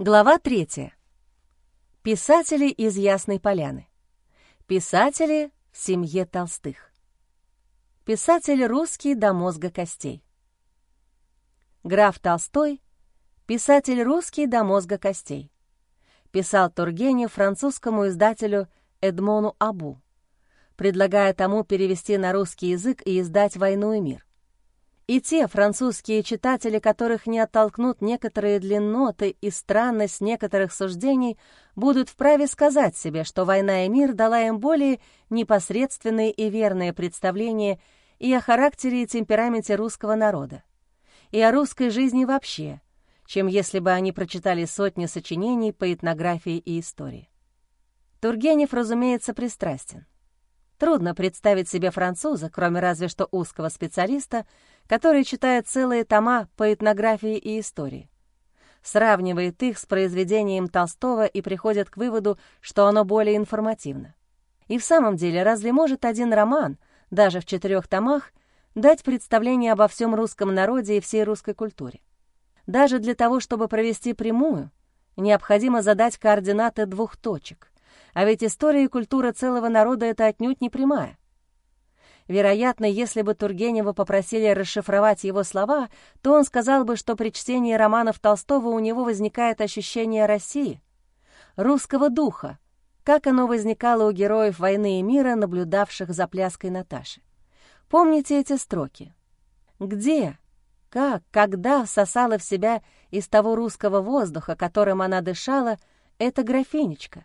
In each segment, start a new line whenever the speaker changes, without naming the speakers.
Глава третья. Писатели из Ясной Поляны. Писатели в семье Толстых. Писатели русские до мозга костей. Граф Толстой — писатель русский до мозга костей. Писал Тургенев французскому издателю Эдмону Абу, предлагая тому перевести на русский язык и издать «Войну и мир». И те французские читатели, которых не оттолкнут некоторые длинноты и странность некоторых суждений, будут вправе сказать себе, что «Война и мир» дала им более непосредственные и верные представления и о характере и темпераменте русского народа, и о русской жизни вообще, чем если бы они прочитали сотни сочинений по этнографии и истории. Тургенев, разумеется, пристрастен. Трудно представить себе француза, кроме разве что узкого специалиста, который читает целые тома по этнографии и истории. Сравнивает их с произведением Толстого и приходит к выводу, что оно более информативно. И в самом деле, разве может один роман, даже в четырех томах, дать представление обо всем русском народе и всей русской культуре? Даже для того, чтобы провести прямую, необходимо задать координаты двух точек — а ведь история и культура целого народа — это отнюдь не прямая. Вероятно, если бы Тургенева попросили расшифровать его слова, то он сказал бы, что при чтении романов Толстого у него возникает ощущение России, русского духа, как оно возникало у героев «Войны и мира», наблюдавших за пляской Наташи. Помните эти строки? Где, как, когда всосала в себя из того русского воздуха, которым она дышала, эта графинечка?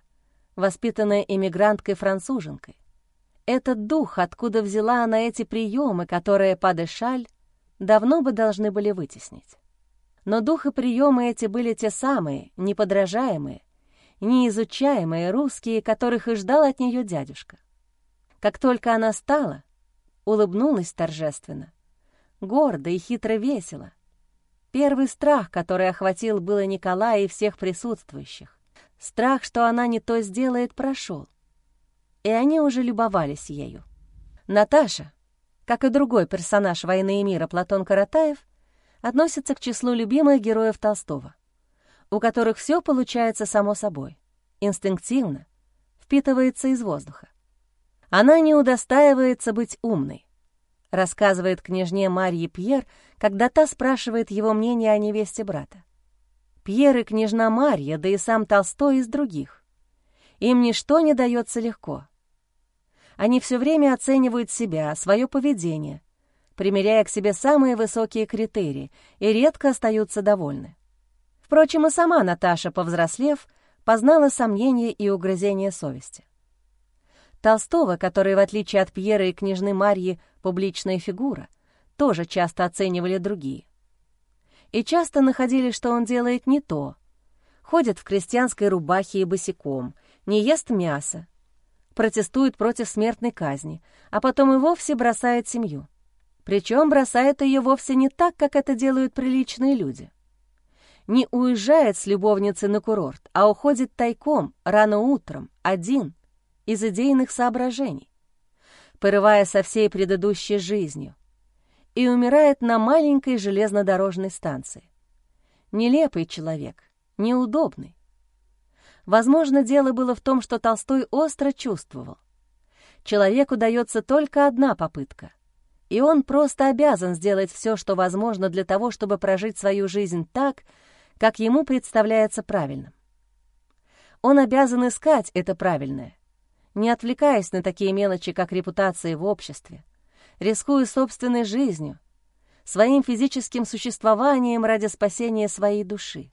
воспитанная эмигранткой-француженкой. Этот дух, откуда взяла она эти приемы, которые Падешаль давно бы должны были вытеснить. Но дух и приемы эти были те самые, неподражаемые, неизучаемые русские, которых и ждал от нее дядюшка. Как только она стала, улыбнулась торжественно, гордо и хитро весело. Первый страх, который охватил было Николая и всех присутствующих, Страх, что она не то сделает, прошел. И они уже любовались ею. Наташа, как и другой персонаж «Войны и мира» Платон Каратаев, относится к числу любимых героев Толстого, у которых все получается само собой, инстинктивно, впитывается из воздуха. Она не удостаивается быть умной, рассказывает княжне Марье Пьер, когда та спрашивает его мнение о невесте брата. Пьер и княжна Марья, да и сам Толстой из других. Им ничто не дается легко. Они все время оценивают себя, свое поведение, примеряя к себе самые высокие критерии, и редко остаются довольны. Впрочем, и сама Наташа, повзрослев, познала сомнения и угрызения совести. Толстого, который, в отличие от Пьера и княжны Марьи, публичная фигура, тоже часто оценивали другие и часто находили, что он делает не то. Ходит в крестьянской рубахе и босиком, не ест мясо, протестует против смертной казни, а потом и вовсе бросает семью. Причем бросает ее вовсе не так, как это делают приличные люди. Не уезжает с любовницей на курорт, а уходит тайком, рано утром, один, из идейных соображений, порывая со всей предыдущей жизнью, и умирает на маленькой железнодорожной станции. Нелепый человек, неудобный. Возможно, дело было в том, что Толстой остро чувствовал. Человеку дается только одна попытка, и он просто обязан сделать все, что возможно для того, чтобы прожить свою жизнь так, как ему представляется правильным. Он обязан искать это правильное, не отвлекаясь на такие мелочи, как репутация в обществе, рискуя собственной жизнью, своим физическим существованием ради спасения своей души.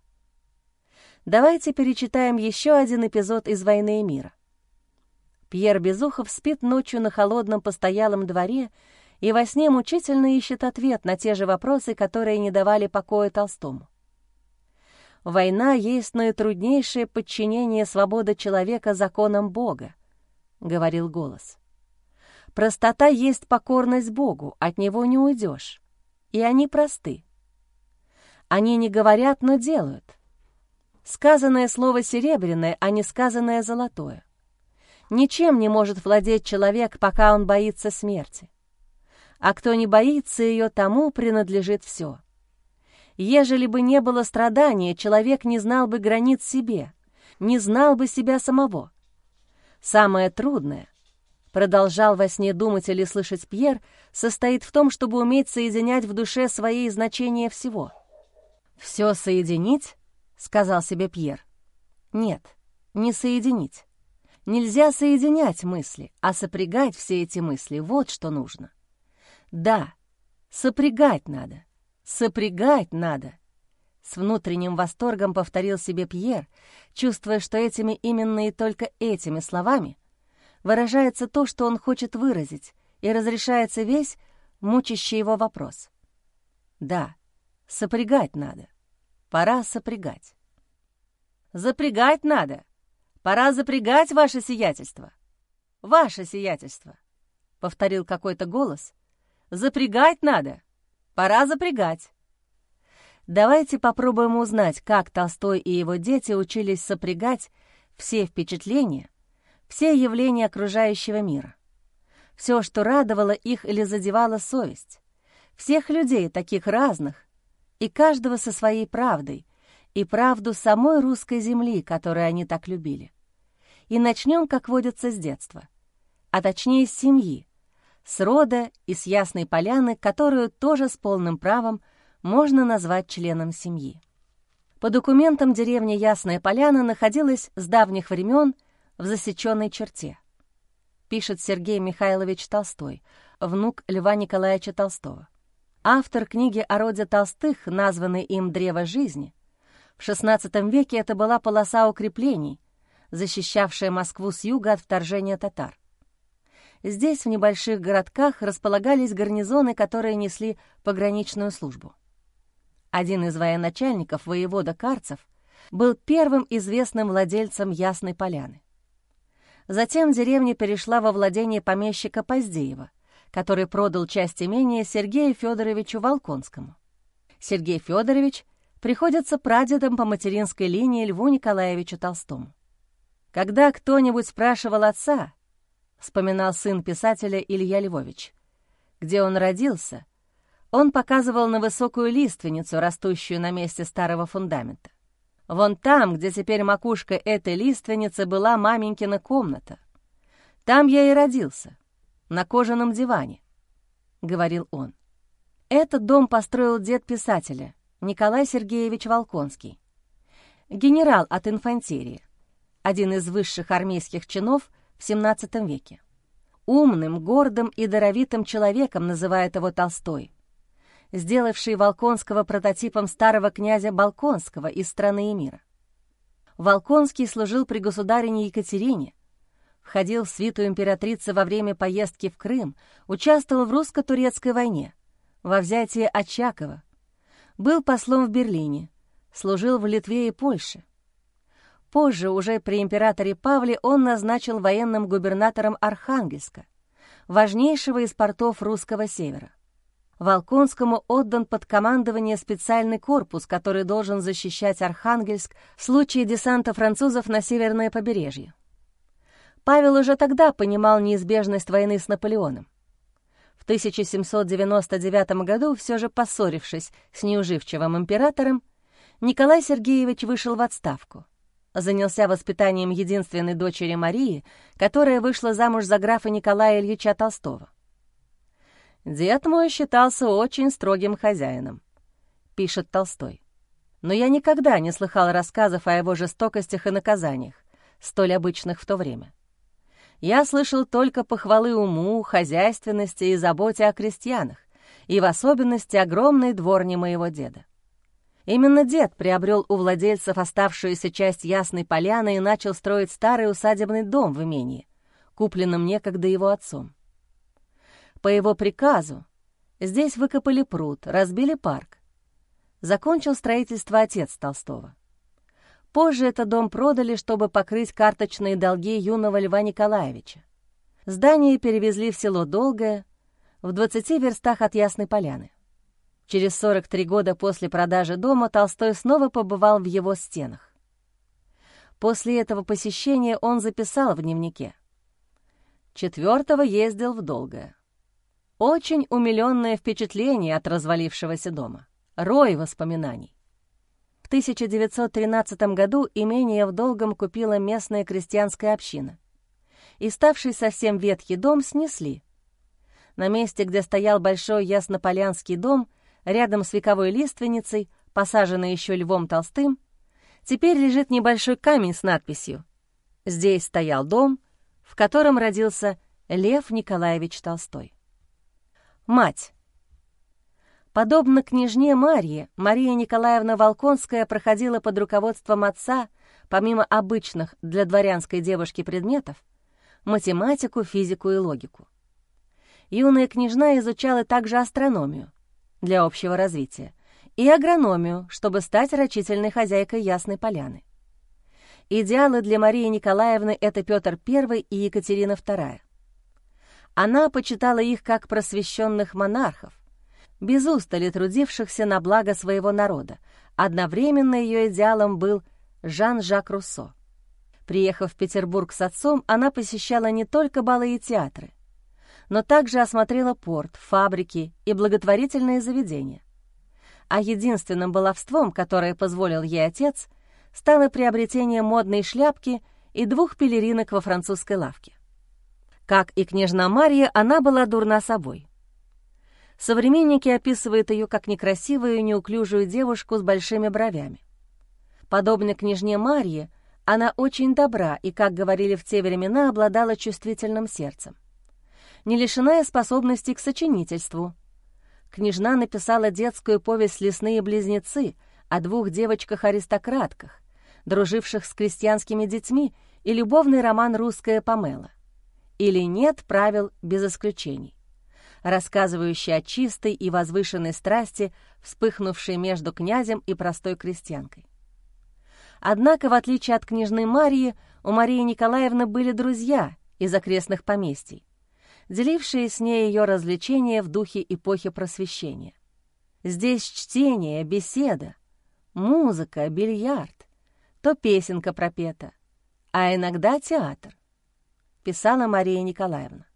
Давайте перечитаем еще один эпизод из «Войны и мира». Пьер Безухов спит ночью на холодном постоялом дворе и во сне мучительно ищет ответ на те же вопросы, которые не давали покоя Толстому. «Война есть наитруднейшее подчинение свободы человека законам Бога», — говорил голос. Простота есть покорность Богу, от Него не уйдешь. И они просты. Они не говорят, но делают. Сказанное слово серебряное, а не сказанное золотое. Ничем не может владеть человек, пока он боится смерти. А кто не боится ее, тому принадлежит все. Ежели бы не было страдания, человек не знал бы границ себе, не знал бы себя самого. Самое трудное, продолжал во сне думать или слышать Пьер, состоит в том, чтобы уметь соединять в душе свои значения всего. «Все соединить?» — сказал себе Пьер. «Нет, не соединить. Нельзя соединять мысли, а сопрягать все эти мысли — вот что нужно. Да, сопрягать надо, сопрягать надо. С внутренним восторгом повторил себе Пьер, чувствуя, что этими именно и только этими словами выражается то, что он хочет выразить, и разрешается весь мучащий его вопрос. Да, сопрягать надо. Пора сопрягать. Запрягать надо. Пора запрягать ваше сиятельство. Ваше сиятельство, — повторил какой-то голос. Запрягать надо. Пора запрягать. Давайте попробуем узнать, как Толстой и его дети учились сопрягать все впечатления, все явления окружающего мира. Все, что радовало их или задевало совесть. Всех людей, таких разных, и каждого со своей правдой, и правду самой русской земли, которую они так любили. И начнем, как водится, с детства, а точнее с семьи, с рода и с Ясной Поляны, которую тоже с полным правом можно назвать членом семьи. По документам деревня Ясная Поляна находилась с давних времен в засеченной черте. Пишет Сергей Михайлович Толстой, внук Льва Николаевича Толстого. Автор книги о роде Толстых, названной им «Древо жизни», в XVI веке это была полоса укреплений, защищавшая Москву с юга от вторжения татар. Здесь, в небольших городках, располагались гарнизоны, которые несли пограничную службу. Один из военачальников, воевода Карцев, был первым известным владельцем Ясной Поляны. Затем деревня перешла во владение помещика Поздеева, который продал часть имения Сергею Федоровичу Волконскому. Сергей Федорович приходится прадедом по материнской линии Льву Николаевичу Толстому. Когда кто-нибудь спрашивал отца, вспоминал сын писателя Илья Львович, где он родился, он показывал на высокую лиственницу, растущую на месте старого фундамента. Вон там, где теперь макушка этой лиственницы, была маменькина комната. Там я и родился, на кожаном диване, — говорил он. Этот дом построил дед писателя, Николай Сергеевич Волконский, генерал от инфантерии, один из высших армейских чинов в XVII веке. Умным, гордым и даровитым человеком называет его Толстой, сделавший Волконского прототипом старого князя Балконского из страны и мира. Волконский служил при государине Екатерине, входил в свиту императрицы во время поездки в Крым, участвовал в русско-турецкой войне, во взятии Очакова, был послом в Берлине, служил в Литве и Польше. Позже, уже при императоре Павле, он назначил военным губернатором Архангельска, важнейшего из портов русского севера. Волконскому отдан под командование специальный корпус, который должен защищать Архангельск в случае десанта французов на северное побережье. Павел уже тогда понимал неизбежность войны с Наполеоном. В 1799 году, все же поссорившись с неуживчивым императором, Николай Сергеевич вышел в отставку. Занялся воспитанием единственной дочери Марии, которая вышла замуж за графа Николая Ильича Толстого. «Дед мой считался очень строгим хозяином», — пишет Толстой. «Но я никогда не слыхал рассказов о его жестокостях и наказаниях, столь обычных в то время я слышал только похвалы уму, хозяйственности и заботе о крестьянах, и в особенности огромной дворне моего деда. Именно дед приобрел у владельцев оставшуюся часть Ясной Поляны и начал строить старый усадебный дом в имении, купленном некогда его отцом. По его приказу здесь выкопали пруд, разбили парк. Закончил строительство отец Толстого. Позже этот дом продали, чтобы покрыть карточные долги юного Льва Николаевича. Здание перевезли в село Долгое, в 20 верстах от Ясной Поляны. Через 43 года после продажи дома Толстой снова побывал в его стенах. После этого посещения он записал в дневнике. Четвертого ездил в Долгое. Очень умиленное впечатление от развалившегося дома. рой воспоминаний. В 1913 году имение в долгом купила местная крестьянская община. И ставший совсем ветхий дом снесли. На месте, где стоял большой яснополянский дом, рядом с вековой лиственницей, посаженной еще Львом Толстым, теперь лежит небольшой камень с надписью «Здесь стоял дом, в котором родился Лев Николаевич Толстой». Мать. Подобно княжне Марье, Мария Николаевна Волконская проходила под руководством отца, помимо обычных для дворянской девушки предметов, математику, физику и логику. Юная княжна изучала также астрономию для общего развития и агрономию, чтобы стать рачительной хозяйкой Ясной Поляны. Идеалы для Марии Николаевны — это Петр I и Екатерина II. Она почитала их как просвещенных монархов, без устали трудившихся на благо своего народа. Одновременно ее идеалом был Жан-Жак Руссо. Приехав в Петербург с отцом, она посещала не только балы и театры, но также осмотрела порт, фабрики и благотворительные заведения. А единственным баловством, которое позволил ей отец, стало приобретение модной шляпки и двух пелеринок во французской лавке. Как и княжна Мария, она была дурна собой. Современники описывают ее как некрасивую и неуклюжую девушку с большими бровями. Подобно княжне Марье, она очень добра и, как говорили в те времена, обладала чувствительным сердцем. Не лишенная способностей к сочинительству. Княжна написала детскую повесть «Лесные близнецы» о двух девочках-аристократках, друживших с крестьянскими детьми, и любовный роман «Русская Памела». Или нет правил без исключений рассказывающий о чистой и возвышенной страсти, вспыхнувшей между князем и простой крестьянкой. Однако, в отличие от княжны Марии, у Марии Николаевны были друзья из окрестных поместий, делившие с ней ее развлечения в духе эпохи Просвещения. Здесь чтение, беседа, музыка, бильярд, то песенка пропета, а иногда театр, писала Мария Николаевна.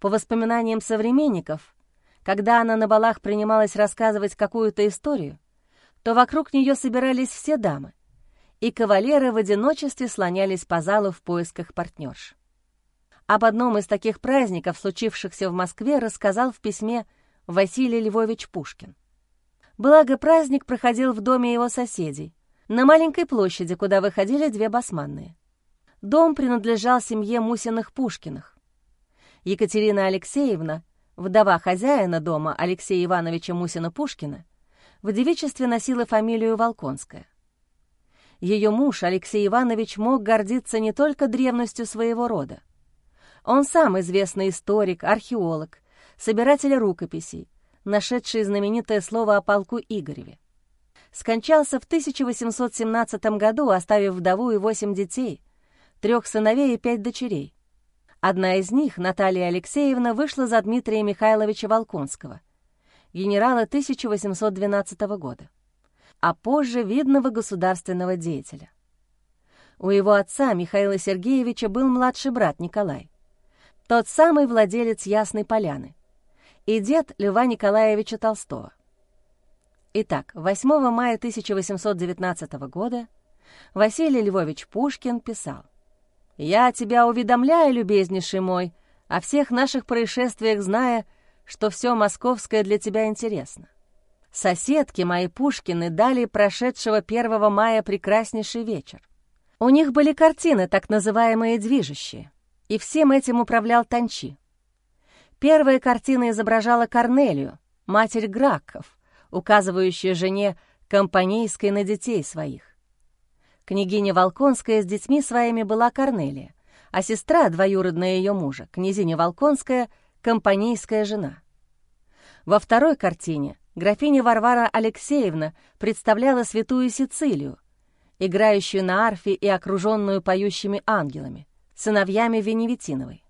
По воспоминаниям современников, когда она на балах принималась рассказывать какую-то историю, то вокруг нее собирались все дамы, и кавалеры в одиночестве слонялись по залу в поисках партнерш. Об одном из таких праздников, случившихся в Москве, рассказал в письме Василий Львович Пушкин. Благо, праздник проходил в доме его соседей, на маленькой площади, куда выходили две басманные. Дом принадлежал семье Мусиных-Пушкиных. Екатерина Алексеевна, вдова хозяина дома Алексея Ивановича Мусина-Пушкина, в девичестве носила фамилию Волконская. Ее муж, Алексей Иванович, мог гордиться не только древностью своего рода. Он сам известный историк, археолог, собиратель рукописей, нашедший знаменитое слово о полку Игореве. Скончался в 1817 году, оставив вдову и восемь детей, трех сыновей и пять дочерей. Одна из них, Наталья Алексеевна, вышла за Дмитрия Михайловича Волконского, генерала 1812 года, а позже видного государственного деятеля. У его отца, Михаила Сергеевича, был младший брат Николай, тот самый владелец Ясной Поляны, и дед Льва Николаевича Толстого. Итак, 8 мая 1819 года Василий Львович Пушкин писал я тебя уведомляю, любезнейший мой, о всех наших происшествиях, зная, что все московское для тебя интересно. Соседки мои Пушкины дали прошедшего 1 мая прекраснейший вечер. У них были картины, так называемые движущие, и всем этим управлял Танчи. Первая картина изображала Корнелию, матерь Граков, указывающую жене компанейской на детей своих. Княгиня Волконская с детьми своими была Корнелия, а сестра, двоюродная ее мужа, князиня Волконская, компанейская жена. Во второй картине графиня Варвара Алексеевна представляла святую Сицилию, играющую на арфе и окруженную поющими ангелами, сыновьями Веневитиновой.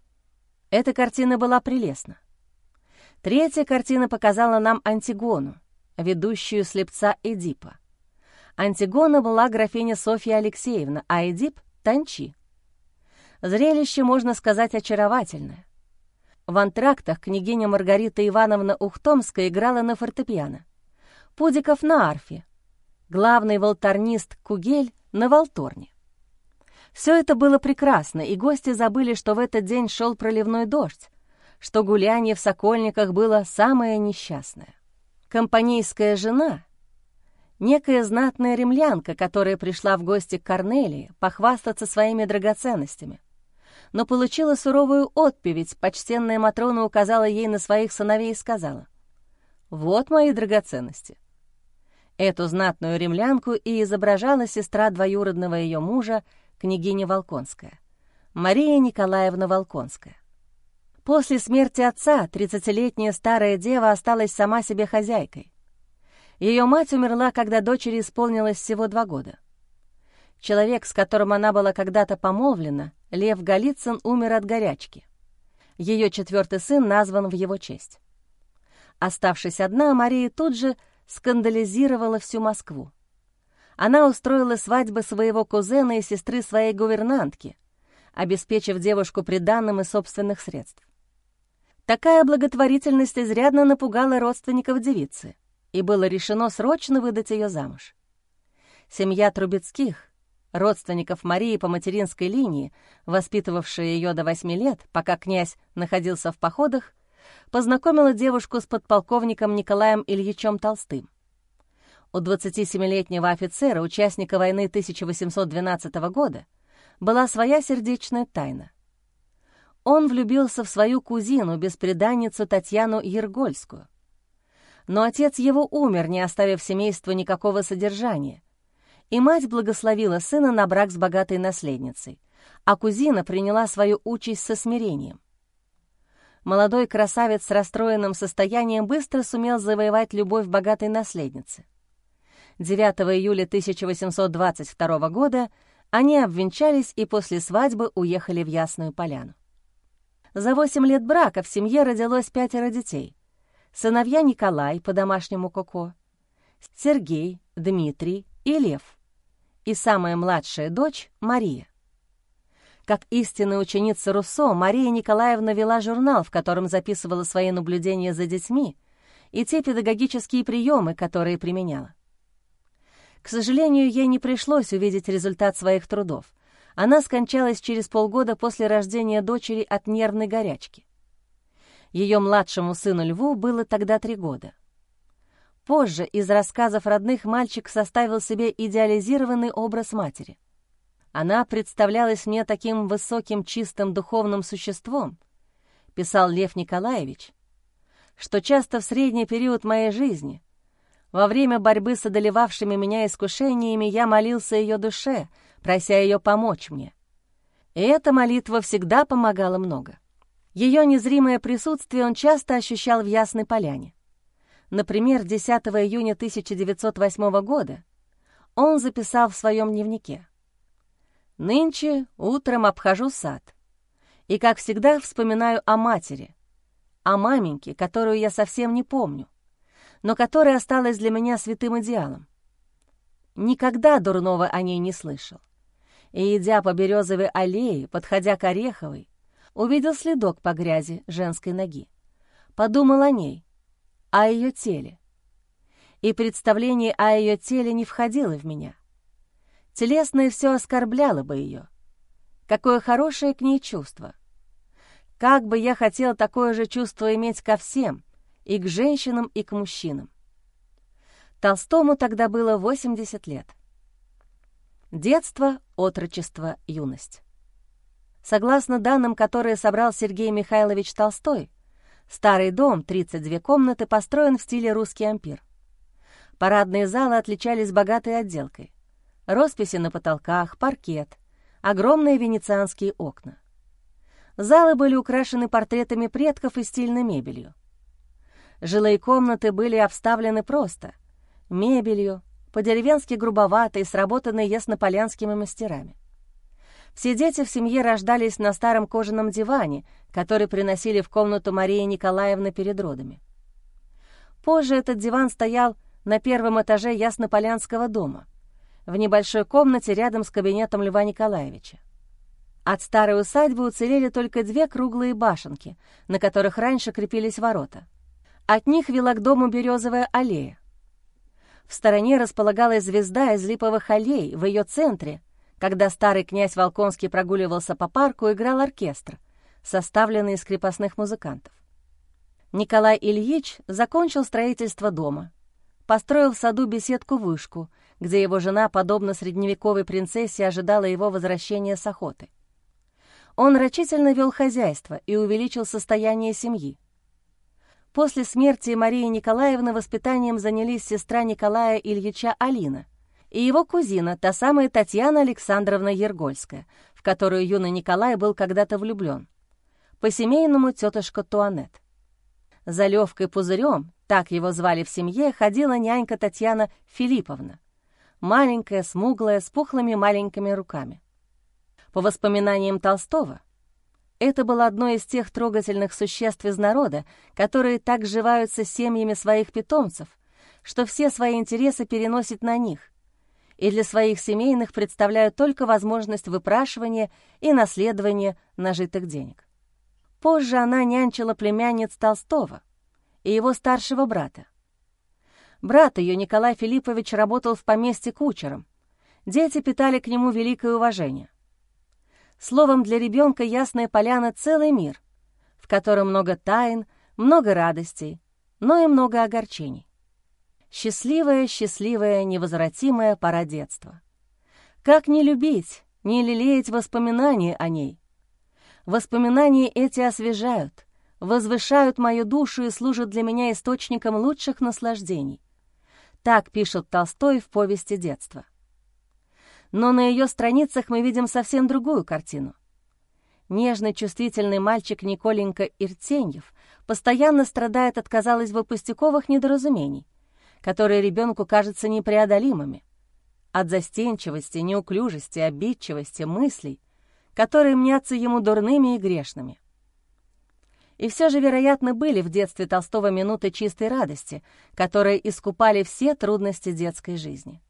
Эта картина была прелестна. Третья картина показала нам Антигону, ведущую слепца Эдипа. Антигона была графиня Софья Алексеевна, а Эдип — Танчи. Зрелище, можно сказать, очаровательное. В антрактах княгиня Маргарита Ивановна Ухтомская играла на фортепиано. Пудиков на арфе, главный волторнист Кугель на волторне. Все это было прекрасно, и гости забыли, что в этот день шел проливной дождь, что гуляние в Сокольниках было самое несчастное. Компанейская жена, некая знатная римлянка, которая пришла в гости к Корнелии похвастаться своими драгоценностями, но получила суровую отповедь, почтенная Матрона указала ей на своих сыновей и сказала, «Вот мои драгоценности». Эту знатную римлянку и изображала сестра двоюродного ее мужа, княгиня Волконская, Мария Николаевна Волконская. После смерти отца 30-летняя старая дева осталась сама себе хозяйкой. Ее мать умерла, когда дочери исполнилось всего два года. Человек, с которым она была когда-то помолвлена, Лев Голицын, умер от горячки. Ее четвертый сын назван в его честь. Оставшись одна, Мария тут же скандализировала всю Москву. Она устроила свадьбы своего кузена и сестры своей гувернантки, обеспечив девушку приданным из собственных средств. Такая благотворительность изрядно напугала родственников девицы, и было решено срочно выдать ее замуж. Семья Трубецких, родственников Марии по материнской линии, воспитывавшая ее до восьми лет, пока князь находился в походах, познакомила девушку с подполковником Николаем Ильичем Толстым. У 27-летнего офицера, участника войны 1812 года, была своя сердечная тайна. Он влюбился в свою кузину, беспреданницу Татьяну Ергольскую. Но отец его умер, не оставив семейству никакого содержания, и мать благословила сына на брак с богатой наследницей, а кузина приняла свою участь со смирением. Молодой красавец с расстроенным состоянием быстро сумел завоевать любовь богатой наследницы. 9 июля 1822 года они обвенчались и после свадьбы уехали в Ясную Поляну. За восемь лет брака в семье родилось пятеро детей. Сыновья Николай по домашнему Коко, Сергей, Дмитрий и Лев и самая младшая дочь Мария. Как истинная ученица Руссо, Мария Николаевна вела журнал, в котором записывала свои наблюдения за детьми и те педагогические приемы, которые применяла. К сожалению, ей не пришлось увидеть результат своих трудов. Она скончалась через полгода после рождения дочери от нервной горячки. Ее младшему сыну Льву было тогда три года. Позже из рассказов родных мальчик составил себе идеализированный образ матери. Она представлялась мне таким высоким, чистым духовным существом, писал Лев Николаевич, что часто в средний период моей жизни, во время борьбы с одолевавшими меня искушениями, я молился ее душе, прося ее помочь мне. И эта молитва всегда помогала много. Ее незримое присутствие он часто ощущал в Ясной Поляне. Например, 10 июня 1908 года он записал в своем дневнике. «Нынче утром обхожу сад, и, как всегда, вспоминаю о матери, о маменьке, которую я совсем не помню, но которая осталась для меня святым идеалом. Никогда дурного о ней не слышал. И, идя по березовой аллее, подходя к Ореховой, увидел следок по грязи женской ноги. Подумал о ней, о ее теле. И представление о ее теле не входило в меня. Телесное все оскорбляло бы ее. Какое хорошее к ней чувство. Как бы я хотел такое же чувство иметь ко всем, и к женщинам, и к мужчинам. Толстому тогда было 80 лет. Детство, отрочество, юность. Согласно данным, которые собрал Сергей Михайлович Толстой, Старый дом, 32 комнаты, построен в стиле русский ампир. Парадные залы отличались богатой отделкой. Росписи на потолках, паркет, огромные венецианские окна. Залы были украшены портретами предков и стильной мебелью. Жилые комнаты были обставлены просто, мебелью, по-деревенски грубоватой, сработанной яснополянскими мастерами. Все дети в семье рождались на старом кожаном диване, который приносили в комнату Марии Николаевны перед родами. Позже этот диван стоял на первом этаже Яснополянского дома, в небольшой комнате рядом с кабинетом Льва Николаевича. От старой усадьбы уцелели только две круглые башенки, на которых раньше крепились ворота. От них вела к дому березовая аллея. В стороне располагалась звезда из липовых аллей, в ее центре, когда старый князь Волконский прогуливался по парку, играл оркестр, составленный из крепостных музыкантов. Николай Ильич закончил строительство дома, построил в саду беседку-вышку, где его жена, подобно средневековой принцессе, ожидала его возвращения с охоты. Он рачительно вел хозяйство и увеличил состояние семьи. После смерти Марии Николаевны воспитанием занялись сестра Николая Ильича Алина и его кузина, та самая Татьяна Александровна Ергольская, в которую юный Николай был когда-то влюблен. По-семейному тетушка Туанет. За Левкой Пузырем, так его звали в семье, ходила нянька Татьяна Филипповна. Маленькая, смуглая, с пухлыми маленькими руками. По воспоминаниям Толстого, это было одно из тех трогательных существ из народа, которые так сживаются семьями своих питомцев, что все свои интересы переносят на них, и для своих семейных представляют только возможность выпрашивания и наследования нажитых денег. Позже она нянчила племянниц Толстого и его старшего брата. Брат ее, Николай Филиппович, работал в поместье кучером. Дети питали к нему великое уважение. Словом, для ребенка Ясная Поляна — целый мир, в котором много тайн, много радостей, но и много огорчений. Счастливая, счастливая, невозвратимая пора детства. Как не любить, не лелеять воспоминания о ней? Воспоминания эти освежают, возвышают мою душу и служат для меня источником лучших наслаждений. Так пишет Толстой в повести детства но на ее страницах мы видим совсем другую картину. Нежный, чувствительный мальчик Николенька Иртеньев постоянно страдает от, казалось бы, пустяковых недоразумений, которые ребенку кажутся непреодолимыми, от застенчивости, неуклюжести, обидчивости, мыслей, которые мнятся ему дурными и грешными. И все же, вероятно, были в детстве Толстого минуты чистой радости, которые искупали все трудности детской жизни.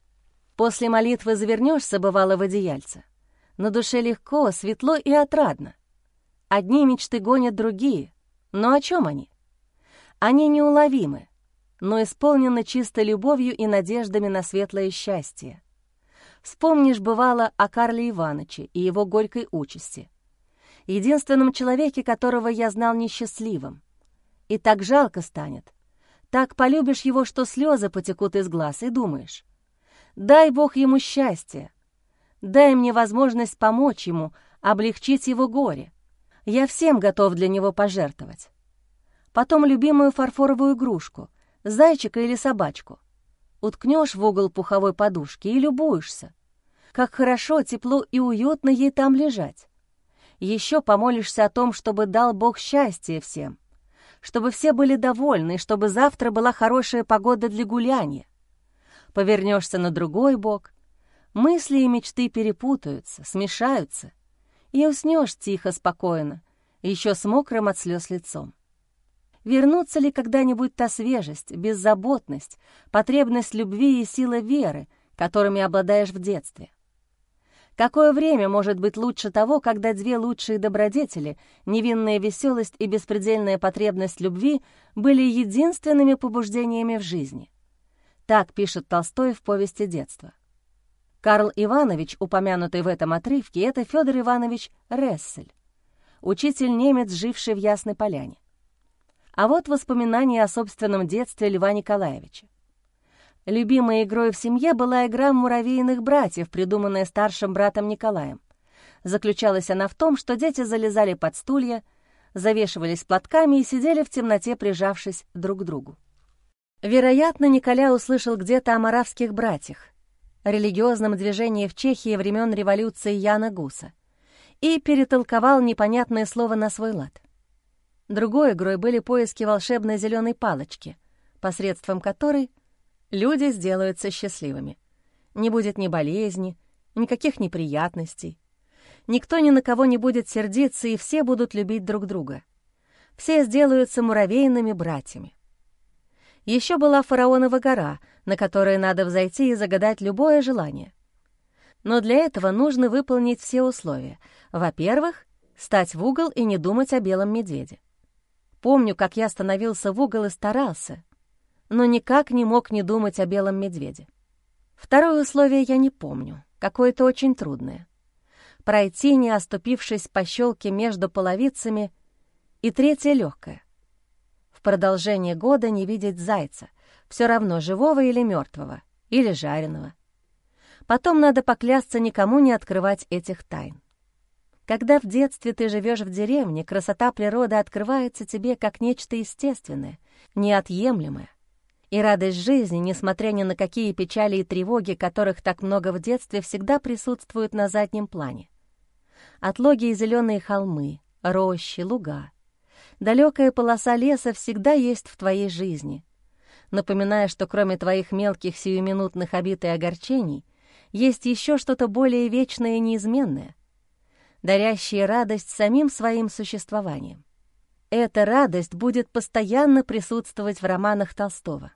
После молитвы завернешься, бывало, в одеяльце. На душе легко, светло и отрадно. Одни мечты гонят другие. Но о чем они? Они неуловимы, но исполнены чистой любовью и надеждами на светлое счастье. Вспомнишь, бывало, о Карле Ивановиче и его горькой участи. Единственном человеке, которого я знал несчастливым. И так жалко станет. Так полюбишь его, что слезы потекут из глаз, и думаешь, Дай Бог ему счастье. Дай мне возможность помочь ему, облегчить его горе. Я всем готов для него пожертвовать. Потом любимую фарфоровую игрушку, зайчика или собачку. Уткнешь в угол пуховой подушки и любуешься. Как хорошо, тепло и уютно ей там лежать. Еще помолишься о том, чтобы дал Бог счастье всем, чтобы все были довольны, чтобы завтра была хорошая погода для гуляния повернешься на другой бок, мысли и мечты перепутаются, смешаются, и уснешь тихо, спокойно, еще с мокрым от слез лицом. Вернутся ли когда-нибудь та свежесть, беззаботность, потребность любви и сила веры, которыми обладаешь в детстве? Какое время может быть лучше того, когда две лучшие добродетели, невинная веселость и беспредельная потребность любви, были единственными побуждениями в жизни? Так пишет Толстой в повести детства. Карл Иванович, упомянутый в этом отрывке, это Федор Иванович Рессель, учитель-немец, живший в Ясной Поляне. А вот воспоминания о собственном детстве Льва Николаевича. Любимой игрой в семье была игра муравейных братьев, придуманная старшим братом Николаем. Заключалась она в том, что дети залезали под стулья, завешивались платками и сидели в темноте, прижавшись друг к другу. Вероятно, Николя услышал где-то о маравских братьях, религиозном движении в Чехии времен революции Яна Гуса, и перетолковал непонятное слово на свой лад. Другой игрой были поиски волшебной зеленой палочки, посредством которой люди сделаются счастливыми. Не будет ни болезни, никаких неприятностей. Никто ни на кого не будет сердиться, и все будут любить друг друга. Все сделаются муравейными братьями. Еще была фараонова гора, на которой надо взойти и загадать любое желание. Но для этого нужно выполнить все условия. Во-первых, стать в угол и не думать о белом медведе. Помню, как я становился в угол и старался. но никак не мог не думать о белом медведе. Второе условие я не помню, какое-то очень трудное. Пройти, не оступившись по щелке между половицами, и третье — легкое. В продолжение года не видеть зайца, все равно живого или мертвого, или жареного. Потом надо поклясться никому не открывать этих тайн. Когда в детстве ты живешь в деревне, красота природы открывается тебе как нечто естественное, неотъемлемое. И радость жизни, несмотря ни на какие печали и тревоги, которых так много в детстве, всегда присутствуют на заднем плане. Отлогие зеленые холмы, рощи, луга. Далекая полоса леса всегда есть в твоей жизни, напоминая, что кроме твоих мелких сиюминутных обид и огорчений, есть еще что-то более вечное и неизменное, дарящие радость самим своим существованием. Эта радость будет постоянно присутствовать в романах Толстого.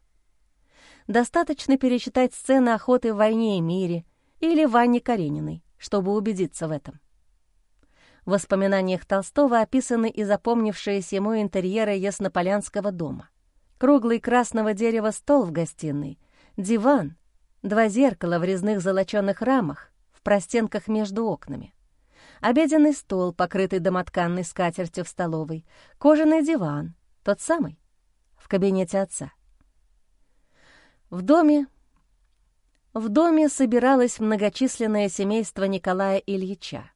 Достаточно перечитать сцены охоты в «Войне и мире» или «Ванне Карениной», чтобы убедиться в этом. В воспоминаниях Толстого описаны и запомнившиеся ему интерьеры Яснополянского дома. Круглый красного дерева стол в гостиной, диван, два зеркала в резных золочёных рамах, в простенках между окнами обеденный стол, покрытый домотканной скатертью в столовой, кожаный диван, тот самый, в кабинете отца. В доме... В доме собиралось многочисленное семейство Николая Ильича,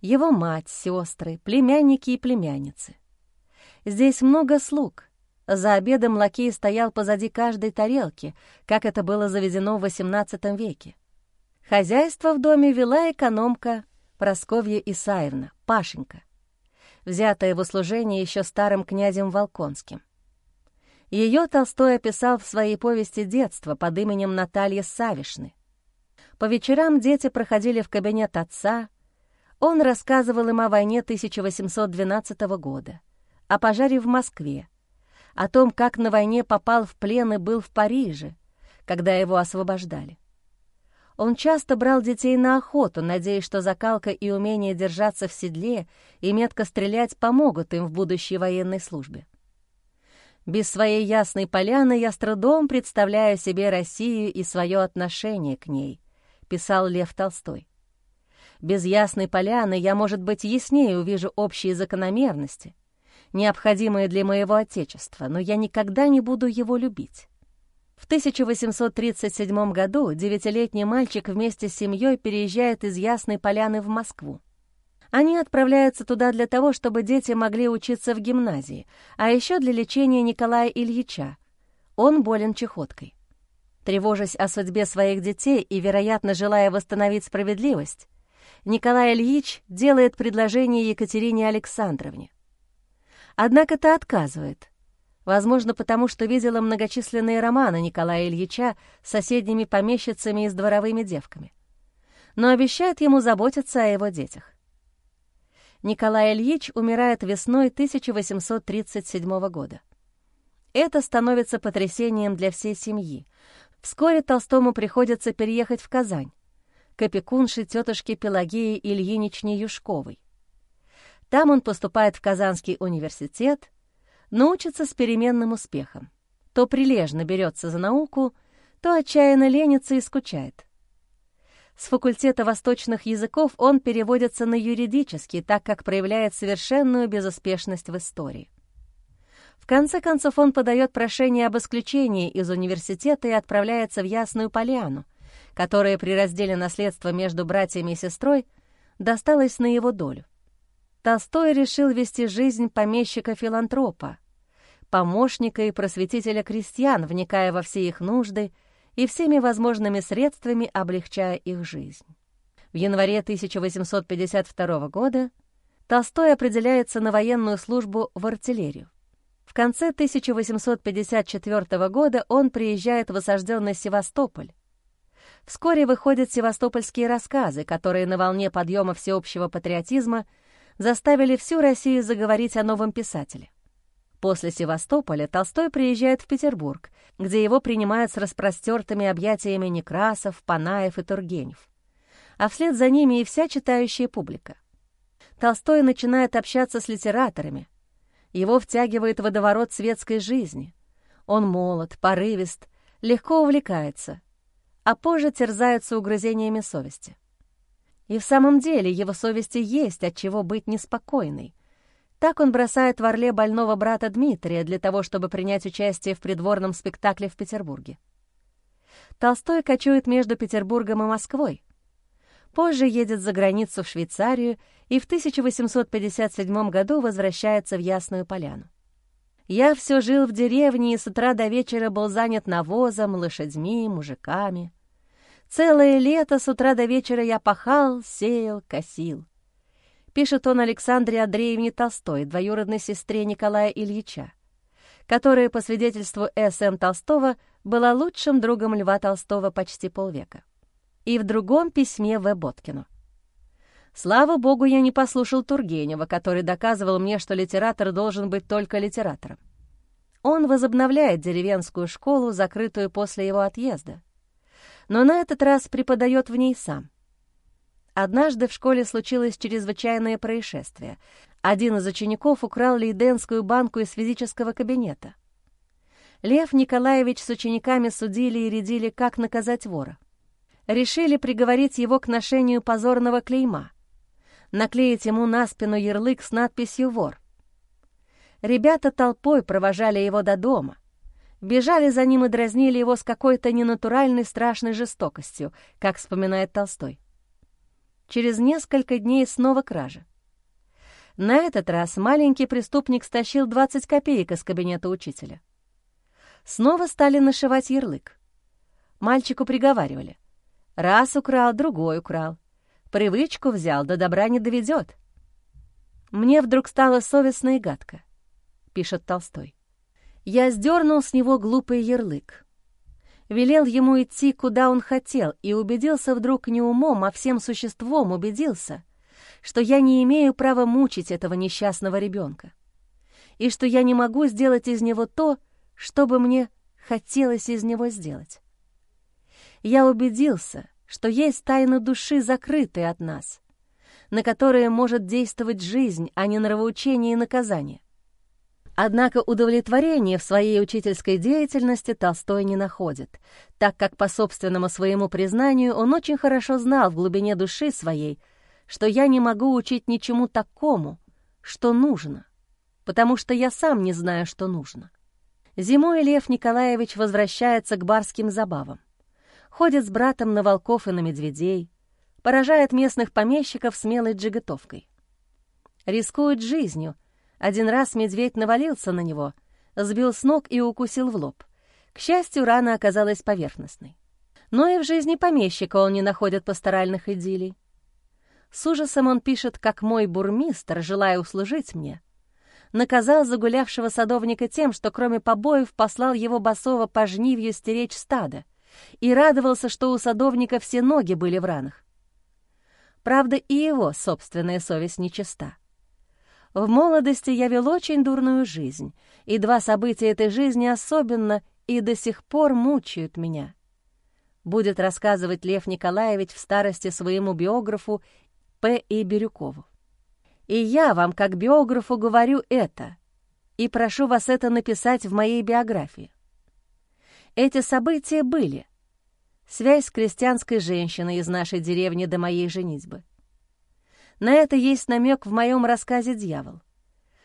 его мать, сестры, племянники и племянницы. Здесь много слуг. За обедом лакей стоял позади каждой тарелки, как это было заведено в XVIII веке. Хозяйство в доме вела экономка Просковья Исаевна, Пашенька, взятая в услужение еще старым князем Волконским. Ее Толстой описал в своей повести детства под именем Наталья Савишны. По вечерам дети проходили в кабинет отца, он рассказывал им о войне 1812 года, о пожаре в Москве, о том, как на войне попал в плен и был в Париже, когда его освобождали. Он часто брал детей на охоту, надеясь, что закалка и умение держаться в седле и метко стрелять помогут им в будущей военной службе. Без своей ясной поляны я с трудом представляю себе Россию и свое отношение к ней, писал Лев Толстой. Без ясной поляны я, может быть, яснее увижу общие закономерности, необходимые для моего Отечества, но я никогда не буду его любить. В 1837 году девятилетний мальчик вместе с семьей переезжает из Ясной Поляны в Москву. Они отправляются туда для того, чтобы дети могли учиться в гимназии, а еще для лечения Николая Ильича. Он болен чехоткой. Тревожась о судьбе своих детей и, вероятно, желая восстановить справедливость, Николай Ильич делает предложение Екатерине Александровне. Однако та отказывает — Возможно, потому что видела многочисленные романы Николая Ильича с соседними помещицами и с дворовыми девками. Но обещает ему заботиться о его детях. Николай Ильич умирает весной 1837 года. Это становится потрясением для всей семьи. Вскоре Толстому приходится переехать в Казань, к опекунше тетушки Пелагеи Ильиничне Юшковой. Там он поступает в Казанский университет, но учится с переменным успехом. То прилежно берется за науку, то отчаянно ленится и скучает. С факультета восточных языков он переводится на юридический, так как проявляет совершенную безуспешность в истории. В конце концов он подает прошение об исключении из университета и отправляется в Ясную Поляну, которая при разделе наследства между братьями и сестрой досталась на его долю. Толстой решил вести жизнь помещика-филантропа, помощника и просветителя крестьян, вникая во все их нужды и всеми возможными средствами облегчая их жизнь. В январе 1852 года Толстой определяется на военную службу в артиллерию. В конце 1854 года он приезжает в осажденный Севастополь. Вскоре выходят севастопольские рассказы, которые на волне подъема всеобщего патриотизма заставили всю Россию заговорить о новом писателе. После Севастополя Толстой приезжает в Петербург, где его принимают с распростертыми объятиями Некрасов, Панаев и Тургенев. А вслед за ними и вся читающая публика. Толстой начинает общаться с литераторами. Его втягивает водоворот светской жизни. Он молод, порывист, легко увлекается, а позже терзается угрызениями совести. И в самом деле его совести есть от чего быть неспокойной. Так он бросает в Орле больного брата Дмитрия для того, чтобы принять участие в придворном спектакле в Петербурге. Толстой кочует между Петербургом и Москвой. Позже едет за границу в Швейцарию и в 1857 году возвращается в Ясную Поляну. Я все жил в деревне и с утра до вечера был занят навозом, лошадьми, мужиками. Целое лето с утра до вечера я пахал, сеял, косил. Пишет он Александре Андреевне Толстой, двоюродной сестре Николая Ильича, которая, по свидетельству С.М. Толстого, была лучшим другом Льва Толстого почти полвека. И в другом письме В. Боткину. Слава богу, я не послушал Тургенева, который доказывал мне, что литератор должен быть только литератором. Он возобновляет деревенскую школу, закрытую после его отъезда. Но на этот раз преподает в ней сам. Однажды в школе случилось чрезвычайное происшествие. Один из учеников украл лейденскую банку из физического кабинета. Лев Николаевич с учениками судили и рядили, как наказать вора. Решили приговорить его к ношению позорного клейма наклеить ему на спину ярлык с надписью «Вор». Ребята толпой провожали его до дома, бежали за ним и дразнили его с какой-то ненатуральной страшной жестокостью, как вспоминает Толстой. Через несколько дней снова кража. На этот раз маленький преступник стащил 20 копеек из кабинета учителя. Снова стали нашивать ярлык. Мальчику приговаривали. Раз украл, другой украл. Привычку взял, до добра не доведет. Мне вдруг стало совестно и гадко, пишет Толстой. Я сдернул с него глупый ярлык. Велел ему идти, куда он хотел, и убедился вдруг не умом, а всем существом убедился, что я не имею права мучить этого несчастного ребенка, и что я не могу сделать из него то, что бы мне хотелось из него сделать. Я убедился, что есть тайны души, закрытые от нас, на которые может действовать жизнь, а не нравоучение и наказание. Однако удовлетворение в своей учительской деятельности Толстой не находит, так как по собственному своему признанию он очень хорошо знал в глубине души своей, что я не могу учить ничему такому, что нужно, потому что я сам не знаю, что нужно. Зимой Лев Николаевич возвращается к барским забавам ходит с братом на волков и на медведей, поражает местных помещиков смелой джиготовкой. Рискует жизнью. Один раз медведь навалился на него, сбил с ног и укусил в лоб. К счастью, рана оказалась поверхностной. Но и в жизни помещика он не находит пасторальных идиллий. С ужасом он пишет, как мой бурмистр, желая услужить мне, наказал загулявшего садовника тем, что кроме побоев послал его босого по жнивью стеречь стадо, и радовался, что у садовника все ноги были в ранах. Правда, и его собственная совесть нечиста. В молодости я вел очень дурную жизнь, и два события этой жизни особенно и до сих пор мучают меня. Будет рассказывать Лев Николаевич в старости своему биографу П. И. Бирюкову. И я вам, как биографу, говорю это, и прошу вас это написать в моей биографии. Эти события были. Связь с крестьянской женщиной из нашей деревни до моей женитьбы. На это есть намек в моем рассказе «Дьявол».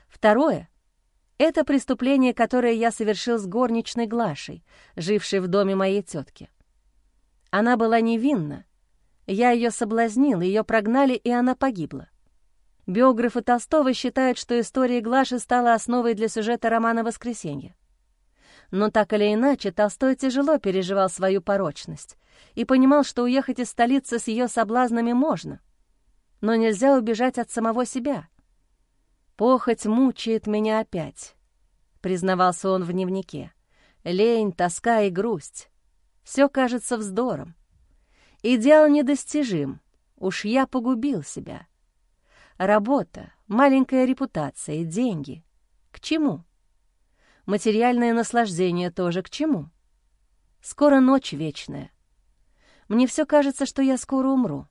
Второе — это преступление, которое я совершил с горничной Глашей, жившей в доме моей тетки. Она была невинна. Я ее соблазнил, ее прогнали, и она погибла. Биографы Толстого считают, что история Глаши стала основой для сюжета романа «Воскресенье». Но так или иначе, Толстой тяжело переживал свою порочность и понимал, что уехать из столицы с ее соблазнами можно, но нельзя убежать от самого себя. «Похоть мучает меня опять», — признавался он в дневнике. «Лень, тоска и грусть. Все кажется вздором. Идеал недостижим, уж я погубил себя. Работа, маленькая репутация, деньги. К чему?» Материальное наслаждение тоже к чему? Скоро ночь вечная. Мне все кажется, что я скоро умру.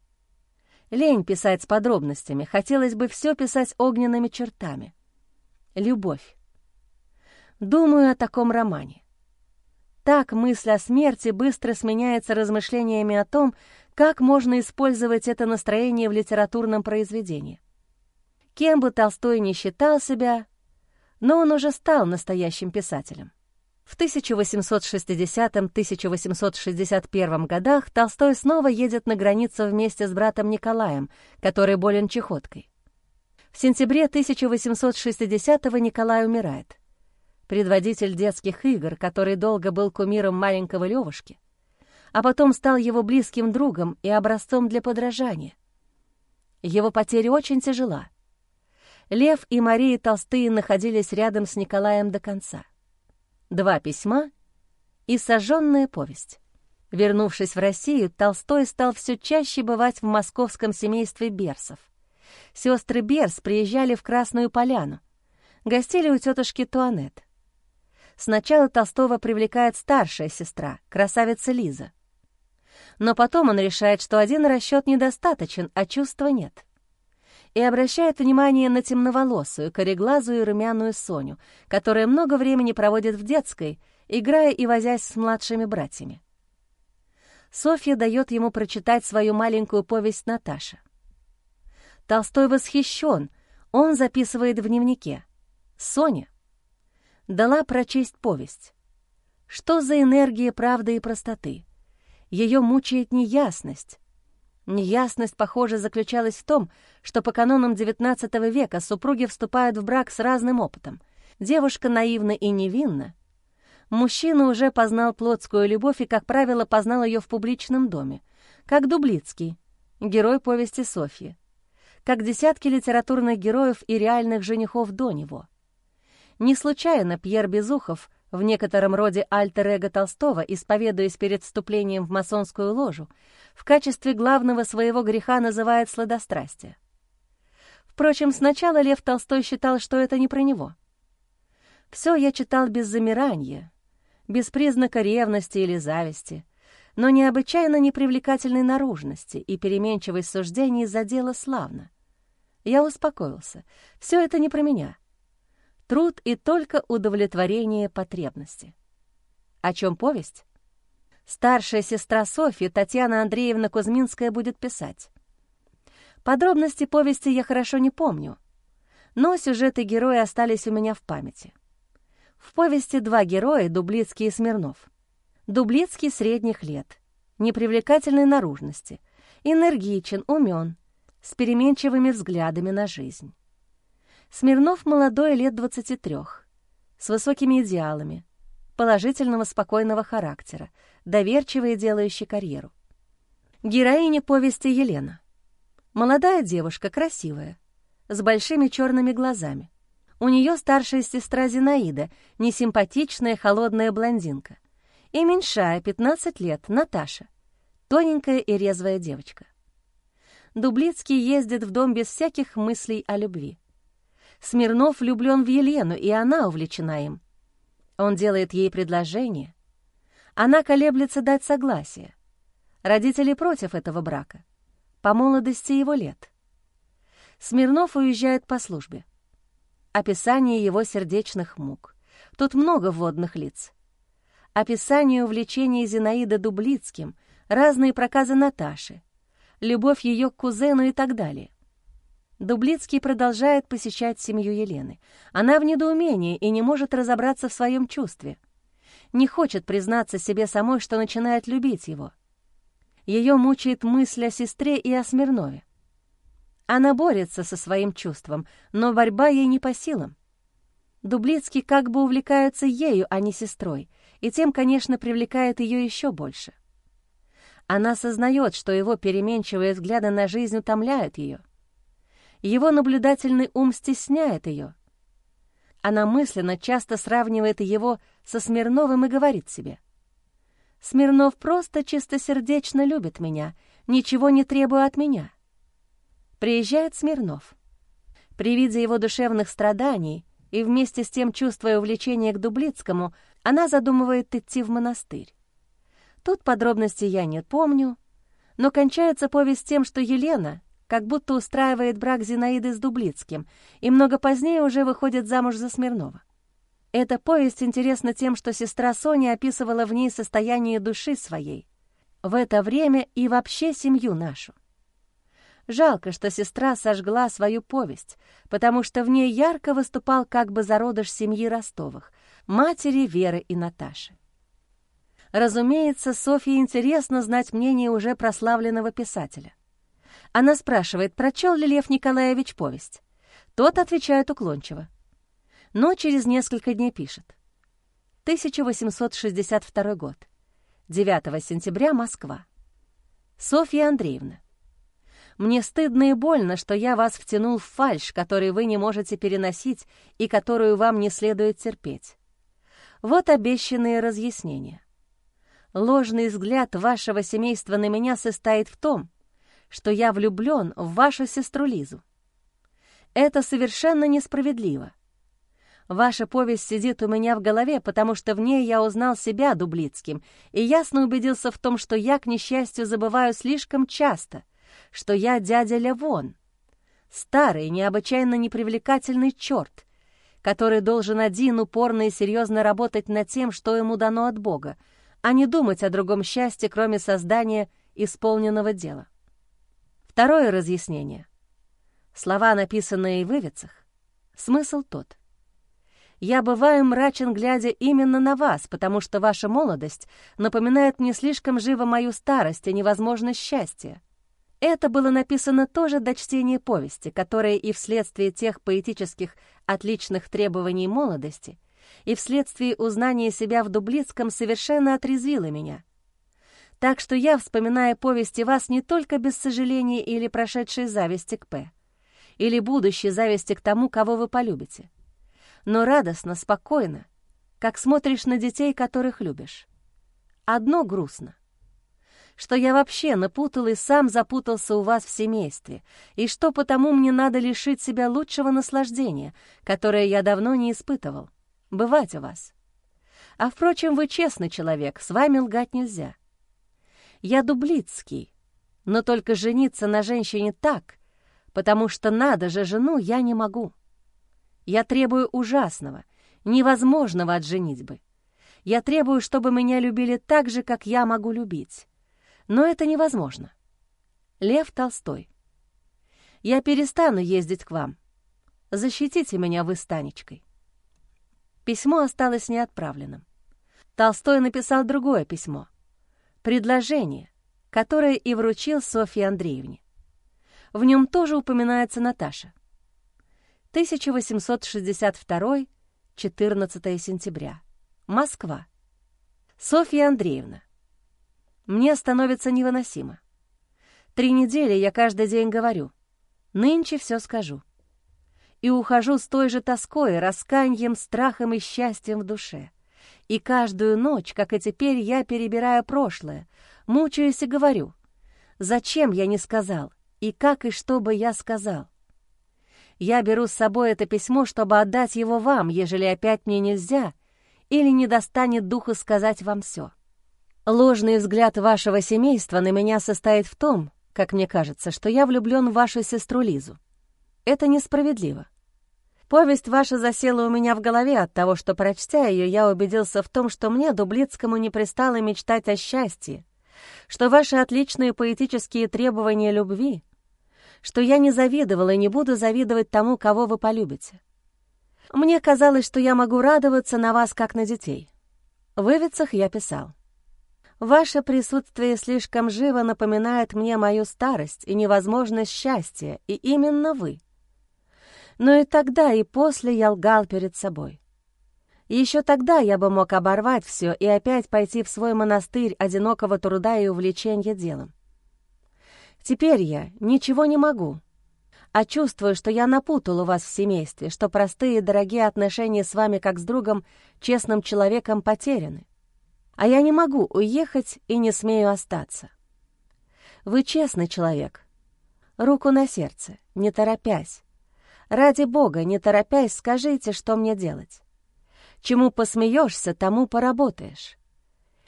Лень писать с подробностями, хотелось бы все писать огненными чертами. Любовь. Думаю о таком романе. так мысль о смерти быстро сменяется размышлениями о том, как можно использовать это настроение в литературном произведении. Кем бы Толстой не считал себя, но он уже стал настоящим писателем. В 1860-1861 годах Толстой снова едет на границу вместе с братом Николаем, который болен чехоткой. В сентябре 1860-го Николай умирает. Предводитель детских игр, который долго был кумиром маленького Левушки, а потом стал его близким другом и образцом для подражания. Его потеря очень тяжела. Лев и Мария Толстые находились рядом с Николаем до конца два письма и сожженная повесть. Вернувшись в Россию, Толстой стал все чаще бывать в московском семействе Берсов. Сестры Берс приезжали в Красную Поляну, гостили у тетушки Туанет. Сначала Толстого привлекает старшая сестра, красавица Лиза. Но потом он решает, что один расчет недостаточен, а чувства нет и обращает внимание на темноволосую, кореглазую румяную Соню, которая много времени проводит в детской, играя и возясь с младшими братьями. Софья дает ему прочитать свою маленькую повесть «Наташа». Толстой восхищен, он записывает в дневнике. Соня дала прочесть повесть. Что за энергия правды и простоты? Ее мучает неясность, Неясность, похоже, заключалась в том, что по канонам XIX века супруги вступают в брак с разным опытом. Девушка наивна и невинна. Мужчина уже познал плотскую любовь и, как правило, познал ее в публичном доме, как Дублицкий, герой повести Софьи, как десятки литературных героев и реальных женихов до него. Не случайно Пьер Безухов — в некотором роде альтер-эго Толстого, исповедуясь перед вступлением в масонскую ложу, в качестве главного своего греха называет сладострастие. Впрочем, сначала Лев Толстой считал, что это не про него. Все я читал без замирания, без признака ревности или зависти, но необычайно непривлекательной наружности и переменчивость суждений задела славно. Я успокоился. Все это не про меня — труд и только удовлетворение потребности. О чем повесть? Старшая сестра Софьи, Татьяна Андреевна Кузьминская, будет писать. Подробности повести я хорошо не помню, но сюжеты герои остались у меня в памяти. В повести два героя, Дублицкий и Смирнов. Дублицкий средних лет, непривлекательной наружности, энергичен, умен, с переменчивыми взглядами на жизнь. Смирнов молодой, лет 23, с высокими идеалами, положительного спокойного характера, доверчивый и делающий карьеру. Героиня повести Елена. Молодая девушка, красивая, с большими черными глазами. У нее старшая сестра Зинаида, несимпатичная холодная блондинка. И меньшая, 15 лет, Наташа, тоненькая и резвая девочка. Дублицкий ездит в дом без всяких мыслей о любви. Смирнов влюблен в Елену, и она увлечена им. Он делает ей предложение. Она колеблется дать согласие. Родители против этого брака. По молодости его лет. Смирнов уезжает по службе. Описание его сердечных мук. Тут много вводных лиц. Описание увлечения Зинаиды Дублицким, разные проказы Наташи, любовь ее к кузену и так далее. Дублицкий продолжает посещать семью Елены. Она в недоумении и не может разобраться в своем чувстве. Не хочет признаться себе самой, что начинает любить его. Ее мучает мысль о сестре и о Смирнове. Она борется со своим чувством, но борьба ей не по силам. Дублицкий как бы увлекается ею, а не сестрой, и тем, конечно, привлекает ее еще больше. Она сознает, что его переменчивые взгляды на жизнь утомляют ее. Его наблюдательный ум стесняет ее. Она мысленно часто сравнивает его со Смирновым и говорит себе. «Смирнов просто чистосердечно любит меня, ничего не требуя от меня». Приезжает Смирнов. При виде его душевных страданий и вместе с тем чувствуя увлечение к Дублицкому, она задумывает идти в монастырь. Тут подробностей я не помню, но кончается повесть тем, что Елена, как будто устраивает брак Зинаиды с Дублицким, и много позднее уже выходит замуж за Смирнова. Эта повесть интересна тем, что сестра Соня описывала в ней состояние души своей, в это время и вообще семью нашу. Жалко, что сестра сожгла свою повесть, потому что в ней ярко выступал как бы зародыш семьи Ростовых, матери Веры и Наташи. Разумеется, Софье интересно знать мнение уже прославленного писателя. Она спрашивает, прочел ли Лев Николаевич повесть. Тот отвечает уклончиво. Но через несколько дней пишет. 1862 год. 9 сентября, Москва. Софья Андреевна. Мне стыдно и больно, что я вас втянул в фальшь, который вы не можете переносить и которую вам не следует терпеть. Вот обещанные разъяснения. Ложный взгляд вашего семейства на меня состоит в том, что я влюблен в вашу сестру Лизу. Это совершенно несправедливо. Ваша повесть сидит у меня в голове, потому что в ней я узнал себя Дублицким и ясно убедился в том, что я, к несчастью, забываю слишком часто, что я дядя Левон, старый, необычайно непривлекательный черт, который должен один упорно и серьезно работать над тем, что ему дано от Бога, а не думать о другом счастье, кроме создания исполненного дела. Второе разъяснение. Слова, написанные в вывицах, смысл тот. Я бываю мрачен, глядя именно на вас, потому что ваша молодость напоминает мне слишком живо мою старость и невозможность счастья. Это было написано тоже до чтения повести, которая и вследствие тех поэтических отличных требований молодости, и вследствие узнания себя в Дублицком совершенно отрезвила меня. Так что я, вспоминая повести вас, не только без сожаления или прошедшей зависти к П, или будущей зависти к тому, кого вы полюбите, но радостно, спокойно, как смотришь на детей, которых любишь. Одно грустно что я вообще напутал и сам запутался у вас в семействе, и что потому мне надо лишить себя лучшего наслаждения, которое я давно не испытывал, бывать у вас. А, впрочем, вы честный человек, с вами лгать нельзя. Я дублицкий, но только жениться на женщине так, потому что надо же жену я не могу. Я требую ужасного, невозможного от женитьбы. Я требую, чтобы меня любили так же, как я могу любить. Но это невозможно. Лев Толстой. Я перестану ездить к вам. Защитите меня вы с Танечкой. Письмо осталось неотправленным. Толстой написал другое письмо. Предложение, которое и вручил Софье Андреевне. В нем тоже упоминается Наташа. 1862, 14 сентября. Москва. Софья Андреевна. Мне становится невыносимо. Три недели я каждый день говорю. Нынче все скажу. И ухожу с той же тоской, расканьем, страхом и счастьем в душе. И каждую ночь, как и теперь, я перебираю прошлое, мучаюсь и говорю, зачем я не сказал, и как и что бы я сказал. Я беру с собой это письмо, чтобы отдать его вам, ежели опять мне нельзя или не достанет духа сказать вам все. Ложный взгляд вашего семейства на меня состоит в том, как мне кажется, что я влюблен в вашу сестру Лизу. Это несправедливо. Повесть ваша засела у меня в голове от того, что, прочтя ее, я убедился в том, что мне, Дублицкому, не пристало мечтать о счастье, что ваши отличные поэтические требования любви, что я не завидовал и не буду завидовать тому, кого вы полюбите. Мне казалось, что я могу радоваться на вас, как на детей. В Ивицах я писал. Ваше присутствие слишком живо напоминает мне мою старость и невозможность счастья, и именно вы. Но и тогда, и после я лгал перед собой. Еще тогда я бы мог оборвать все и опять пойти в свой монастырь одинокого труда и увлечения делом. Теперь я ничего не могу, а чувствую, что я напутал у вас в семействе, что простые дорогие отношения с вами как с другом, честным человеком потеряны а я не могу уехать и не смею остаться. Вы честный человек. Руку на сердце, не торопясь. Ради Бога, не торопясь, скажите, что мне делать. Чему посмеешься, тому поработаешь.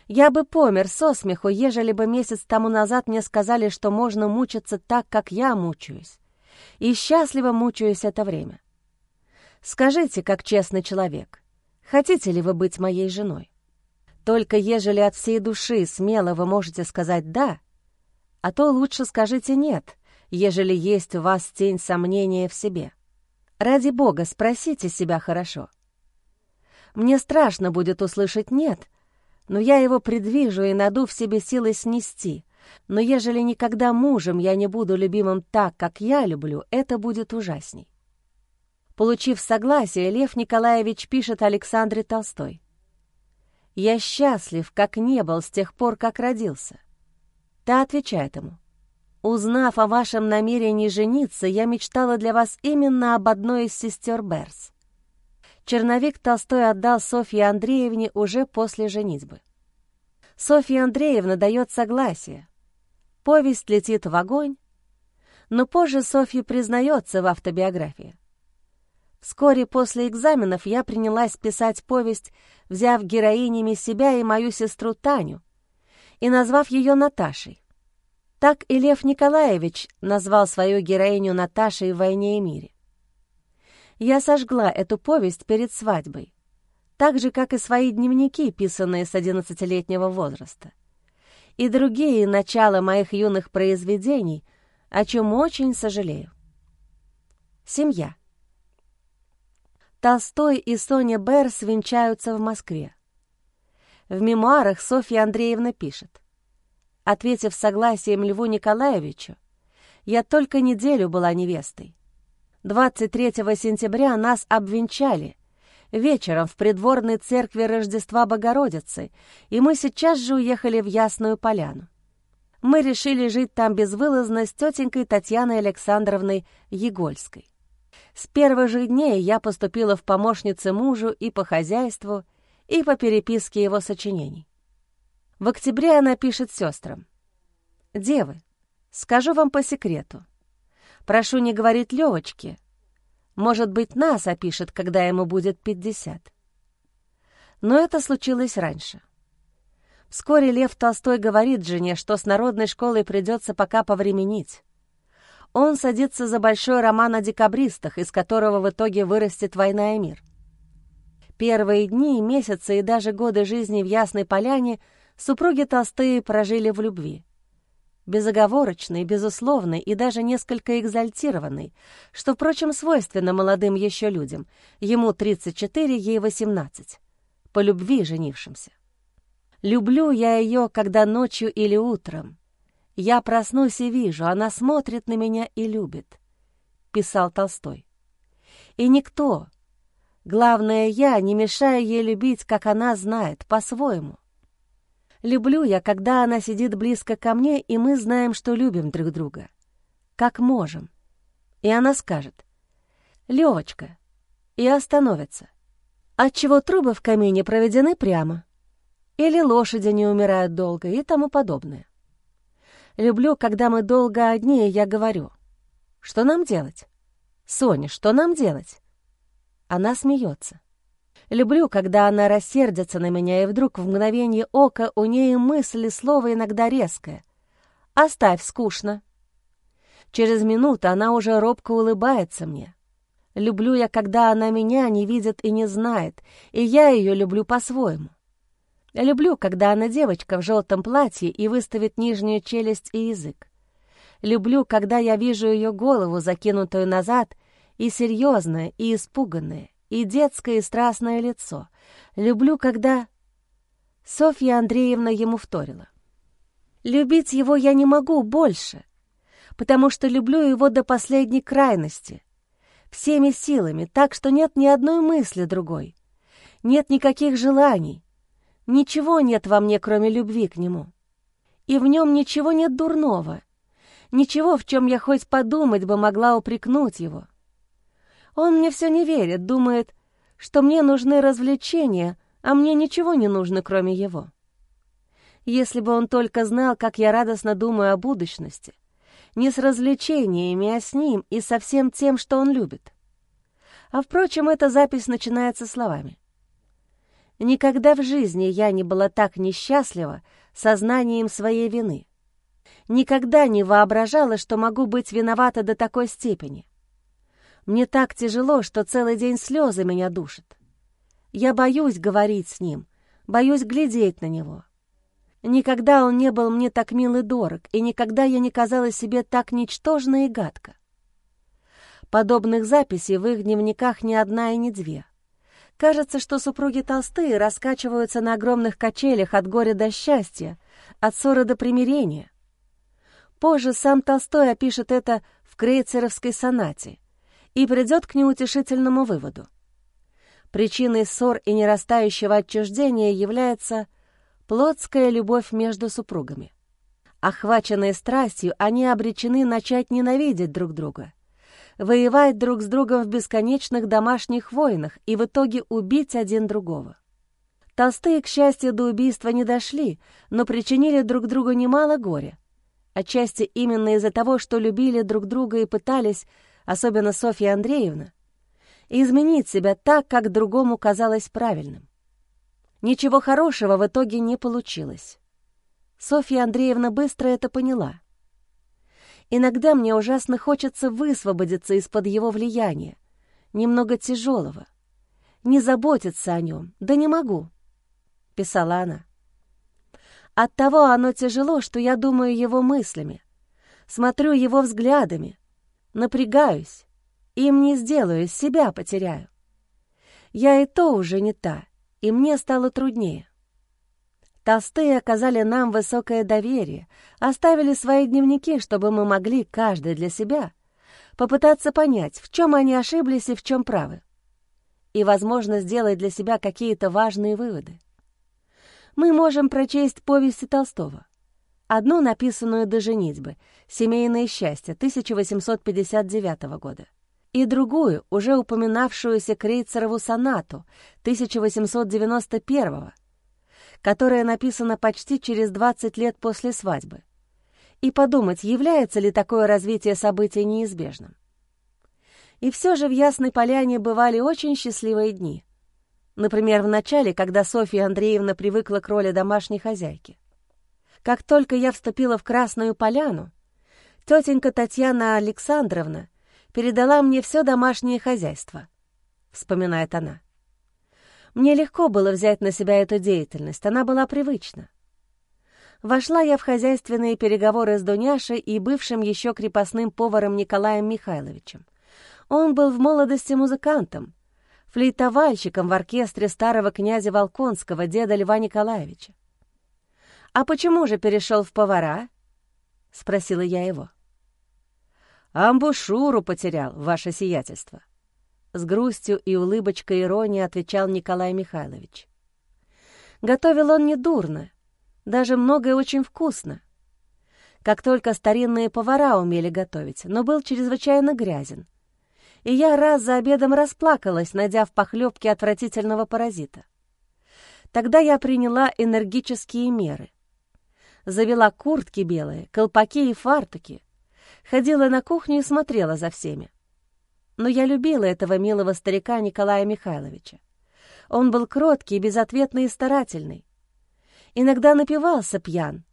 Я бы помер со смеху, ежели бы месяц тому назад мне сказали, что можно мучиться так, как я мучаюсь. И счастливо мучаюсь это время. Скажите, как честный человек, Хотите ли вы быть моей женой? Только ежели от всей души смело вы можете сказать «да», а то лучше скажите «нет», ежели есть у вас тень сомнения в себе. Ради Бога, спросите себя хорошо. Мне страшно будет услышать «нет», но я его предвижу и наду в себе силы снести. Но ежели никогда мужем я не буду любимым так, как я люблю, это будет ужасней. Получив согласие, Лев Николаевич пишет Александре Толстой. «Я счастлив, как не был с тех пор, как родился». Та отвечает ему. «Узнав о вашем намерении жениться, я мечтала для вас именно об одной из сестер Берс. Черновик Толстой отдал Софье Андреевне уже после женитьбы. Софья Андреевна дает согласие. Повесть летит в огонь, но позже Софья признается в автобиографии. Вскоре после экзаменов я принялась писать повесть, взяв героинями себя и мою сестру Таню и назвав ее Наташей. Так и Лев Николаевич назвал свою героиню Наташей в «Войне и мире». Я сожгла эту повесть перед свадьбой, так же, как и свои дневники, писанные с одиннадцатилетнего возраста, и другие начала моих юных произведений, о чем очень сожалею. Семья. Толстой и Соня Берс венчаются в Москве. В мемуарах Софья Андреевна пишет. Ответив согласием Льву Николаевичу, я только неделю была невестой. 23 сентября нас обвенчали, вечером в придворной церкви Рождества Богородицы, и мы сейчас же уехали в Ясную Поляну. Мы решили жить там безвылазно с тетенькой Татьяной Александровной Егольской. С первых же дней я поступила в помощницы мужу и по хозяйству, и по переписке его сочинений. В октябре она пишет сестрам. «Девы, скажу вам по секрету. Прошу не говорить Левочке. Может быть, нас опишет, когда ему будет пятьдесят». Но это случилось раньше. Вскоре Лев Толстой говорит жене, что с народной школой придется пока повременить он садится за большой роман о декабристах, из которого в итоге вырастет «Война и мир». Первые дни, месяцы и даже годы жизни в Ясной Поляне супруги Толстые прожили в любви. Безоговорочной, безусловной и даже несколько экзальтированной, что, впрочем, свойственно молодым еще людям, ему 34, ей 18, по любви женившимся. «Люблю я ее, когда ночью или утром, «Я проснусь и вижу, она смотрит на меня и любит», — писал Толстой. «И никто, главное я, не мешаю ей любить, как она знает, по-своему. Люблю я, когда она сидит близко ко мне, и мы знаем, что любим друг друга. Как можем. И она скажет, «Левочка», и остановится. Отчего трубы в камине проведены прямо, или лошади не умирают долго и тому подобное. Люблю, когда мы долго одни, и я говорю. Что нам делать? Соня, что нам делать? Она смеется. Люблю, когда она рассердится на меня, и вдруг в мгновение ока у нее мысль и слово иногда резкое. «Оставь, скучно». Через минуту она уже робко улыбается мне. Люблю я, когда она меня не видит и не знает, и я ее люблю по-своему. Люблю, когда она девочка в желтом платье и выставит нижнюю челюсть и язык. Люблю, когда я вижу ее голову, закинутую назад, и серьезное, и испуганное, и детское, и страстное лицо. Люблю, когда... Софья Андреевна ему вторила. Любить его я не могу больше, потому что люблю его до последней крайности, всеми силами, так что нет ни одной мысли другой, нет никаких желаний, Ничего нет во мне, кроме любви к нему. И в нем ничего нет дурного, ничего, в чем я хоть подумать бы могла упрекнуть его. Он мне все не верит, думает, что мне нужны развлечения, а мне ничего не нужно, кроме его. Если бы он только знал, как я радостно думаю о будущности, не с развлечениями, а с ним и со всем тем, что он любит. А, впрочем, эта запись начинается словами. Никогда в жизни я не была так несчастлива сознанием своей вины. Никогда не воображала, что могу быть виновата до такой степени. Мне так тяжело, что целый день слезы меня душат. Я боюсь говорить с ним, боюсь глядеть на него. Никогда он не был мне так мил и дорог, и никогда я не казалась себе так ничтожно и гадко. Подобных записей в их дневниках ни одна и не две. Кажется, что супруги Толстые раскачиваются на огромных качелях от горя до счастья, от ссоры до примирения. Позже сам Толстой опишет это в крейцеровской сонате и придет к неутешительному выводу. Причиной ссор и нерастающего отчуждения является плотская любовь между супругами. Охваченные страстью, они обречены начать ненавидеть друг друга, воевать друг с другом в бесконечных домашних войнах и в итоге убить один другого. Толстые, к счастью, до убийства не дошли, но причинили друг другу немало горя. Отчасти именно из-за того, что любили друг друга и пытались, особенно Софья Андреевна, изменить себя так, как другому казалось правильным. Ничего хорошего в итоге не получилось. Софья Андреевна быстро это поняла. Иногда мне ужасно хочется высвободиться из-под его влияния, немного тяжелого, не заботиться о нем, да не могу, — писала она. Оттого оно тяжело, что я думаю его мыслями, смотрю его взглядами, напрягаюсь, им не сделаю, себя потеряю. Я и то уже не та, и мне стало труднее. Толстые оказали нам высокое доверие, оставили свои дневники, чтобы мы могли, каждый для себя, попытаться понять, в чем они ошиблись и в чем правы, и, возможно, сделать для себя какие-то важные выводы. Мы можем прочесть повести Толстого. Одну, написанную до женитьбы, «Семейное счастье» 1859 года, и другую, уже упоминавшуюся Крейцерову сонату 1891 которая написана почти через 20 лет после свадьбы, и подумать, является ли такое развитие событий неизбежным. И все же в Ясной Поляне бывали очень счастливые дни. Например, в начале, когда Софья Андреевна привыкла к роли домашней хозяйки. Как только я вступила в Красную Поляну, тетенька Татьяна Александровна передала мне все домашнее хозяйство, — вспоминает она. Мне легко было взять на себя эту деятельность, она была привычна. Вошла я в хозяйственные переговоры с Дуняшей и бывшим еще крепостным поваром Николаем Михайловичем. Он был в молодости музыкантом, флейтовальщиком в оркестре старого князя Волконского, деда Льва Николаевича. «А почему же перешел в повара?» — спросила я его. «Амбушюру потерял, ваше сиятельство», — с грустью и улыбочкой иронии отвечал Николай Михайлович. Готовил он недурно, даже многое очень вкусно. Как только старинные повара умели готовить, но был чрезвычайно грязен. И я раз за обедом расплакалась, найдя в похлебке отвратительного паразита. Тогда я приняла энергические меры. Завела куртки белые, колпаки и фартуки. Ходила на кухню и смотрела за всеми но я любила этого милого старика Николая Михайловича. Он был кроткий, безответный и старательный. Иногда напивался пьян.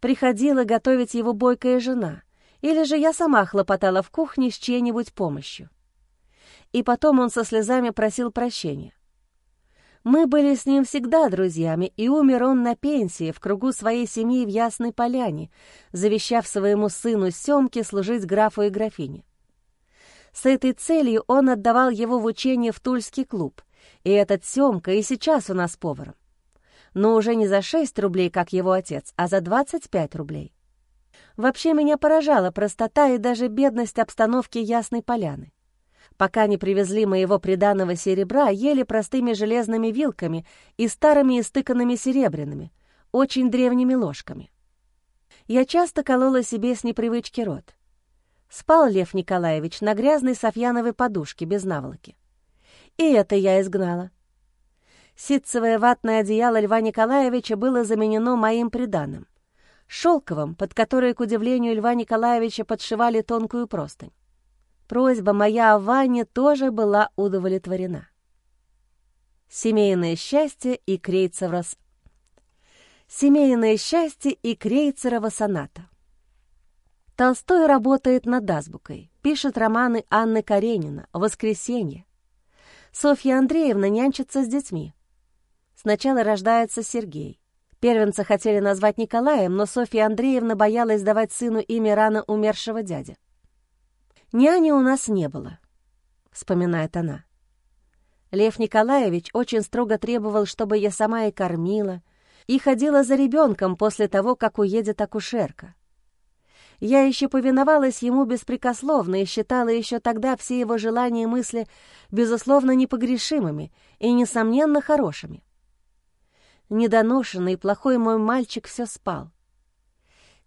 Приходила готовить его бойкая жена, или же я сама хлопотала в кухне с чьей-нибудь помощью. И потом он со слезами просил прощения. Мы были с ним всегда друзьями, и умер он на пенсии в кругу своей семьи в Ясной Поляне, завещав своему сыну Семке служить графу и графине. С этой целью он отдавал его в учение в Тульский клуб, и этот Семка и сейчас у нас поваром. Но уже не за 6 рублей, как его отец, а за 25 рублей. Вообще меня поражала простота и даже бедность обстановки Ясной Поляны. Пока не привезли моего приданного серебра, ели простыми железными вилками и старыми истыканными серебряными, очень древними ложками. Я часто колола себе с непривычки рот. Спал Лев Николаевич на грязной софьяновой подушке без наволоки. И это я изгнала. Ситцевое ватное одеяло Льва Николаевича было заменено моим приданым. Шелковым, под которое, к удивлению Льва Николаевича, подшивали тонкую простынь. Просьба моя о ванне тоже была удовлетворена. Семейное счастье и Крейцерова... Семейное счастье и Крейцерова соната. Толстой работает над азбукой, пишет романы Анны Каренина «Воскресенье». Софья Андреевна нянчится с детьми. Сначала рождается Сергей. Первенца хотели назвать Николаем, но Софья Андреевна боялась давать сыну имя рано умершего дяди. «Няни у нас не было», — вспоминает она. Лев Николаевич очень строго требовал, чтобы я сама и кормила, и ходила за ребенком после того, как уедет акушерка. Я еще повиновалась ему беспрекословно и считала еще тогда все его желания и мысли безусловно непогрешимыми и, несомненно, хорошими. Недоношенный, плохой мой мальчик все спал.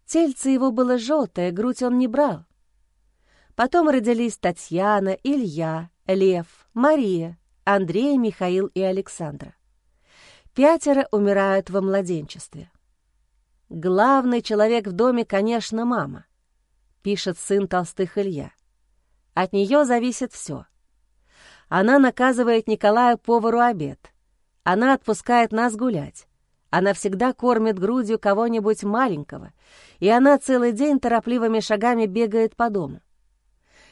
Тельце его было желтое, грудь он не брал. Потом родились Татьяна, Илья, Лев, Мария, Андрей, Михаил и Александра. Пятеро умирают во младенчестве. «Главный человек в доме, конечно, мама», — пишет сын Толстых Илья. «От нее зависит все. Она наказывает Николаю повару обед. Она отпускает нас гулять. Она всегда кормит грудью кого-нибудь маленького, и она целый день торопливыми шагами бегает по дому.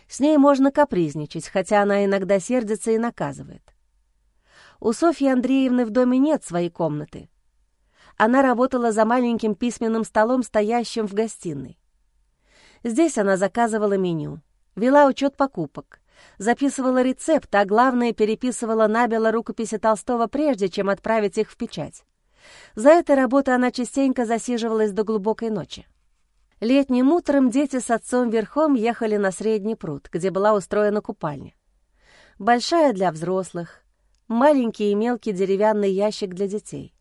С ней можно капризничать, хотя она иногда сердится и наказывает. У Софьи Андреевны в доме нет своей комнаты, она работала за маленьким письменным столом, стоящим в гостиной. Здесь она заказывала меню, вела учет покупок, записывала рецепт, а главное, переписывала набело рукописи Толстого, прежде чем отправить их в печать. За этой работой она частенько засиживалась до глубокой ночи. Летним утром дети с отцом верхом ехали на Средний пруд, где была устроена купальня. Большая для взрослых, маленький и мелкий деревянный ящик для детей.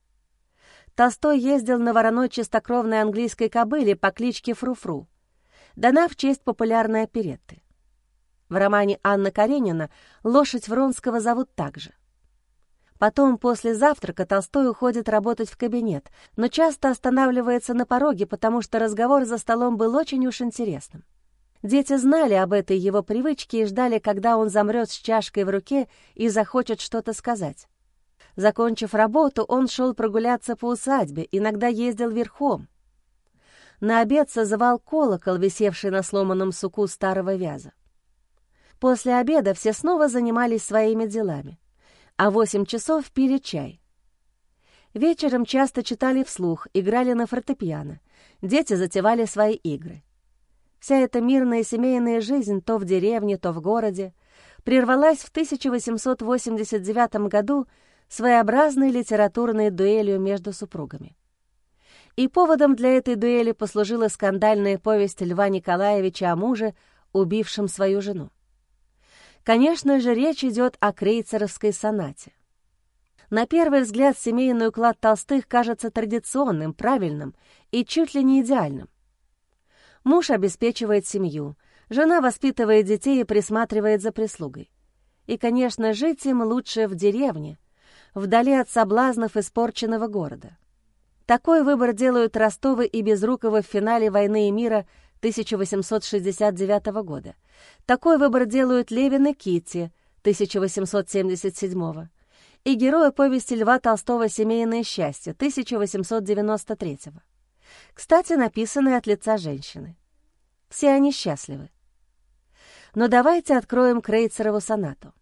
Толстой ездил на вороной чистокровной английской кобыле по кличке Фруфру, дана в честь популярной оперетты. В романе Анна Каренина лошадь Вронского зовут так же. Потом, после завтрака, Толстой уходит работать в кабинет, но часто останавливается на пороге, потому что разговор за столом был очень уж интересным. Дети знали об этой его привычке и ждали, когда он замрет с чашкой в руке и захочет что-то сказать. Закончив работу, он шел прогуляться по усадьбе, иногда ездил верхом. На обед созывал колокол, висевший на сломанном суку старого вяза. После обеда все снова занимались своими делами, а восемь часов пили чай. Вечером часто читали вслух, играли на фортепиано, дети затевали свои игры. Вся эта мирная семейная жизнь то в деревне, то в городе прервалась в 1889 году своеобразной литературной дуэлью между супругами. И поводом для этой дуэли послужила скандальная повесть Льва Николаевича о муже, убившем свою жену. Конечно же, речь идет о крейцеровской сонате. На первый взгляд семейный уклад Толстых кажется традиционным, правильным и чуть ли не идеальным. Муж обеспечивает семью, жена воспитывает детей и присматривает за прислугой. И, конечно, жить им лучше в деревне, вдали от соблазнов испорченного города. Такой выбор делают Ростовы и Безруковы в финале «Войны и мира» 1869 года. Такой выбор делают Левин и Китти 1877 и герои повести Льва Толстого «Семейное счастье» 1893 Кстати, написанные от лица женщины. Все они счастливы. Но давайте откроем Крейцерову сонату.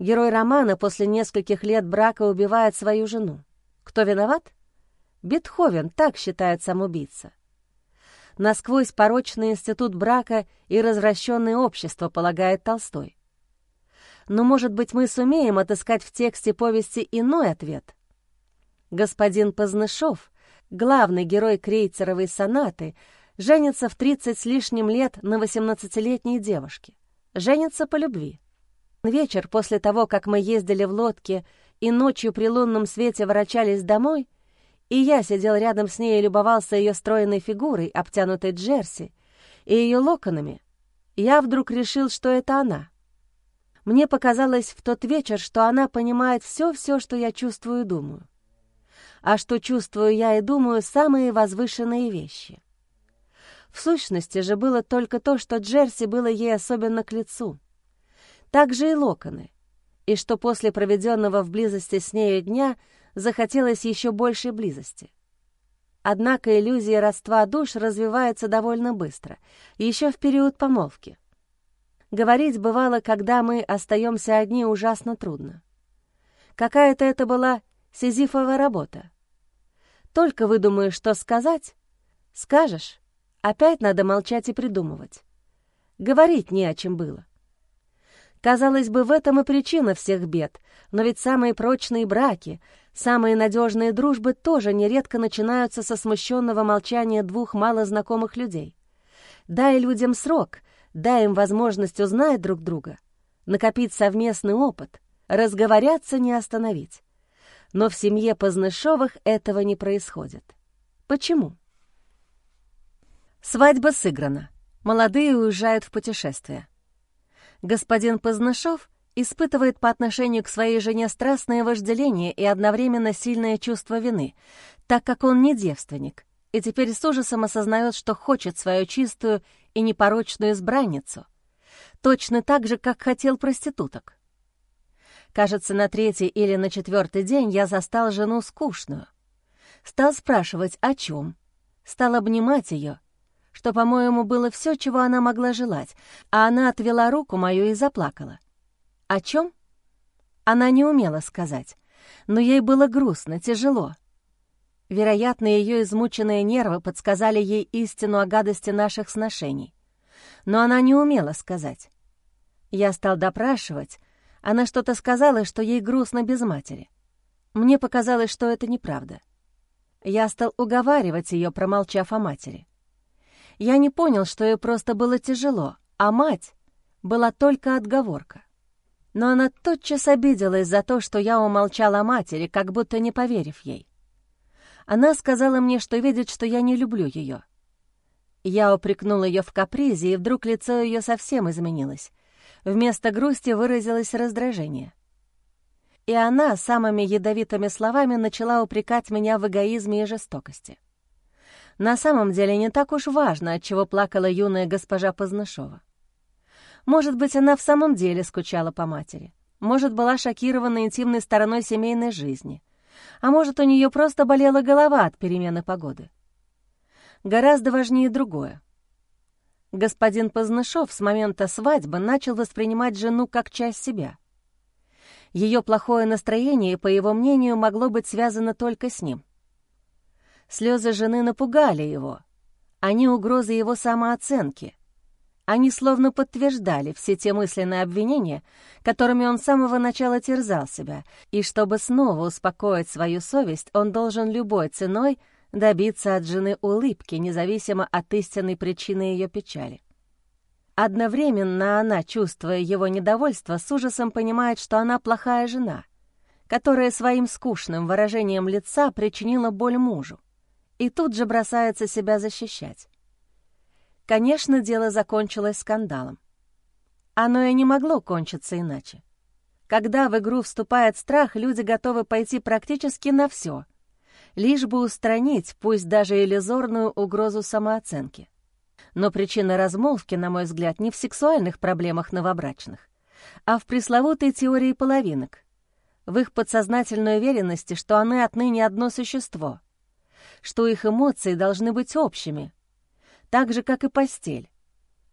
Герой романа после нескольких лет брака убивает свою жену. Кто виноват? Бетховен, так считает сам убийца. Насквозь порочный институт брака и развращенное общество, полагает Толстой. Но, может быть, мы сумеем отыскать в тексте повести иной ответ. Господин Познышов, главный герой крейцеровой сонаты, женится в 30 с лишним лет на 18-летней девушке. Женится по любви. Вечер после того, как мы ездили в лодке и ночью при лунном свете ворочались домой, и я сидел рядом с ней и любовался ее стройной фигурой, обтянутой джерси, и ее локонами, я вдруг решил, что это она. Мне показалось в тот вечер, что она понимает все-все, что я чувствую и думаю. А что чувствую я и думаю, самые возвышенные вещи. В сущности же было только то, что Джерси было ей особенно к лицу — также и локоны, и что после проведенного в близости с нею дня захотелось еще большей близости. Однако иллюзия родства душ развивается довольно быстро, еще в период помолвки. Говорить бывало, когда мы остаемся одни, ужасно трудно. Какая-то это была сизифовая работа. Только выдумаешь, что сказать, скажешь, опять надо молчать и придумывать. Говорить не о чем было. Казалось бы, в этом и причина всех бед, но ведь самые прочные браки, самые надежные дружбы тоже нередко начинаются со смущенного молчания двух малознакомых людей. Дай людям срок, дай им возможность узнать друг друга, накопить совместный опыт, разговоряться не остановить. Но в семье Познышовых этого не происходит. Почему? Свадьба сыграна. Молодые уезжают в путешествие. Господин Познышов испытывает по отношению к своей жене страстное вожделение и одновременно сильное чувство вины, так как он не девственник, и теперь с ужасом осознает, что хочет свою чистую и непорочную избранницу, точно так же, как хотел проституток. Кажется, на третий или на четвертый день я застал жену скучную. Стал спрашивать, о чем. Стал обнимать ее, что, по-моему, было все, чего она могла желать, а она отвела руку мою и заплакала. О чем? Она не умела сказать, но ей было грустно, тяжело. Вероятно, ее измученные нервы подсказали ей истину о гадости наших сношений. Но она не умела сказать. Я стал допрашивать, она что-то сказала, что ей грустно без матери. Мне показалось, что это неправда. Я стал уговаривать ее, промолчав о матери. Я не понял, что ей просто было тяжело, а мать была только отговорка. Но она тотчас обиделась за то, что я умолчал о матери, как будто не поверив ей. Она сказала мне, что видит, что я не люблю ее. Я упрекнул ее в капризе, и вдруг лицо ее совсем изменилось. Вместо грусти выразилось раздражение. И она самыми ядовитыми словами начала упрекать меня в эгоизме и жестокости. На самом деле не так уж важно, от чего плакала юная госпожа Познышова. Может быть, она в самом деле скучала по матери. Может, была шокирована интимной стороной семейной жизни. А может, у нее просто болела голова от перемены погоды. Гораздо важнее другое. Господин Познышов с момента свадьбы начал воспринимать жену как часть себя. Ее плохое настроение, по его мнению, могло быть связано только с ним. Слезы жены напугали его. Они угрозы его самооценки. Они словно подтверждали все те мысленные обвинения, которыми он с самого начала терзал себя, и чтобы снова успокоить свою совесть, он должен любой ценой — добиться от жены улыбки, независимо от истинной причины ее печали. Одновременно она, чувствуя его недовольство, с ужасом понимает, что она плохая жена, которая своим скучным выражением лица причинила боль мужу, и тут же бросается себя защищать. Конечно, дело закончилось скандалом. Оно и не могло кончиться иначе. Когда в игру вступает страх, люди готовы пойти практически на все — лишь бы устранить, пусть даже иллюзорную угрозу самооценки. Но причина размолвки, на мой взгляд, не в сексуальных проблемах новобрачных, а в пресловутой теории половинок, в их подсознательной уверенности, что они отныне одно существо, что их эмоции должны быть общими, так же, как и постель,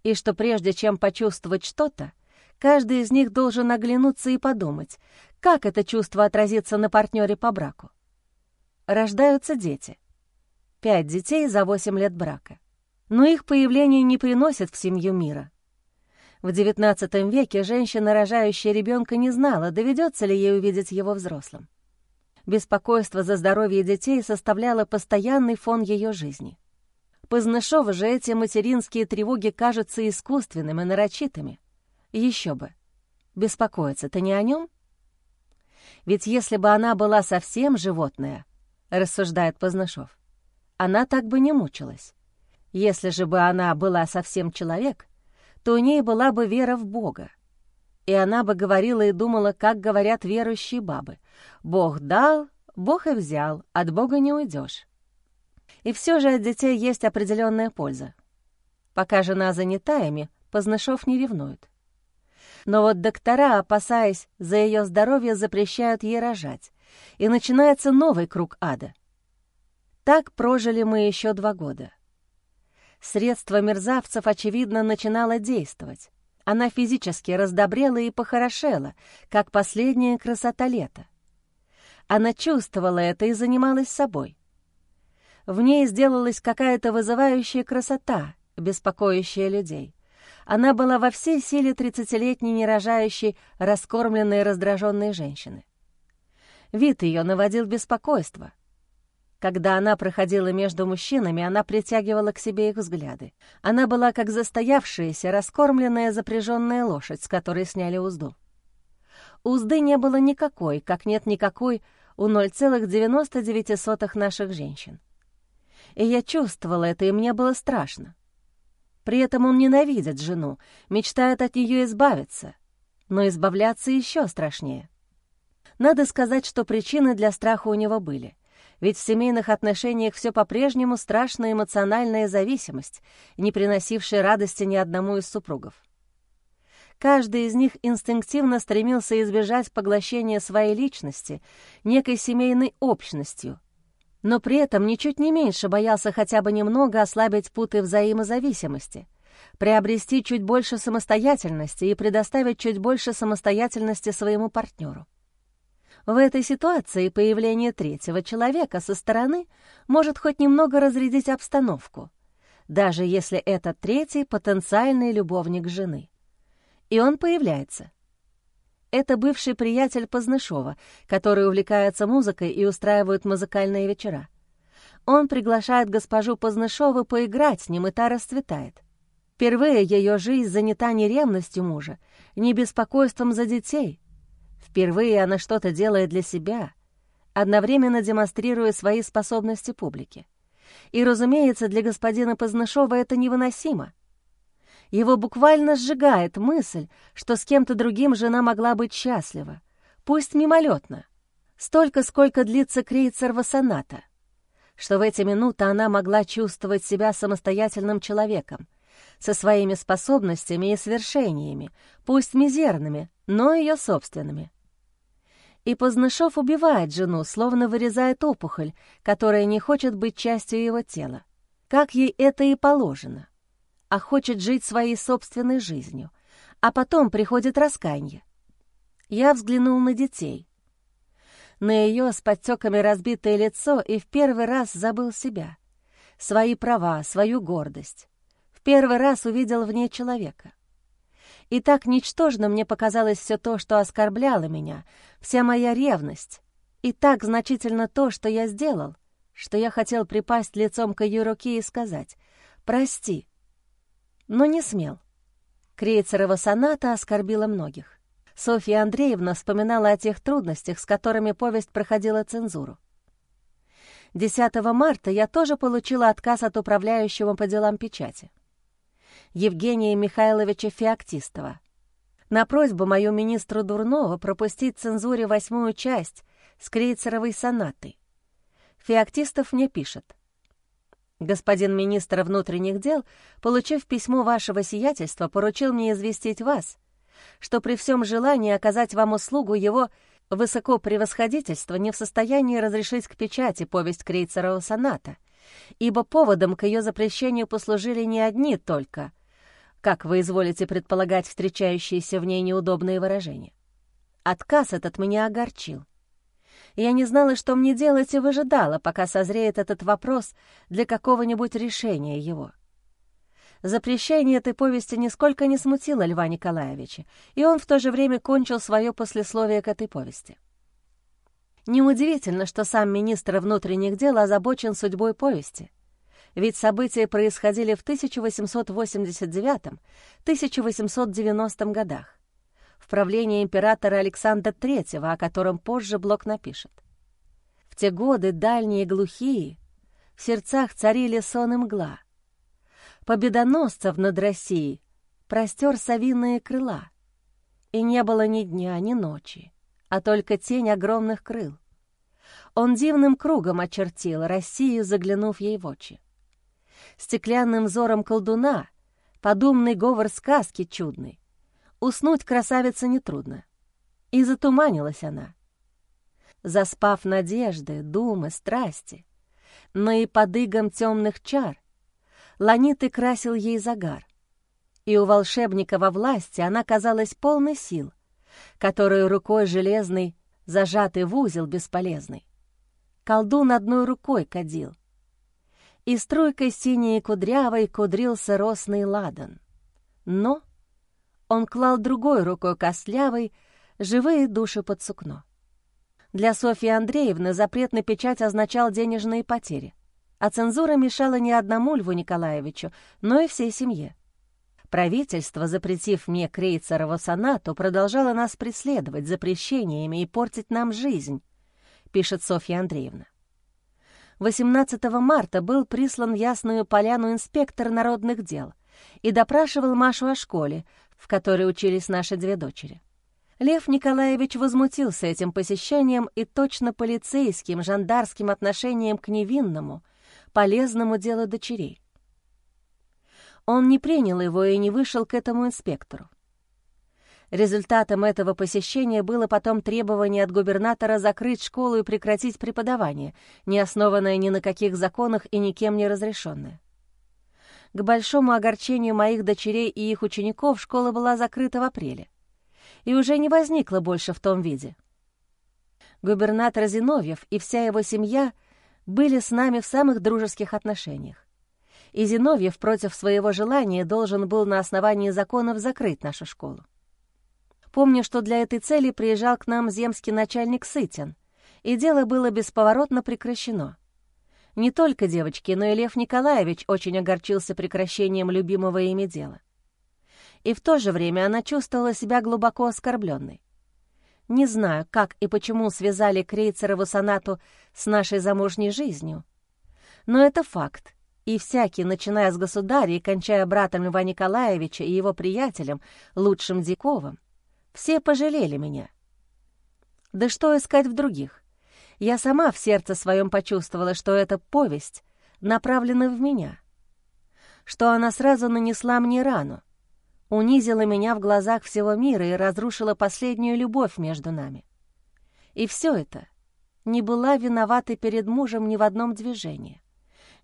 и что прежде чем почувствовать что-то, каждый из них должен оглянуться и подумать, как это чувство отразится на партнере по браку рождаются дети. Пять детей за восемь лет брака. Но их появление не приносит в семью мира. В XIX веке женщина, рожающая ребенка, не знала, доведется ли ей увидеть его взрослым. Беспокойство за здоровье детей составляло постоянный фон ее жизни. Познышова же эти материнские тревоги кажутся искусственными, нарочитыми. Еще бы. Беспокоиться-то не о нем? Ведь если бы она была совсем животное, — рассуждает Познышов. Она так бы не мучилась. Если же бы она была совсем человек, то у ней была бы вера в Бога. И она бы говорила и думала, как говорят верующие бабы. «Бог дал, Бог и взял, от Бога не уйдешь». И все же от детей есть определенная польза. Пока жена занята ими, Познышов не ревнует. Но вот доктора, опасаясь за ее здоровье, запрещают ей рожать, и начинается новый круг ада. Так прожили мы еще два года. Средство мерзавцев, очевидно, начинало действовать. Она физически раздобрела и похорошела, как последняя красота лета. Она чувствовала это и занималась собой. В ней сделалась какая-то вызывающая красота, беспокоящая людей. Она была во всей силе тридцатилетней нерожающей, раскормленной и раздраженной женщины. Вид ее наводил беспокойство — когда она проходила между мужчинами, она притягивала к себе их взгляды. Она была как застоявшаяся, раскормленная запряженная лошадь, с которой сняли узду. Узды не было никакой, как нет никакой у 0,99 наших женщин. И я чувствовала это, и мне было страшно. При этом он ненавидит жену, мечтает от нее избавиться, но избавляться еще страшнее. Надо сказать, что причины для страха у него были — ведь в семейных отношениях все по-прежнему страшная эмоциональная зависимость, не приносившая радости ни одному из супругов. Каждый из них инстинктивно стремился избежать поглощения своей личности некой семейной общностью, но при этом ничуть не меньше боялся хотя бы немного ослабить путы взаимозависимости, приобрести чуть больше самостоятельности и предоставить чуть больше самостоятельности своему партнеру. В этой ситуации появление третьего человека со стороны может хоть немного разрядить обстановку, даже если этот третий — потенциальный любовник жены. И он появляется. Это бывший приятель Познышова, который увлекается музыкой и устраивает музыкальные вечера. Он приглашает госпожу Познышову поиграть с ним, и та расцветает. Впервые ее жизнь занята не ревностью мужа, не беспокойством за детей — Впервые она что-то делает для себя, одновременно демонстрируя свои способности публике. И, разумеется, для господина Познышова это невыносимо. Его буквально сжигает мысль, что с кем-то другим жена могла быть счастлива, пусть мимолетно, столько, сколько длится крейцерова соната, что в эти минуты она могла чувствовать себя самостоятельным человеком, со своими способностями и свершениями, пусть мизерными, но ее собственными. И Познышов убивает жену, словно вырезает опухоль, которая не хочет быть частью его тела. Как ей это и положено. А хочет жить своей собственной жизнью. А потом приходит раскаяние. Я взглянул на детей. На ее с подтеками разбитое лицо и в первый раз забыл себя. Свои права, свою гордость. В первый раз увидел в ней человека. И так ничтожно мне показалось все то, что оскорбляло меня, вся моя ревность. И так значительно то, что я сделал, что я хотел припасть лицом к ее руке и сказать «Прости», но не смел. Крейцерова соната оскорбила многих. Софья Андреевна вспоминала о тех трудностях, с которыми повесть проходила цензуру. 10 марта я тоже получила отказ от управляющего по делам печати. Евгения Михайловича Феоктистова. На просьбу мою министру Дурнова пропустить цензуре восьмую часть с крейцеровой сонатой. Феоктистов мне пишет. «Господин министр внутренних дел, получив письмо вашего сиятельства, поручил мне известить вас, что при всем желании оказать вам услугу его высокопревосходительство не в состоянии разрешить к печати повесть Крейцерова соната, ибо поводом к ее запрещению послужили не одни только — как вы изволите предполагать встречающиеся в ней неудобные выражения. Отказ этот меня огорчил. Я не знала, что мне делать, и выжидала, пока созреет этот вопрос для какого-нибудь решения его. Запрещение этой повести нисколько не смутило Льва Николаевича, и он в то же время кончил свое послесловие к этой повести. Неудивительно, что сам министр внутренних дел озабочен судьбой повести ведь события происходили в 1889-1890 годах, в правлении императора Александра III, о котором позже Блок напишет. В те годы дальние глухие, в сердцах царили сон и мгла. Победоносцев над Россией простер совиные крыла, и не было ни дня, ни ночи, а только тень огромных крыл. Он дивным кругом очертил Россию, заглянув ей в очи стеклянным взором колдуна, подумный говор сказки чудный. Уснуть красавица нетрудно. И затуманилась она. Заспав надежды, думы, страсти, но и под игом темных чар, ланиты красил ей загар. и у волшебника во власти она казалась полной сил, которую рукой железной, зажатый в узел бесполезный. Колдун одной рукой кадил. И струйкой синей кудрявой кудрился росный ладан. Но он клал другой рукой костлявой живые души под сукно. Для Софьи Андреевны запрет на печать означал денежные потери, а цензура мешала не одному Льву Николаевичу, но и всей семье. Правительство, запретив мне Крейцерову сонату, продолжало нас преследовать запрещениями и портить нам жизнь, пишет Софья Андреевна. 18 марта был прислан в Ясную Поляну инспектор народных дел и допрашивал Машу о школе, в которой учились наши две дочери. Лев Николаевич возмутился этим посещением и точно полицейским, жандарским отношением к невинному, полезному делу дочерей. Он не принял его и не вышел к этому инспектору. Результатом этого посещения было потом требование от губернатора закрыть школу и прекратить преподавание, не основанное ни на каких законах и никем не разрешенное. К большому огорчению моих дочерей и их учеников школа была закрыта в апреле и уже не возникла больше в том виде. Губернатор Зиновьев и вся его семья были с нами в самых дружеских отношениях и Зиновьев против своего желания должен был на основании законов закрыть нашу школу. Помню, что для этой цели приезжал к нам земский начальник Сытин, и дело было бесповоротно прекращено. Не только девочки, но и Лев Николаевич очень огорчился прекращением любимого ими дела. И в то же время она чувствовала себя глубоко оскорбленной. Не знаю, как и почему связали Крейцерову сонату с нашей замужней жизнью, но это факт, и всякий, начиная с государя и кончая братом Льва Николаевича и его приятелем, лучшим Диковым, все пожалели меня. Да что искать в других? Я сама в сердце своем почувствовала, что эта повесть направлена в меня, что она сразу нанесла мне рану, унизила меня в глазах всего мира и разрушила последнюю любовь между нами. И все это не была виновата перед мужем ни в одном движении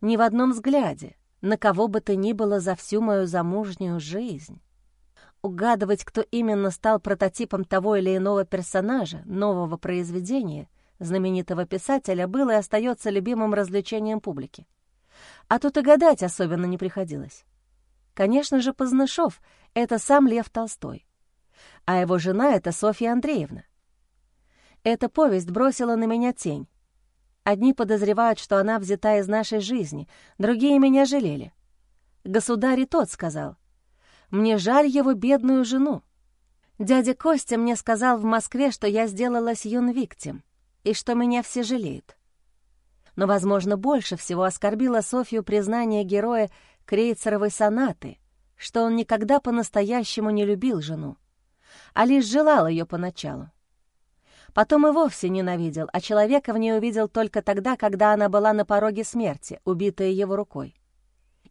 ни в одном взгляде, на кого бы то ни было за всю мою замужнюю жизнь. Угадывать, кто именно стал прототипом того или иного персонажа, нового произведения, знаменитого писателя, было и остается любимым развлечением публики. А тут и гадать особенно не приходилось. Конечно же, Познышов — это сам Лев Толстой, а его жена — это Софья Андреевна. Эта повесть бросила на меня тень, Одни подозревают, что она взята из нашей жизни, другие меня жалели. Государь и тот сказал, «Мне жаль его бедную жену». Дядя Костя мне сказал в Москве, что я сделалась юнвиктим и что меня все жалеют. Но, возможно, больше всего оскорбило Софью признание героя Крейцеровой сонаты, что он никогда по-настоящему не любил жену, а лишь желал ее поначалу. Потом и вовсе ненавидел, а человека в ней увидел только тогда, когда она была на пороге смерти, убитая его рукой.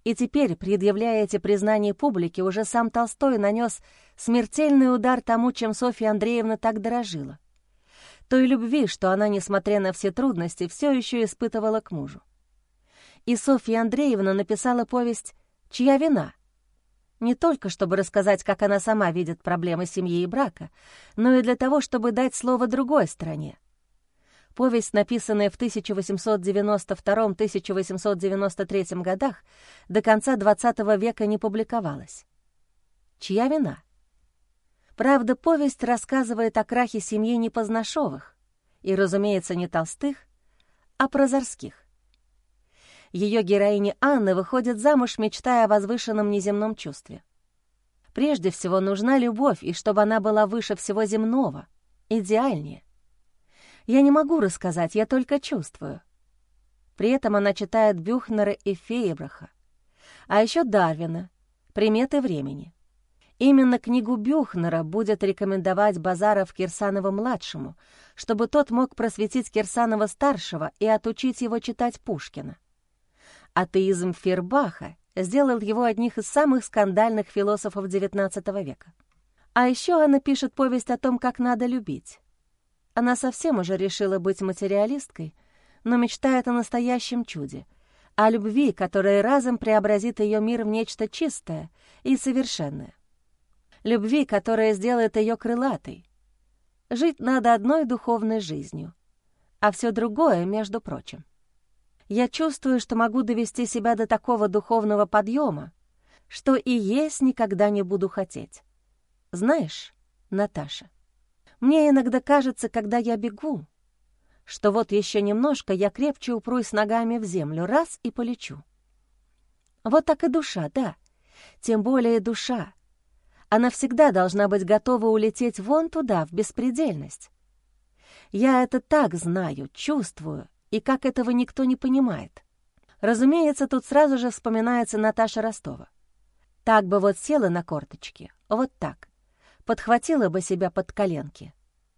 И теперь, предъявляя эти признания публике, уже сам Толстой нанес смертельный удар тому, чем Софья Андреевна так дорожила. Той любви, что она, несмотря на все трудности, все еще испытывала к мужу. И Софья Андреевна написала повесть «Чья вина?», не только чтобы рассказать, как она сама видит проблемы семьи и брака, но и для того, чтобы дать слово другой стороне. Повесть, написанная в 1892-1893 годах, до конца XX века не публиковалась. Чья вина? Правда, повесть рассказывает о крахе семьи Непознашовых, и, разумеется, не Толстых, а Прозорских ее героиня Анна выходит замуж, мечтая о возвышенном неземном чувстве. Прежде всего нужна любовь, и чтобы она была выше всего земного, идеальнее. Я не могу рассказать, я только чувствую. При этом она читает Бюхнера и Фейбраха, а еще Дарвина «Приметы времени». Именно книгу Бюхнера будет рекомендовать Базаров Кирсанова-младшему, чтобы тот мог просветить Кирсанова-старшего и отучить его читать Пушкина. Атеизм Фербаха сделал его одних из самых скандальных философов XIX века. А еще она пишет повесть о том, как надо любить. Она совсем уже решила быть материалисткой, но мечтает о настоящем чуде, о любви, которая разом преобразит ее мир в нечто чистое и совершенное. Любви, которая сделает ее крылатой. Жить надо одной духовной жизнью, а все другое, между прочим. Я чувствую, что могу довести себя до такого духовного подъема, что и есть никогда не буду хотеть. Знаешь, Наташа, мне иногда кажется, когда я бегу, что вот еще немножко я крепче упрусь ногами в землю, раз и полечу. Вот так и душа, да, тем более душа. Она всегда должна быть готова улететь вон туда, в беспредельность. Я это так знаю, чувствую, и как этого никто не понимает. Разумеется, тут сразу же вспоминается Наташа Ростова. Так бы вот села на корточки, вот так, подхватила бы себя под коленки,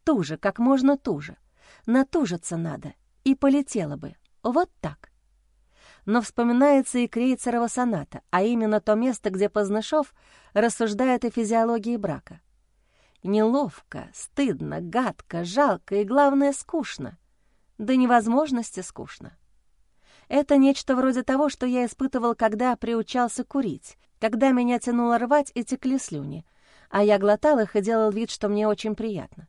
туже, как можно туже, натужиться надо, и полетела бы, вот так. Но вспоминается и Крейцерова соната, а именно то место, где Познышов рассуждает о физиологии брака. Неловко, стыдно, гадко, жалко и, главное, скучно. До невозможности скучно. Это нечто вроде того, что я испытывал, когда приучался курить, когда меня тянуло рвать и текли слюни, а я глотал их и делал вид, что мне очень приятно.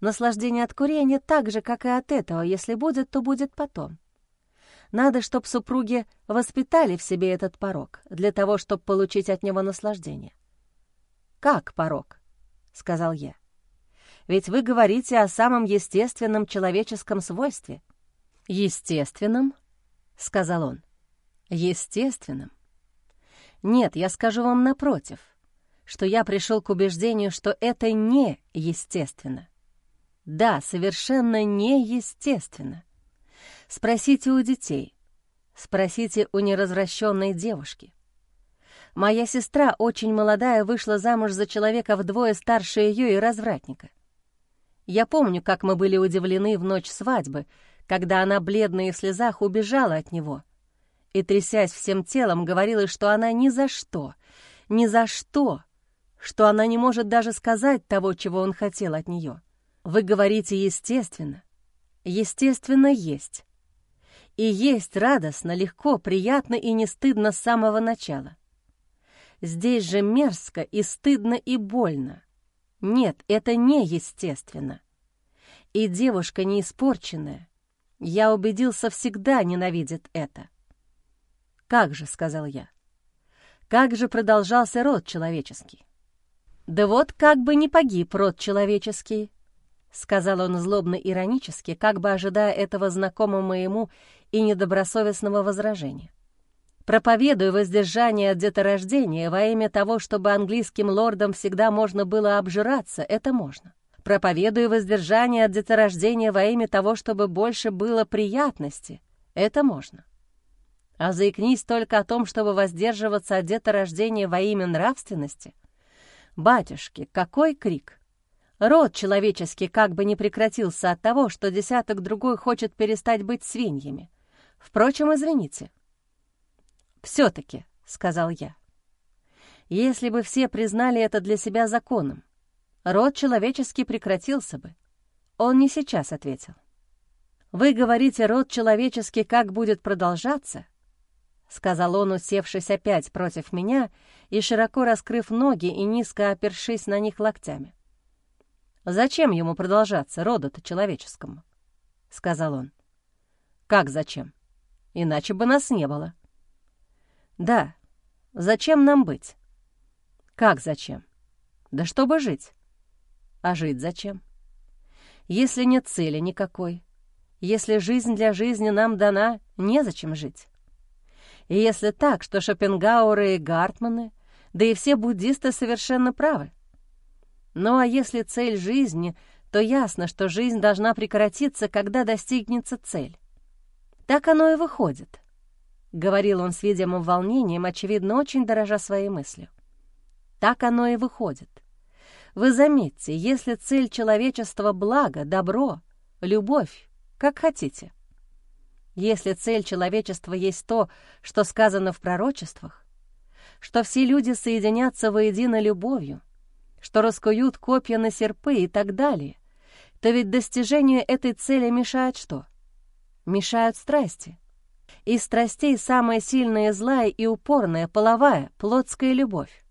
Наслаждение от курения так же, как и от этого. Если будет, то будет потом. Надо, чтобы супруги воспитали в себе этот порог, для того, чтобы получить от него наслаждение. «Как порог?» — сказал я. «Ведь вы говорите о самом естественном человеческом свойстве». «Естественном?» — сказал он. «Естественном?» «Нет, я скажу вам напротив, что я пришел к убеждению, что это не естественно. Да, совершенно неестественно. Спросите у детей, спросите у неразвращенной девушки. Моя сестра, очень молодая, вышла замуж за человека вдвое старше ее и развратника. Я помню, как мы были удивлены в ночь свадьбы, когда она, бледная и в слезах, убежала от него и, трясясь всем телом, говорила, что она ни за что, ни за что, что она не может даже сказать того, чего он хотел от нее. Вы говорите «естественно». Естественно, есть. И есть радостно, легко, приятно и не стыдно с самого начала. Здесь же мерзко и стыдно и больно. Нет, это не естественно. И девушка не испорченная, я убедился, всегда ненавидит это. «Как же», — сказал я, — «как же продолжался род человеческий?» «Да вот как бы не погиб род человеческий», — сказал он злобно-иронически, как бы ожидая этого знакомого ему и недобросовестного возражения. «Проповедуя воздержание от деторождения во имя того, чтобы английским лордам всегда можно было обжираться, это можно. Проповедуя воздержание от деторождения во имя того, чтобы больше было приятности, это можно. А заикнись только о том, чтобы воздерживаться от деторождения во имя нравственности. Батюшки, какой крик! Род человеческий как бы не прекратился от того, что десяток другой хочет перестать быть свиньями. Впрочем, извините. «Все-таки», — сказал я, — «если бы все признали это для себя законом, род человеческий прекратился бы». Он не сейчас ответил. «Вы говорите, род человеческий как будет продолжаться?» — сказал он, усевшись опять против меня и широко раскрыв ноги и низко опершись на них локтями. Зачем ему продолжаться, роду-то человеческому? — сказал он. Как зачем? Иначе бы нас не было. Да, зачем нам быть? Как зачем? Да чтобы жить. А жить зачем? Если нет цели никакой, если жизнь для жизни нам дана, незачем жить. И если так, что Шопенгауэры и Гартманы, да и все буддисты совершенно правы — ну а если цель жизни, то ясно, что жизнь должна прекратиться, когда достигнется цель. Так оно и выходит, — говорил он с видимым волнением, очевидно, очень дорожа своей мыслью. Так оно и выходит. Вы заметьте, если цель человечества — благо, добро, любовь, как хотите. Если цель человечества есть то, что сказано в пророчествах, что все люди соединятся воедино любовью — что раскуют копья на серпы и так далее, то ведь достижению этой цели мешает что? Мешают страсти. Из страстей самая сильная злая и упорная, половая, плотская любовь.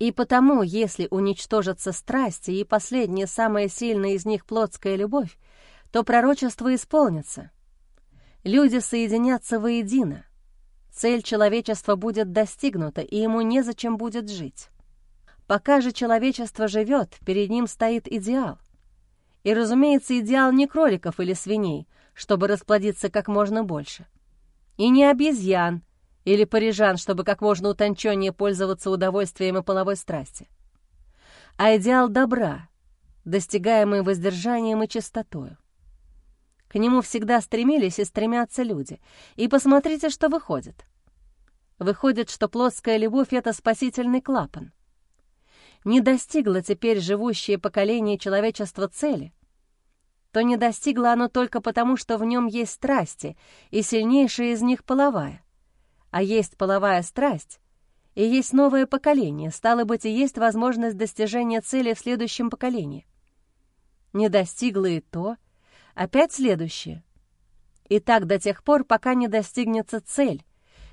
И потому, если уничтожатся страсти и последняя, самая сильная из них плотская любовь, то пророчество исполнится. Люди соединятся воедино. Цель человечества будет достигнута, и ему незачем будет жить. Пока же человечество живет, перед ним стоит идеал. И, разумеется, идеал не кроликов или свиней, чтобы расплодиться как можно больше. И не обезьян или парижан, чтобы как можно утонченнее пользоваться удовольствием и половой страсти. А идеал добра, достигаемый воздержанием и чистотою. К нему всегда стремились и стремятся люди. И посмотрите, что выходит. Выходит, что плоская любовь — это спасительный клапан — не достигло теперь живущее поколение человечества цели, то не достигло оно только потому, что в нем есть страсти, и сильнейшая из них половая. А есть половая страсть, и есть новое поколение, стало быть, и есть возможность достижения цели в следующем поколении. Не достигло и то, опять следующее. И так до тех пор, пока не достигнется цель,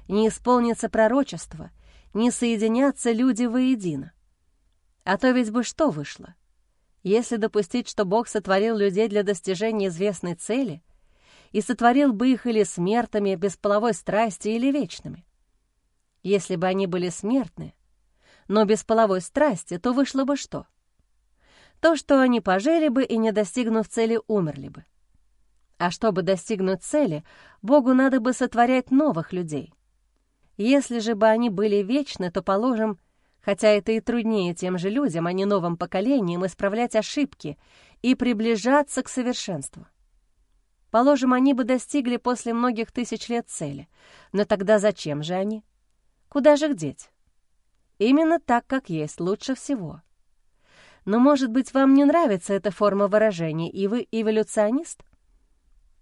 не исполнится пророчество, не соединятся люди воедино. А то ведь бы что вышло? Если допустить, что Бог сотворил людей для достижения известной цели, и сотворил бы их или смертными, без половой страсти, или вечными. Если бы они были смертны, но без половой страсти, то вышло бы что? То, что они пожили бы и, не достигнув цели, умерли бы. А чтобы достигнуть цели, Богу надо бы сотворять новых людей. Если же бы они были вечны, то, положим, хотя это и труднее тем же людям, а не новым поколениям, исправлять ошибки и приближаться к совершенству. Положим, они бы достигли после многих тысяч лет цели. Но тогда зачем же они? Куда же их деть? Именно так, как есть, лучше всего. Но, может быть, вам не нравится эта форма выражения, и вы эволюционист?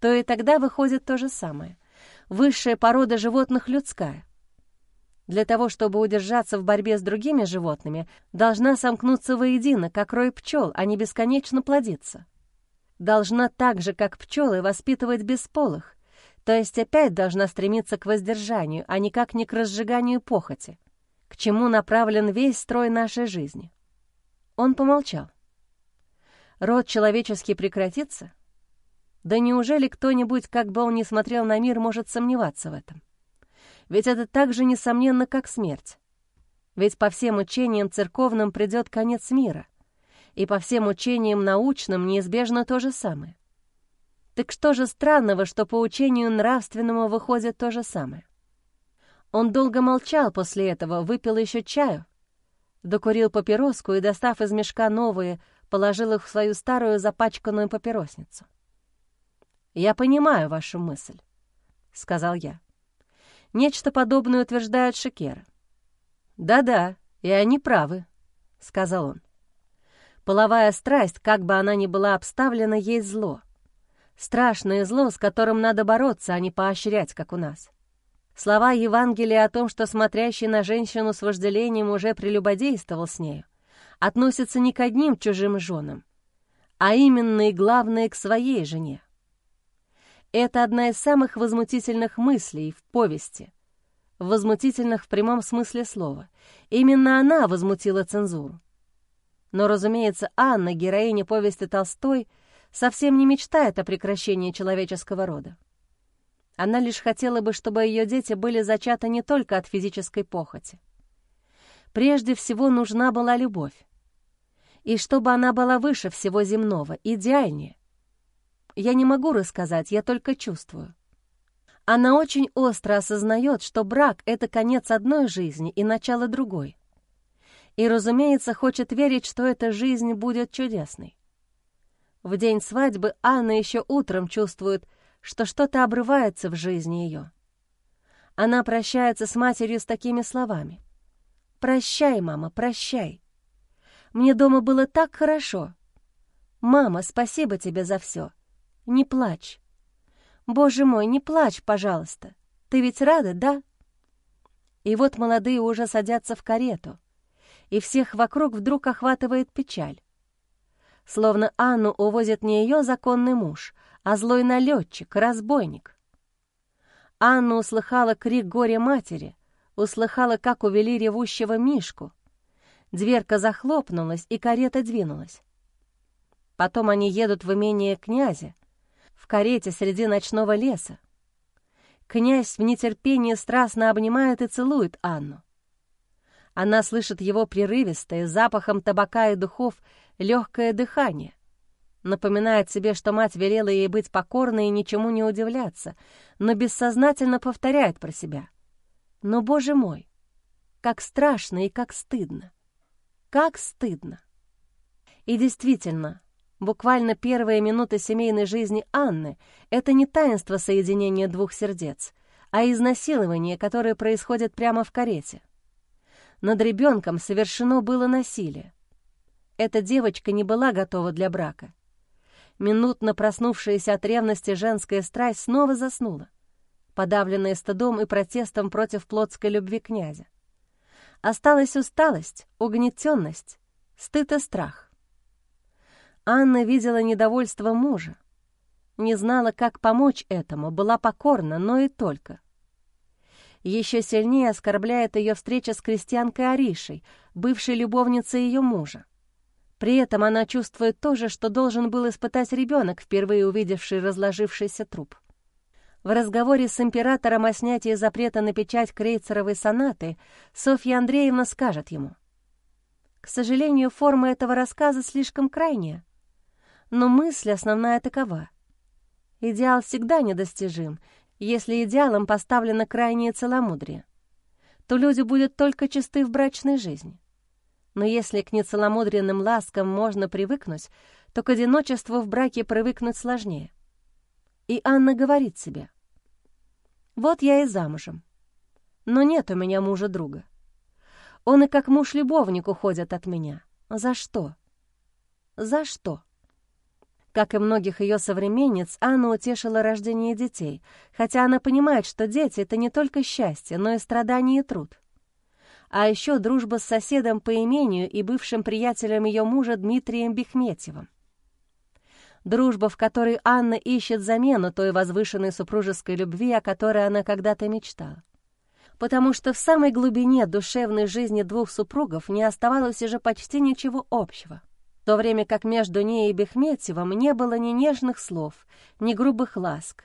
То и тогда выходит то же самое. Высшая порода животных людская. Для того, чтобы удержаться в борьбе с другими животными, должна сомкнуться воедино, как рой пчел, а не бесконечно плодиться. Должна так же, как пчелы, воспитывать бесполых, то есть опять должна стремиться к воздержанию, а никак не к разжиганию похоти, к чему направлен весь строй нашей жизни. Он помолчал. Род человеческий прекратится? Да неужели кто-нибудь, как бы он ни смотрел на мир, может сомневаться в этом? Ведь это так же несомненно, как смерть. Ведь по всем учениям церковным придет конец мира, и по всем учениям научным неизбежно то же самое. Так что же странного, что по учению нравственному выходит то же самое? Он долго молчал после этого, выпил еще чаю, докурил папироску и, достав из мешка новые, положил их в свою старую запачканную папиросницу. «Я понимаю вашу мысль», — сказал я. Нечто подобное утверждают Шекера. «Да-да, и они правы», — сказал он. «Половая страсть, как бы она ни была обставлена, есть зло. Страшное зло, с которым надо бороться, а не поощрять, как у нас. Слова Евангелия о том, что смотрящий на женщину с вожделением уже прелюбодействовал с нею, относятся не к одним чужим женам, а именно и главное к своей жене. Это одна из самых возмутительных мыслей в повести. Возмутительных в прямом смысле слова. Именно она возмутила цензуру. Но, разумеется, Анна, героиня повести Толстой, совсем не мечтает о прекращении человеческого рода. Она лишь хотела бы, чтобы ее дети были зачаты не только от физической похоти. Прежде всего нужна была любовь. И чтобы она была выше всего земного, идеальнее, я не могу рассказать, я только чувствую. Она очень остро осознает, что брак — это конец одной жизни и начало другой. И, разумеется, хочет верить, что эта жизнь будет чудесной. В день свадьбы Анна еще утром чувствует, что что-то обрывается в жизни ее. Она прощается с матерью с такими словами. «Прощай, мама, прощай. Мне дома было так хорошо. Мама, спасибо тебе за все. Не плачь. Боже мой, не плачь, пожалуйста. Ты ведь рада, да? И вот молодые уже садятся в карету, и всех вокруг вдруг охватывает печаль. Словно Анну увозит не ее законный муж, а злой налетчик, разбойник. Анна услыхала крик горя матери, услыхала, как увели ревущего Мишку. Дверка захлопнулась, и карета двинулась. Потом они едут в имение князя, карете среди ночного леса. Князь в нетерпении страстно обнимает и целует Анну. Она слышит его прерывистое, запахом табака и духов, легкое дыхание. Напоминает себе, что мать велела ей быть покорной и ничему не удивляться, но бессознательно повторяет про себя. Но, боже мой, как страшно и как стыдно. Как стыдно. И действительно, буквально первые минуты семейной жизни Анны — это не таинство соединения двух сердец, а изнасилование, которое происходит прямо в карете. Над ребенком совершено было насилие. Эта девочка не была готова для брака. Минутно проснувшаяся от ревности женская страсть снова заснула, подавленная стыдом и протестом против плотской любви князя. Осталась усталость, угнетенность, стыд и страх. Анна видела недовольство мужа, не знала, как помочь этому, была покорна, но и только. Еще сильнее оскорбляет ее встреча с крестьянкой Аришей, бывшей любовницей ее мужа. При этом она чувствует то же, что должен был испытать ребенок, впервые увидевший разложившийся труп. В разговоре с императором о снятии запрета на печать крейцеровой сонаты Софья Андреевна скажет ему. К сожалению, форма этого рассказа слишком крайняя. Но мысль основная такова. Идеал всегда недостижим, если идеалом поставлено крайнее целомудрие. То люди будут только чисты в брачной жизни. Но если к нецеломудренным ласкам можно привыкнуть, то к одиночеству в браке привыкнуть сложнее. И Анна говорит себе, «Вот я и замужем, но нет у меня мужа-друга. Он и как муж-любовник уходит от меня. За что? За что?» Как и многих ее современниц, Анна утешила рождение детей, хотя она понимает, что дети — это не только счастье, но и страдание и труд а еще дружба с соседом по имению и бывшим приятелем ее мужа Дмитрием Бехметьевым. Дружба, в которой Анна ищет замену той возвышенной супружеской любви, о которой она когда-то мечтала. Потому что в самой глубине душевной жизни двух супругов не оставалось уже почти ничего общего, в то время как между ней и Бехметьевым не было ни нежных слов, ни грубых ласк,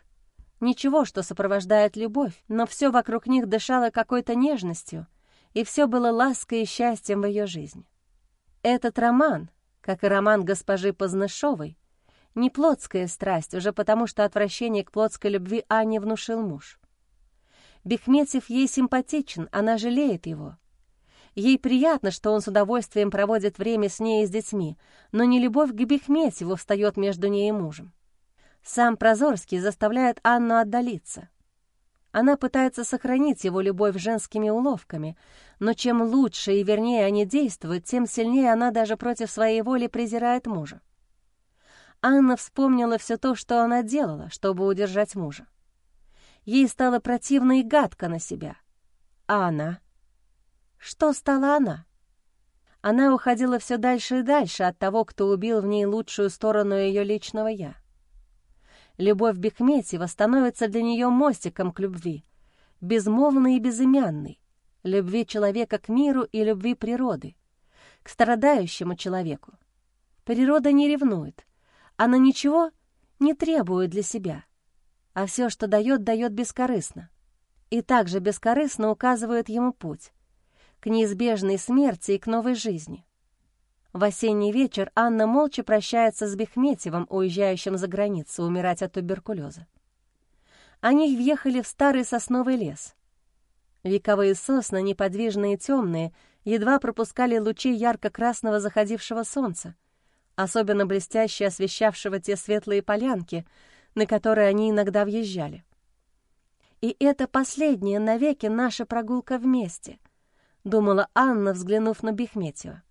ничего, что сопровождает любовь, но все вокруг них дышало какой-то нежностью, и все было лаской и счастьем в ее жизни. Этот роман, как и роман госпожи Познышовой, не плотская страсть, уже потому что отвращение к плотской любви Ане внушил муж. Бехметьев ей симпатичен, она жалеет его. Ей приятно, что он с удовольствием проводит время с ней и с детьми, но не любовь к Бехметьеву встает между ней и мужем. Сам Прозорский заставляет Анну отдалиться. Она пытается сохранить его любовь женскими уловками, но чем лучше и вернее они действуют, тем сильнее она даже против своей воли презирает мужа. Анна вспомнила все то, что она делала, чтобы удержать мужа. Ей стало противно и гадко на себя. А она? Что стала она? Она уходила все дальше и дальше от того, кто убил в ней лучшую сторону ее личного «я» любовь Бехметьева становится для нее мостиком к любви, безмолвной и безымянной, любви человека к миру и любви природы, к страдающему человеку. Природа не ревнует, она ничего не требует для себя, а все, что дает, дает бескорыстно. И также бескорыстно указывает ему путь к неизбежной смерти и к новой жизни. В осенний вечер Анна молча прощается с Бехметьевым, уезжающим за границу умирать от туберкулеза. Они въехали в старый сосновый лес. Вековые сосны, неподвижные и темные, едва пропускали лучи ярко-красного заходившего солнца, особенно блестяще освещавшего те светлые полянки, на которые они иногда въезжали. «И это последняя навеки наша прогулка вместе», — думала Анна, взглянув на Бехметьева.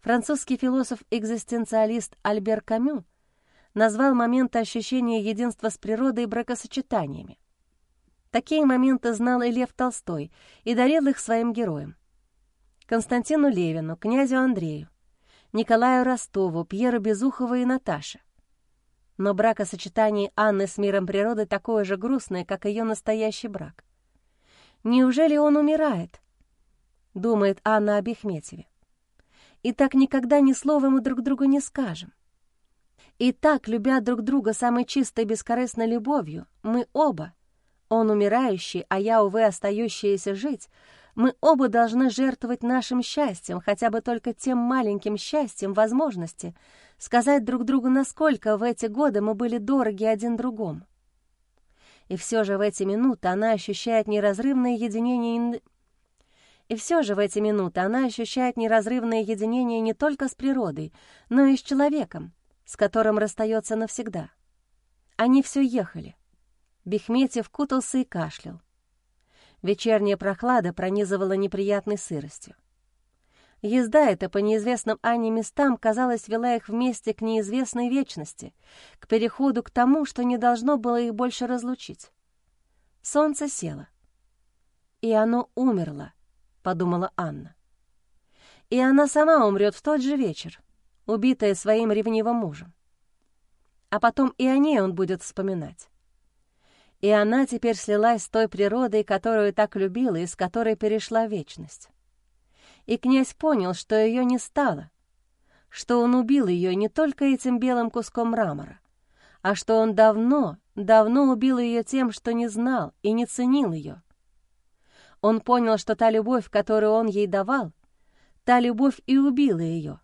Французский философ-экзистенциалист Альбер Камю назвал моменты ощущения единства с природой бракосочетаниями. Такие моменты знал и Лев Толстой и дарил их своим героям. Константину Левину, князю Андрею, Николаю Ростову, Пьеру Безухову и Наташе. Но бракосочетание Анны с миром природы такое же грустное, как ее настоящий брак. «Неужели он умирает?» — думает Анна об Бехметьеве. «И так никогда ни слова мы друг другу не скажем. И так, любя друг друга самой чистой бескорыстной любовью, мы оба, он умирающий, а я, увы, остающаяся жить, мы оба должны жертвовать нашим счастьем, хотя бы только тем маленьким счастьем возможности сказать друг другу, насколько в эти годы мы были дороги один другому. И все же в эти минуты она ощущает неразрывное единение и все же в эти минуты она ощущает неразрывное единение не только с природой, но и с человеком, с которым расстается навсегда. Они все ехали. Бехметьев кутался и кашлял. Вечерняя прохлада пронизывала неприятной сыростью. Езда эта по неизвестным Ане местам, казалось, вела их вместе к неизвестной вечности, к переходу к тому, что не должно было их больше разлучить. Солнце село. «И оно умерло», — подумала Анна. «И она сама умрет в тот же вечер, убитая своим ревнивым мужем. А потом и о ней он будет вспоминать и она теперь слилась с той природой, которую так любила и с которой перешла вечность. И князь понял, что ее не стало, что он убил ее не только этим белым куском мрамора, а что он давно, давно убил ее тем, что не знал и не ценил ее. Он понял, что та любовь, которую он ей давал, та любовь и убила ее,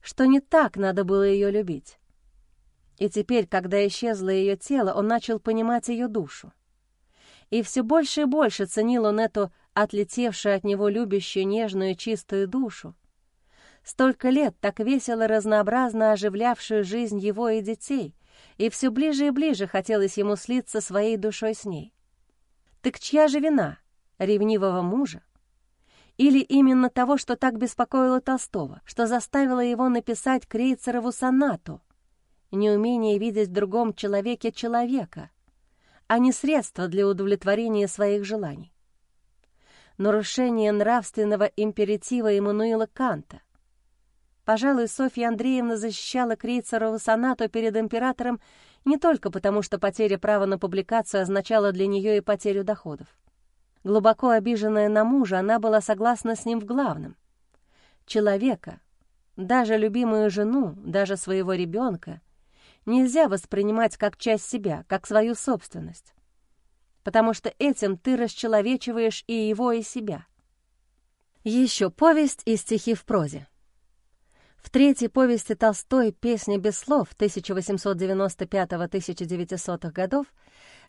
что не так надо было ее любить и теперь, когда исчезло ее тело, он начал понимать ее душу. И все больше и больше ценил он эту отлетевшую от него любящую, нежную, чистую душу. Столько лет так весело разнообразно оживлявшую жизнь его и детей, и все ближе и ближе хотелось ему слиться своей душой с ней. Так чья же вина? Ревнивого мужа? Или именно того, что так беспокоило Толстого, что заставило его написать Крейцерову сонату, неумение видеть в другом человеке человека, а не средство для удовлетворения своих желаний. Нарушение нравственного императива Эммануила Канта. Пожалуй, Софья Андреевна защищала Крейцерову сонату перед императором не только потому, что потеря права на публикацию означала для нее и потерю доходов. Глубоко обиженная на мужа, она была согласна с ним в главном. Человека, даже любимую жену, даже своего ребенка, нельзя воспринимать как часть себя, как свою собственность, потому что этим ты расчеловечиваешь и его, и себя. Еще повесть и стихи в прозе. В третьей повести Толстой «Песня без слов» 1895-1900 годов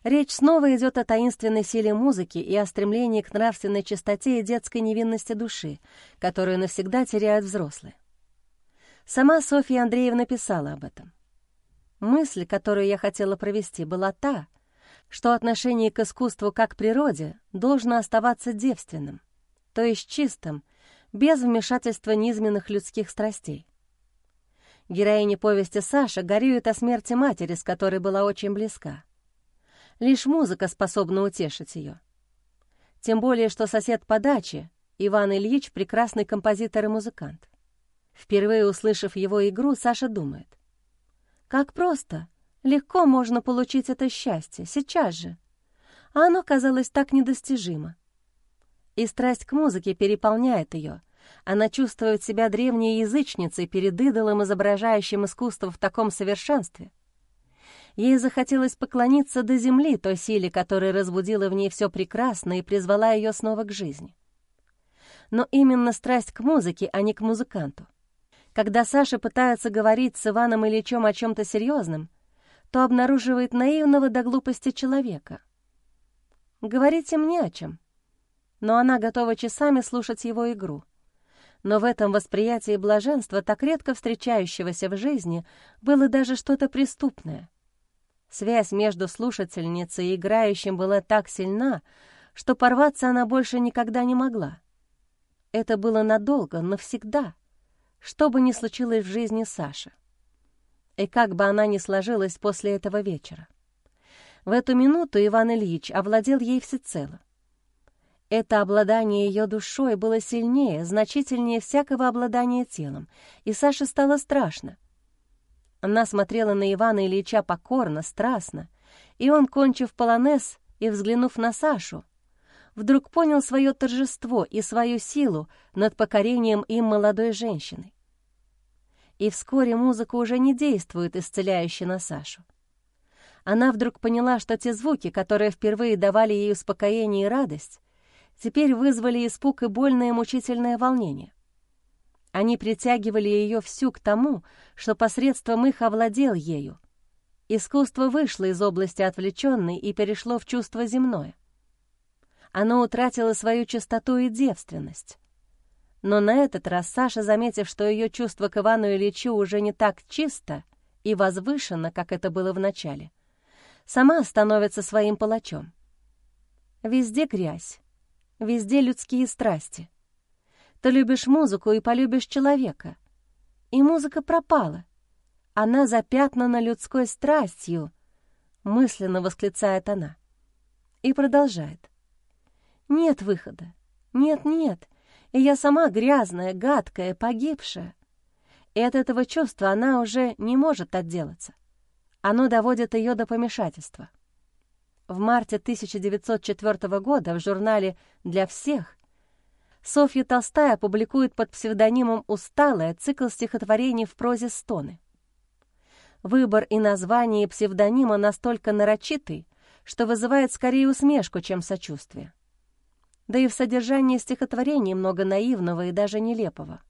речь снова идет о таинственной силе музыки и о стремлении к нравственной чистоте и детской невинности души, которую навсегда теряют взрослые. Сама Софья Андреевна писала об этом. Мысль, которую я хотела провести, была та, что отношение к искусству как к природе должно оставаться девственным, то есть чистым, без вмешательства низменных людских страстей. Героиня повести Саша горюет о смерти матери, с которой была очень близка. Лишь музыка способна утешить ее. Тем более, что сосед по даче, Иван Ильич, прекрасный композитор и музыкант. Впервые услышав его игру, Саша думает, как просто, легко можно получить это счастье, сейчас же. А оно казалось так недостижимо. И страсть к музыке переполняет ее. Она чувствует себя древней язычницей перед идолом, изображающим искусство в таком совершенстве. Ей захотелось поклониться до земли той силе, которая разбудила в ней все прекрасное и призвала ее снова к жизни. Но именно страсть к музыке, а не к музыканту — когда Саша пытается говорить с Иваном Ильичем о чем-то серьезном, то обнаруживает наивного до глупости человека. Говорить им не о чем, но она готова часами слушать его игру. Но в этом восприятии блаженства, так редко встречающегося в жизни, было даже что-то преступное. Связь между слушательницей и играющим была так сильна, что порваться она больше никогда не могла. Это было надолго, навсегда — что бы ни случилось в жизни Саши. И как бы она ни сложилась после этого вечера. В эту минуту Иван Ильич овладел ей всецело. Это обладание ее душой было сильнее, значительнее всякого обладания телом, и Саше стало страшно. Она смотрела на Ивана Ильича покорно, страстно, и он, кончив полонез и взглянув на Сашу, вдруг понял свое торжество и свою силу над покорением им молодой женщины. И вскоре музыка уже не действует исцеляюще на Сашу. Она вдруг поняла, что те звуки, которые впервые давали ей успокоение и радость, теперь вызвали испуг и больное мучительное волнение. Они притягивали ее всю к тому, что посредством их овладел ею. Искусство вышло из области отвлеченной и перешло в чувство земное. Оно утратило свою чистоту и девственность. Но на этот раз Саша, заметив, что ее чувство к Ивану Ильичу уже не так чисто и возвышенно, как это было в начале, сама становится своим палачом. Везде грязь, везде людские страсти. Ты любишь музыку и полюбишь человека. И музыка пропала. Она запятнана людской страстью, мысленно восклицает она. И продолжает. Нет выхода. Нет, нет. И я сама грязная, гадкая, погибшая. И от этого чувства она уже не может отделаться. Оно доводит ее до помешательства. В марте 1904 года в журнале «Для всех» Софья Толстая публикует под псевдонимом «Усталая» цикл стихотворений в прозе «Стоны». Выбор и название псевдонима настолько нарочитый, что вызывает скорее усмешку, чем сочувствие. Да и в содержании стихотворений много наивного и даже нелепого.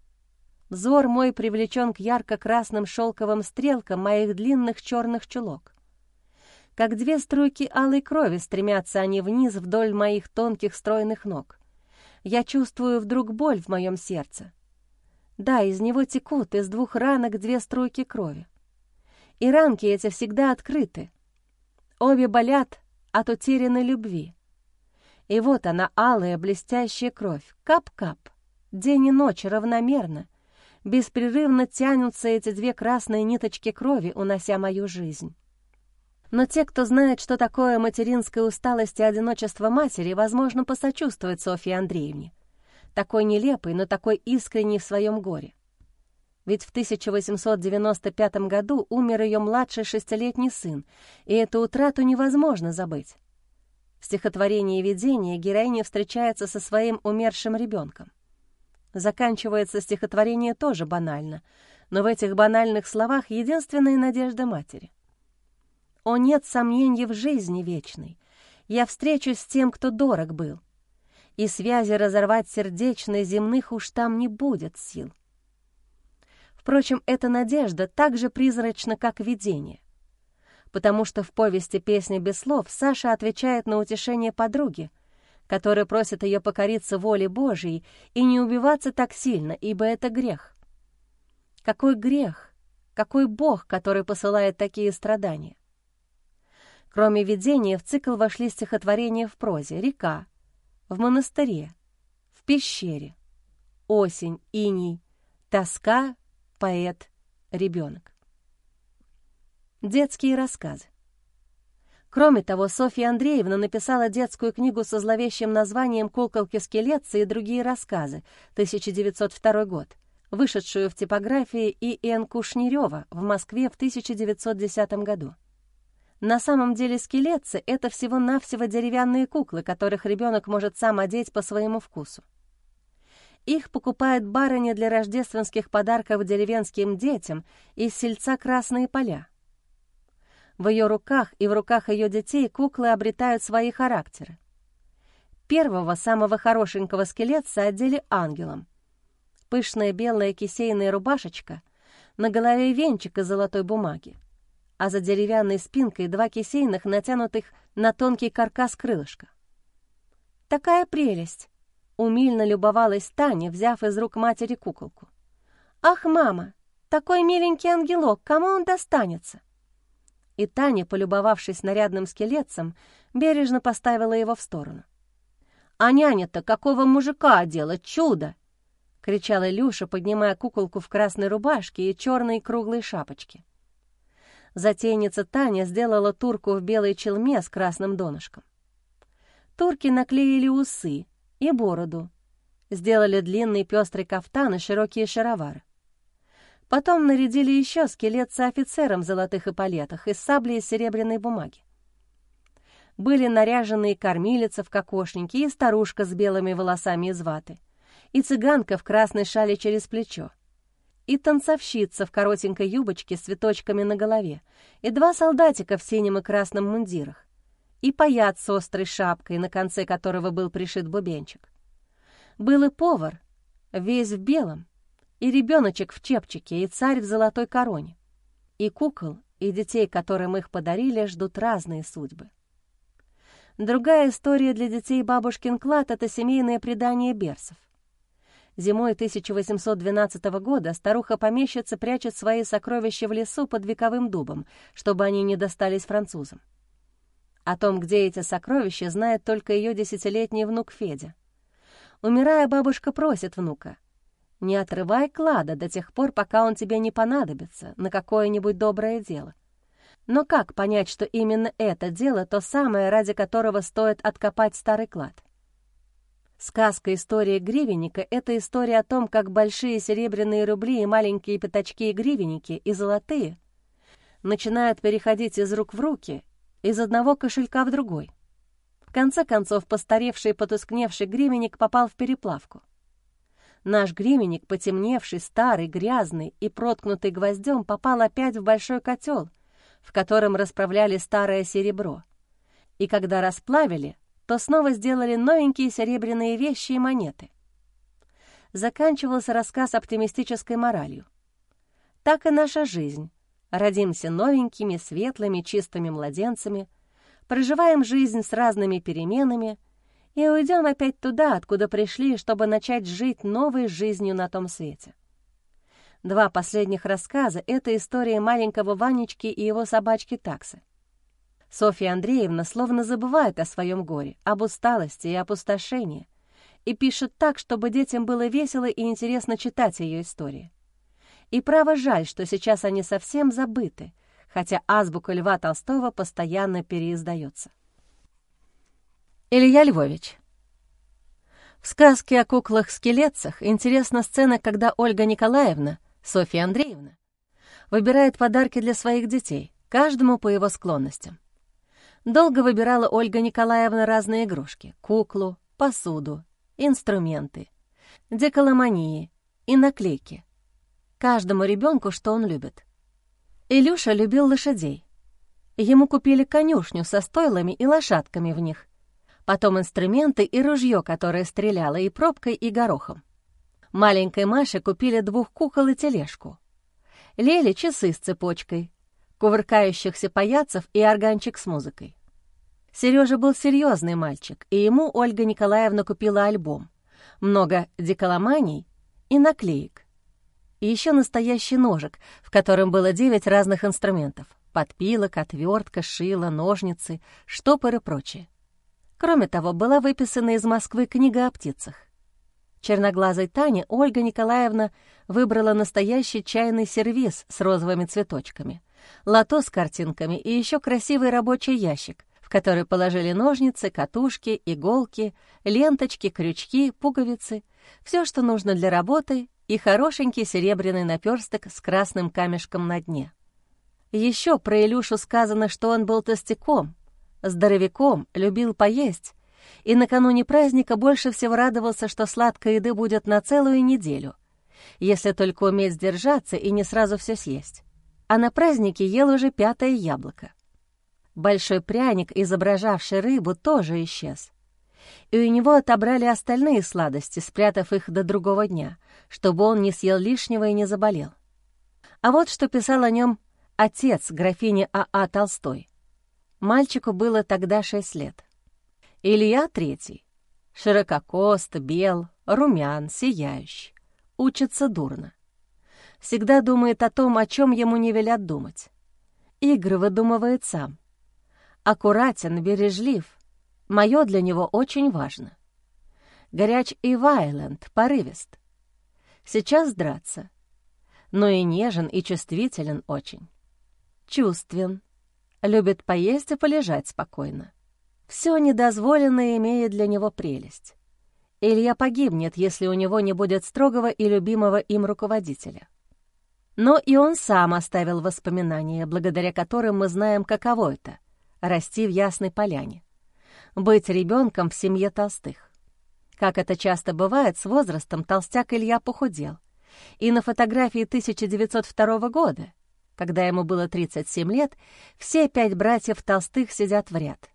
Взор мой привлечен к ярко-красным шелковым стрелкам моих длинных черных чулок. Как две струйки алой крови стремятся они вниз вдоль моих тонких стройных ног. Я чувствую вдруг боль в моем сердце. Да, из него текут из двух ранок две струйки крови. И ранки эти всегда открыты. Обе болят от утерянной любви. И вот она, алая, блестящая кровь, кап-кап, день и ночь равномерно, беспрерывно тянутся эти две красные ниточки крови, унося мою жизнь. Но те, кто знает, что такое материнская усталость и одиночество матери, возможно, посочувствуют Софье Андреевне, такой нелепой, но такой искренней в своем горе. Ведь в 1895 году умер ее младший шестилетний сын, и эту утрату невозможно забыть. В стихотворении «Видение» героиня встречается со своим умершим ребенком. Заканчивается стихотворение тоже банально, но в этих банальных словах единственная надежда матери. «О, нет сомнений в жизни вечной, я встречусь с тем, кто дорог был, и связи разорвать сердечные земных уж там не будет сил». Впрочем, эта надежда так же призрачна, как видение потому что в повести «Песня без слов» Саша отвечает на утешение подруги, которая просит ее покориться воле Божией и не убиваться так сильно, ибо это грех. Какой грех, какой Бог, который посылает такие страдания? Кроме видения, в цикл вошли стихотворения в прозе «Река», «В монастыре», «В пещере», «Осень», «Иней», «Тоска», «Поэт», «Ребенок». Детские рассказы. Кроме того, Софья Андреевна написала детскую книгу со зловещим названием «Куколки-скелетцы» и другие рассказы, 1902 год, вышедшую в типографии И.Н. Кушнерева в Москве в 1910 году. На самом деле скелетцы — это всего-навсего деревянные куклы, которых ребенок может сам одеть по своему вкусу. Их покупает барыня для рождественских подарков деревенским детям из сельца Красные Поля. В ее руках и в руках ее детей куклы обретают свои характеры. Первого, самого хорошенького скелетца одели ангелом. Пышная белая кисейная рубашечка, на голове венчик из золотой бумаги, а за деревянной спинкой два кисейных, натянутых на тонкий каркас крылышка. Такая прелесть! Умильно любовалась Таня, взяв из рук матери куколку. «Ах, мама, такой миленький ангелок, кому он достанется?» и Таня, полюбовавшись нарядным скелетцем, бережно поставила его в сторону. «А няня-то какого мужика одела? Чудо!» — кричала Илюша, поднимая куколку в красной рубашке и черной круглой шапочке. Затейница Таня сделала турку в белой челме с красным донышком. Турки наклеили усы и бороду, сделали длинный пестрый кафтан и широкие шаровары. Потом нарядили еще скелет с офицером в золотых эполетах и саблей из серебряной бумаги. Были наряжены и кормилица в кокошнике, и старушка с белыми волосами из ваты, и цыганка в красной шале через плечо, и танцовщица в коротенькой юбочке с цветочками на голове, и два солдатика в синем и красном мундирах, и паяц с острой шапкой, на конце которого был пришит бубенчик. Был и повар, весь в белом, и ребеночек в чепчике, и царь в золотой короне. И кукол, и детей, которым их подарили, ждут разные судьбы. Другая история для детей бабушкин клад — это семейное предание берсов. Зимой 1812 года старуха-помещица прячет свои сокровища в лесу под вековым дубом, чтобы они не достались французам. О том, где эти сокровища, знает только ее десятилетний внук Федя. Умирая, бабушка просит внука — не отрывай клада до тех пор, пока он тебе не понадобится на какое-нибудь доброе дело. Но как понять, что именно это дело то самое, ради которого стоит откопать старый клад? Сказка истории гривенника» — это история о том, как большие серебряные рубли и маленькие пятачки и гривенники, и золотые, начинают переходить из рук в руки, из одного кошелька в другой. В конце концов, постаревший и потускневший гривенник попал в переплавку. Наш гривенник, потемневший, старый, грязный и проткнутый гвоздем, попал опять в большой котел, в котором расправляли старое серебро. И когда расплавили, то снова сделали новенькие серебряные вещи и монеты. Заканчивался рассказ оптимистической моралью. Так и наша жизнь. Родимся новенькими, светлыми, чистыми младенцами, проживаем жизнь с разными переменами — и уйдем опять туда, откуда пришли, чтобы начать жить новой жизнью на том свете. Два последних рассказа — это история маленького Ванечки и его собачки Таксы. Софья Андреевна словно забывает о своем горе, об усталости и опустошении, и пишет так, чтобы детям было весело и интересно читать ее истории. И право жаль, что сейчас они совсем забыты, хотя азбука Льва Толстого постоянно переиздается. Илья Львович. В сказке о куклах-скелетцах интересна сцена, когда Ольга Николаевна, Софья Андреевна, выбирает подарки для своих детей, каждому по его склонностям. Долго выбирала Ольга Николаевна разные игрушки — куклу, посуду, инструменты, деколомании и наклейки. Каждому ребенку, что он любит. Илюша любил лошадей. Ему купили конюшню со стойлами и лошадками в них, потом инструменты и ружье, которое стреляло и пробкой, и горохом. Маленькой Маше купили двух кукол и тележку. Леле — часы с цепочкой, кувыркающихся паяцев и органчик с музыкой. Сережа был серьезный мальчик, и ему Ольга Николаевна купила альбом. Много деколоманий и наклеек. И еще настоящий ножик, в котором было девять разных инструментов — подпилок, отвертка, шило, ножницы, штопор и прочее. Кроме того, была выписана из Москвы книга о птицах. Черноглазой Тане Ольга Николаевна выбрала настоящий чайный сервиз с розовыми цветочками, лото с картинками и еще красивый рабочий ящик, в который положили ножницы, катушки, иголки, ленточки, крючки, пуговицы, все, что нужно для работы, и хорошенький серебряный наперсток с красным камешком на дне. Еще про Илюшу сказано, что он был толстяком, здоровяком, любил поесть, и накануне праздника больше всего радовался, что сладкой еды будет на целую неделю, если только уметь сдержаться и не сразу все съесть. А на празднике ел уже пятое яблоко. Большой пряник, изображавший рыбу, тоже исчез. И у него отобрали остальные сладости, спрятав их до другого дня, чтобы он не съел лишнего и не заболел. А вот что писал о нем отец графини А.А. А Толстой. Мальчику было тогда шесть лет. Илья третий. Ширококост, бел, румян, сияющий. Учится дурно. Всегда думает о том, о чем ему не велят думать. Игры выдумывает сам. Аккуратен, бережлив. Мое для него очень важно. Горяч и вайленд, порывист. Сейчас драться. Но и нежен, и чувствителен очень. Чувствен, любит поесть и полежать спокойно. Все недозволенное имеет для него прелесть. Илья погибнет, если у него не будет строгого и любимого им руководителя. Но и он сам оставил воспоминания, благодаря которым мы знаем, каково это — расти в Ясной Поляне, быть ребенком в семье Толстых. Как это часто бывает, с возрастом толстяк Илья похудел. И на фотографии 1902 года, когда ему было 37 лет, все пять братьев Толстых сидят в ряд.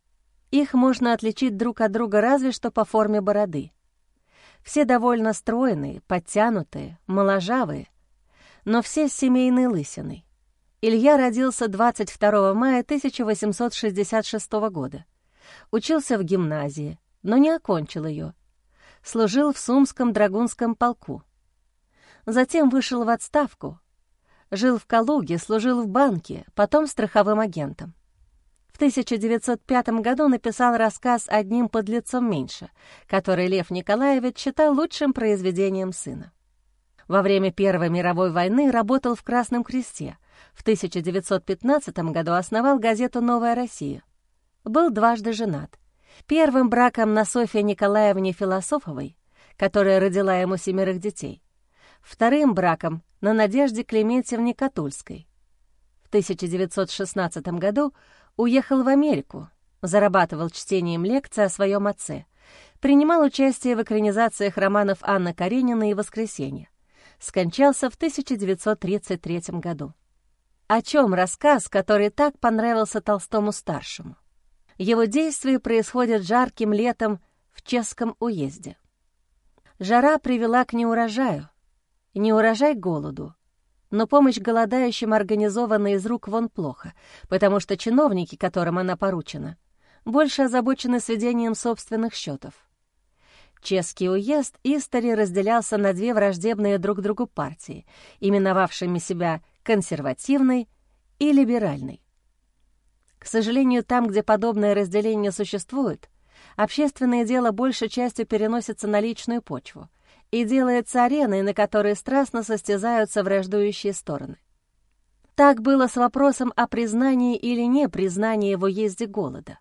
Их можно отличить друг от друга разве что по форме бороды. Все довольно стройные, подтянутые, моложавые, но все с семейной лысиной. Илья родился 22 мая 1866 года. Учился в гимназии, но не окончил ее. Служил в Сумском драгунском полку. Затем вышел в отставку. Жил в Калуге, служил в банке, потом страховым агентом. В 1905 году написал рассказ «Одним подлецом меньше», который Лев Николаевич считал лучшим произведением сына. Во время Первой мировой войны работал в Красном Кресте. В 1915 году основал газету «Новая Россия». Был дважды женат. Первым браком на Софье Николаевне Философовой, которая родила ему семерых детей. Вторым браком на Надежде Клементьевне Катульской. В 1916 году уехал в Америку, зарабатывал чтением лекций о своем отце, принимал участие в экранизациях романов Анны Каренина и «Воскресенье» скончался в 1933 году. О чем рассказ, который так понравился Толстому-старшему? Его действие происходит жарким летом в Чешском уезде. Жара привела к неурожаю, не урожай голоду, но помощь голодающим организована из рук вон плохо, потому что чиновники, которым она поручена, больше озабочены сведением собственных счетов. Чешский уезд Истори разделялся на две враждебные друг другу партии, именовавшими себя консервативной и либеральной. К сожалению, там, где подобное разделение существует, общественное дело большей частью переносится на личную почву и делается ареной, на которой страстно состязаются враждующие стороны. Так было с вопросом о признании или не признании в уезде голода.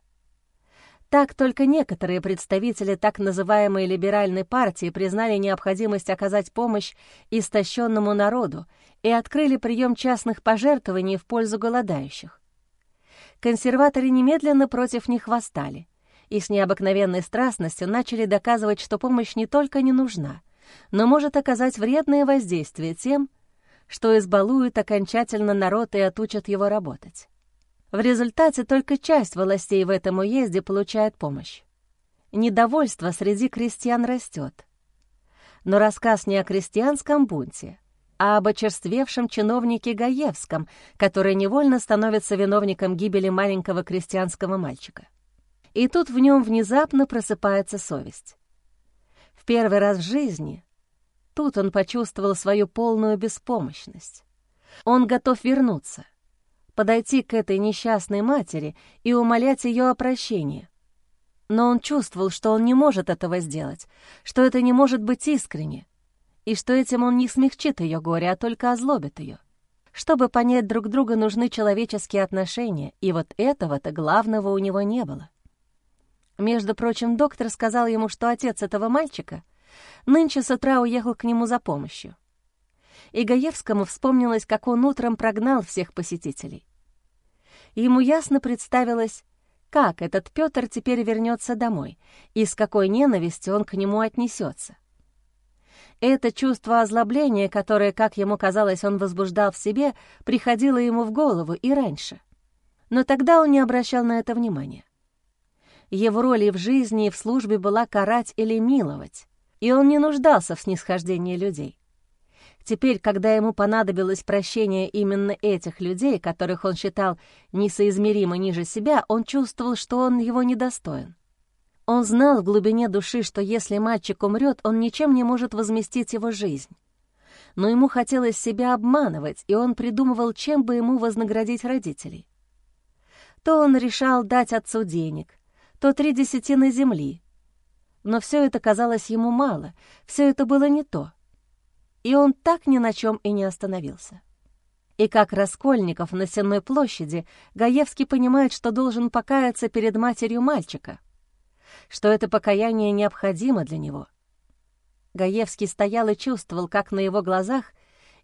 Так только некоторые представители так называемой либеральной партии признали необходимость оказать помощь истощенному народу и открыли прием частных пожертвований в пользу голодающих. Консерваторы немедленно против них восстали и с необыкновенной страстностью начали доказывать, что помощь не только не нужна, но может оказать вредное воздействие тем, что избалуют окончательно народ и отучат его работать. В результате только часть властей в этом уезде получает помощь. Недовольство среди крестьян растет. Но рассказ не о крестьянском бунте, а об очерствевшем чиновнике Гаевском, который невольно становится виновником гибели маленького крестьянского мальчика. И тут в нем внезапно просыпается совесть. В первый раз в жизни тут он почувствовал свою полную беспомощность. Он готов вернуться, подойти к этой несчастной матери и умолять ее о прощении. Но он чувствовал, что он не может этого сделать, что это не может быть искренне, и что этим он не смягчит ее горе, а только озлобит ее. Чтобы понять друг друга, нужны человеческие отношения, и вот этого-то главного у него не было. Между прочим, доктор сказал ему, что отец этого мальчика нынче с утра уехал к нему за помощью и Гаевскому вспомнилось, как он утром прогнал всех посетителей. Ему ясно представилось, как этот Петр теперь вернется домой и с какой ненавистью он к нему отнесется. Это чувство озлобления, которое, как ему казалось, он возбуждал в себе, приходило ему в голову и раньше. Но тогда он не обращал на это внимания. Его роль и в жизни, и в службе была карать или миловать, и он не нуждался в снисхождении людей. Теперь, когда ему понадобилось прощение именно этих людей, которых он считал несоизмеримо ниже себя, он чувствовал, что он его недостоин. Он знал в глубине души, что если мальчик умрет, он ничем не может возместить его жизнь. Но ему хотелось себя обманывать, и он придумывал, чем бы ему вознаградить родителей. То он решал дать отцу денег, то три десятины земли. Но все это казалось ему мало, все это было не то — и он так ни на чем и не остановился. И как Раскольников на Сенной площади, Гаевский понимает, что должен покаяться перед матерью мальчика, что это покаяние необходимо для него. Гаевский стоял и чувствовал, как на его глазах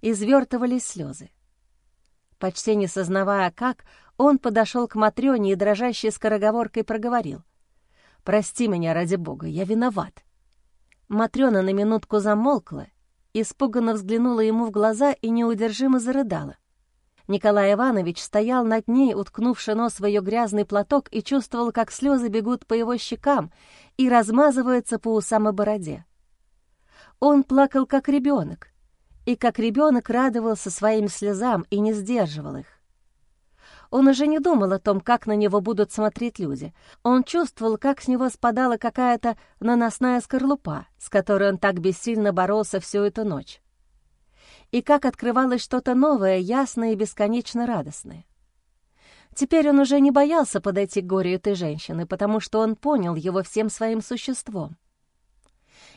извертывались слезы. Почти не сознавая как, он подошел к Матрёне и дрожащей скороговоркой проговорил. «Прости меня, ради бога, я виноват». Матрёна на минутку замолкла, испуганно взглянула ему в глаза и неудержимо зарыдала. Николай Иванович стоял над ней, уткнувши нос в ее грязный платок, и чувствовал, как слезы бегут по его щекам и размазываются по усам и бороде. Он плакал, как ребенок, и как ребенок радовался своим слезам и не сдерживал их. Он уже не думал о том, как на него будут смотреть люди. Он чувствовал, как с него спадала какая-то наносная скорлупа, с которой он так бессильно боролся всю эту ночь. И как открывалось что-то новое, ясное и бесконечно радостное. Теперь он уже не боялся подойти к горю этой женщины, потому что он понял его всем своим существом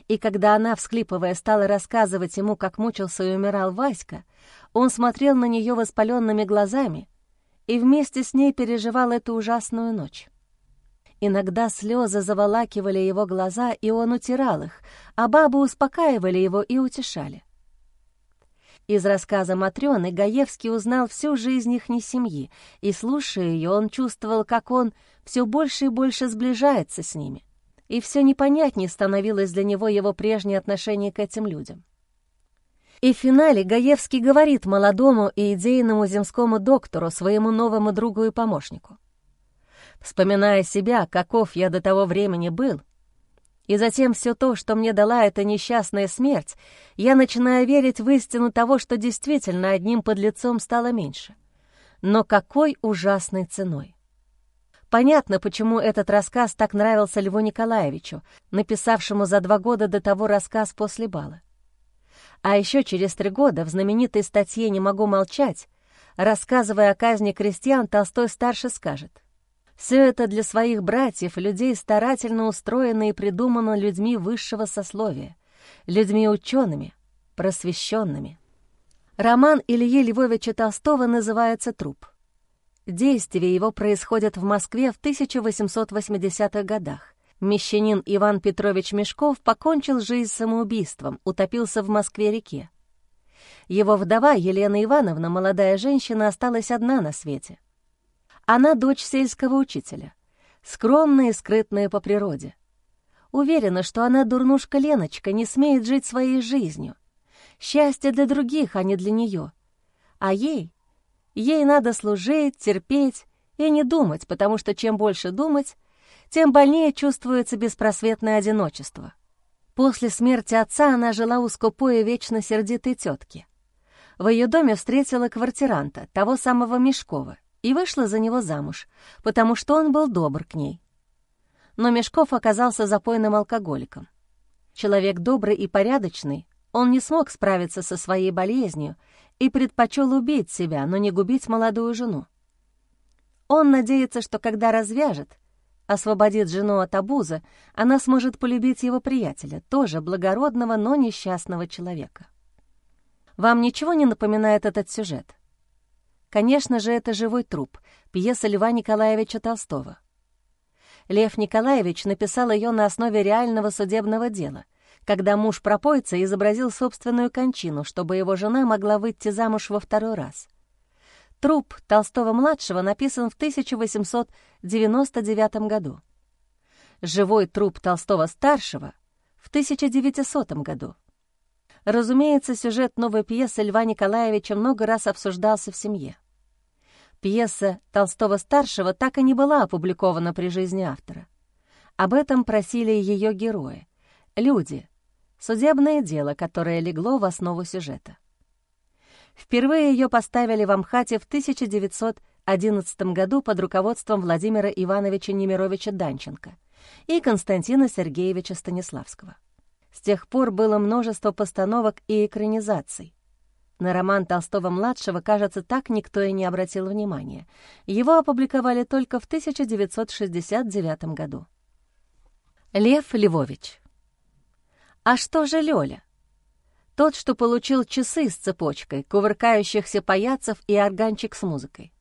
и когда она, всклипывая, стала рассказывать ему, как мучился и умирал Васька, он смотрел на нее воспаленными глазами и вместе с ней переживал эту ужасную ночь. Иногда слезы заволакивали его глаза, и он утирал их, а бабы успокаивали его и утешали. Из рассказа Матрёны Гаевский узнал всю жизнь ихней семьи, и, слушая ее, он чувствовал, как он все больше и больше сближается с ними и все непонятнее становилось для него его прежнее отношение к этим людям. И в финале Гаевский говорит молодому и идейному земскому доктору, своему новому другу и помощнику. «Вспоминая себя, каков я до того времени был, и затем все то, что мне дала эта несчастная смерть, я начинаю верить в истину того, что действительно одним подлецом стало меньше. Но какой ужасной ценой! Понятно, почему этот рассказ так нравился Льву Николаевичу, написавшему за два года до того рассказ после бала. А еще через три года в знаменитой статье «Не могу молчать», рассказывая о казни крестьян, Толстой старше скажет «Все это для своих братьев, людей старательно устроено и придумано людьми высшего сословия, людьми учеными, просвещенными». Роман Ильи Львовича Толстого называется «Труп». Действие его происходит в Москве в 1880-х годах. Мещанин Иван Петрович Мешков покончил жизнь самоубийством, утопился в Москве-реке. Его вдова Елена Ивановна, молодая женщина, осталась одна на свете. Она дочь сельского учителя, скромная и скрытная по природе. Уверена, что она дурнушка Леночка, не смеет жить своей жизнью. Счастье для других, а не для нее. А ей Ей надо служить, терпеть и не думать, потому что чем больше думать, тем больнее чувствуется беспросветное одиночество. После смерти отца она жила у скупой и вечно сердитой тетки. В ее доме встретила квартиранта, того самого Мешкова, и вышла за него замуж, потому что он был добр к ней. Но Мешков оказался запойным алкоголиком. Человек добрый и порядочный, он не смог справиться со своей болезнью и предпочел убить себя, но не губить молодую жену. Он надеется, что когда развяжет, освободит жену от обуза, она сможет полюбить его приятеля, тоже благородного, но несчастного человека. Вам ничего не напоминает этот сюжет? Конечно же, это «Живой труп», пьеса Льва Николаевича Толстого. Лев Николаевич написал ее на основе реального судебного дела, когда муж пропойца изобразил собственную кончину, чтобы его жена могла выйти замуж во второй раз. Труп Толстого-младшего написан в 1899 году. Живой труп Толстого-старшего в 1900 году. Разумеется, сюжет новой пьесы Льва Николаевича много раз обсуждался в семье. Пьеса Толстого-старшего так и не была опубликована при жизни автора. Об этом просили ее герои, люди, судебное дело, которое легло в основу сюжета. Впервые ее поставили в Амхате в 1911 году под руководством Владимира Ивановича Немировича Данченко и Константина Сергеевича Станиславского. С тех пор было множество постановок и экранизаций. На роман Толстого-младшего, кажется, так никто и не обратил внимания. Его опубликовали только в 1969 году. Лев Львович а что же Лёля? Тот, что получил часы с цепочкой, кувыркающихся паяцев и органчик с музыкой.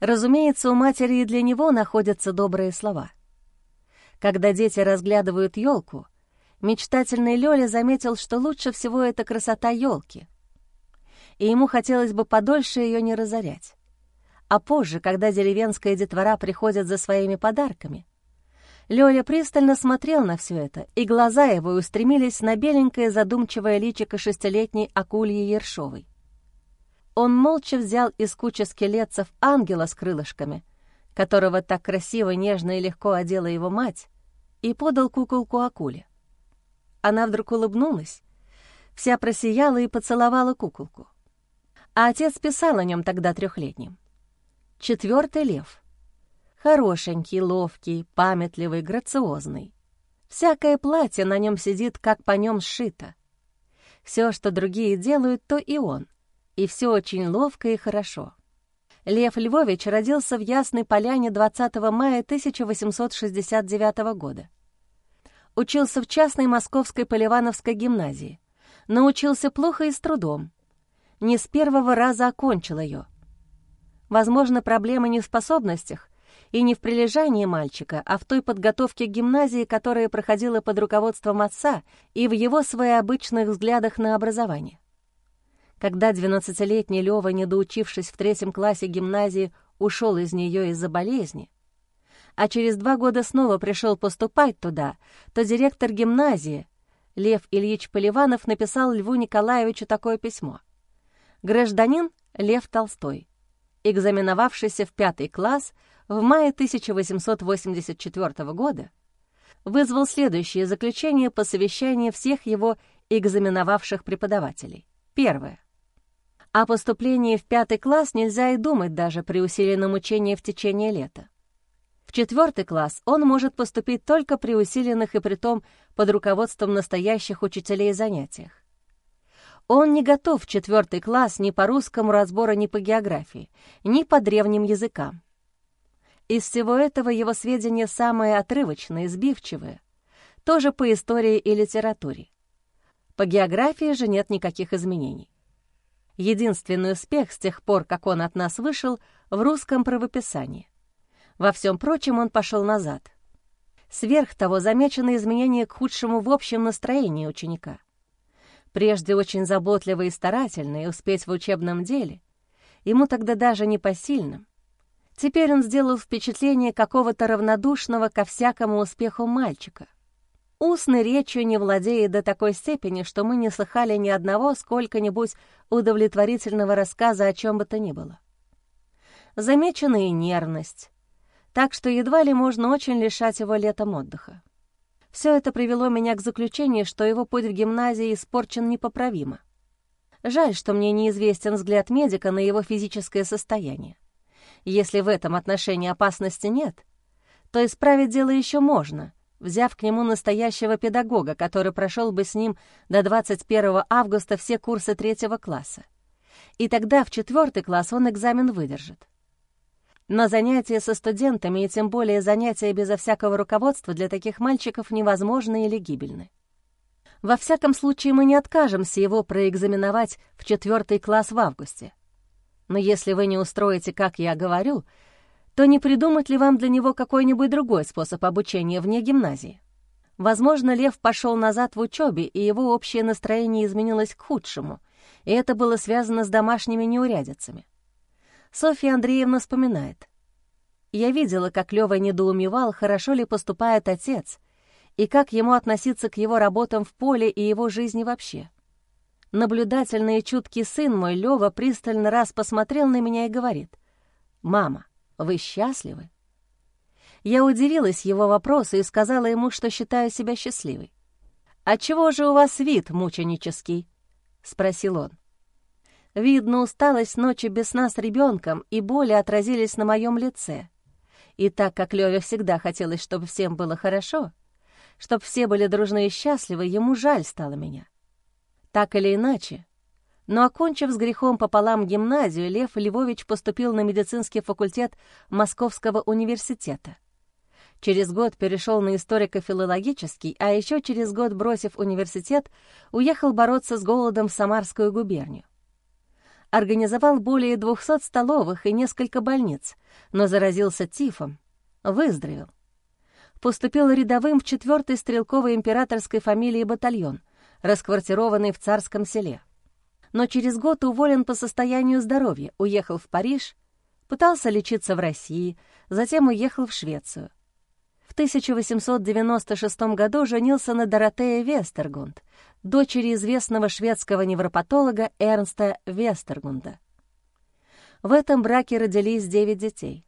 Разумеется, у матери и для него находятся добрые слова. Когда дети разглядывают елку, мечтательный Лёля заметил, что лучше всего это красота елки. и ему хотелось бы подольше ее не разорять. А позже, когда деревенская детвора приходит за своими подарками, Лёля пристально смотрел на все это, и глаза его устремились на беленькое задумчивое личико шестилетней Акульи Ершовой. Он молча взял из кучи скелетцев ангела с крылышками, которого так красиво, нежно и легко одела его мать, и подал куколку Акуле. Она вдруг улыбнулась, вся просияла и поцеловала куколку. А отец писал о нем тогда трехлетним. Четвертый лев — Хорошенький, ловкий, памятливый, грациозный. Всякое платье на нем сидит, как по нем сшито. Все, что другие делают, то и он. И все очень ловко и хорошо. Лев Львович родился в Ясной Поляне 20 мая 1869 года. Учился в частной московской Поливановской гимназии. Научился плохо и с трудом. Не с первого раза окончил ее. Возможно, проблема не в способностях, и не в прилежании мальчика, а в той подготовке к гимназии, которая проходила под руководством отца и в его своеобычных взглядах на образование. Когда 12-летний Лёва, недоучившись в третьем классе гимназии, ушел из нее из-за болезни, а через два года снова пришел поступать туда, то директор гимназии Лев Ильич Поливанов написал Льву Николаевичу такое письмо. «Гражданин Лев Толстой, экзаменовавшийся в пятый класс в мае 1884 года, вызвал следующее заключение по совещанию всех его экзаменовавших преподавателей. Первое. О поступлении в пятый класс нельзя и думать даже при усиленном учении в течение лета. В четвертый класс он может поступить только при усиленных и притом под руководством настоящих учителей занятиях. Он не готов в четвертый класс ни по русскому разбору, ни по географии, ни по древним языкам. Из всего этого его сведения самые отрывочные, сбивчивые, тоже по истории и литературе. По географии же нет никаких изменений. Единственный успех с тех пор, как он от нас вышел, в русском правописании. Во всем прочем он пошел назад. Сверх того замечены изменения к худшему в общем настроении ученика — прежде очень заботливый и старательный, успеть в учебном деле, ему тогда даже не посильным. Теперь он сделал впечатление какого-то равнодушного ко всякому успеху мальчика. Устной речью не владеет до такой степени, что мы не слыхали ни одного сколько-нибудь удовлетворительного рассказа о чем бы то ни было. Замечена и нервность, так что едва ли можно очень лишать его летом отдыха. Все это привело меня к заключению, что его путь в гимназии испорчен непоправимо. Жаль, что мне неизвестен взгляд медика на его физическое состояние. Если в этом отношении опасности нет, то исправить дело еще можно, взяв к нему настоящего педагога, который прошел бы с ним до 21 августа все курсы третьего класса. И тогда в четвертый класс он экзамен выдержит. Но занятия со студентами, и тем более занятия безо всякого руководства для таких мальчиков невозможны или гибельны. Во всяком случае, мы не откажемся его проэкзаменовать в четвертый класс в августе. Но если вы не устроите, как я говорю, то не придумать ли вам для него какой-нибудь другой способ обучения вне гимназии? Возможно, Лев пошел назад в учебе, и его общее настроение изменилось к худшему, и это было связано с домашними неурядицами. Софья Андреевна вспоминает. «Я видела, как Лёва недоумевал, хорошо ли поступает отец, и как ему относиться к его работам в поле и его жизни вообще. Наблюдательный и чуткий сын мой, Лёва, пристально раз посмотрел на меня и говорит, «Мама, вы счастливы?» Я удивилась его вопросу и сказала ему, что считаю себя счастливой. «А чего же у вас вид мученический?» — спросил он. Видно, усталость ночи без сна с ребенком и боли отразились на моем лице. И так как Лёве всегда хотелось, чтобы всем было хорошо, чтобы все были дружны и счастливы, ему жаль стало меня. Так или иначе, но окончив с грехом пополам гимназию, Лев Львович поступил на медицинский факультет Московского университета. Через год перешел на историко-филологический, а еще через год, бросив университет, уехал бороться с голодом в Самарскую губернию организовал более 200 столовых и несколько больниц, но заразился тифом, выздоровел. Поступил рядовым в 4-й стрелковой императорской фамилии батальон, расквартированный в Царском селе. но через год уволен по состоянию здоровья, уехал в Париж, пытался лечиться в России, затем уехал в Швецию. В 1896 году женился на Доротее Вестергунд, дочери известного шведского невропатолога Эрнста Вестергунда. В этом браке родились девять детей.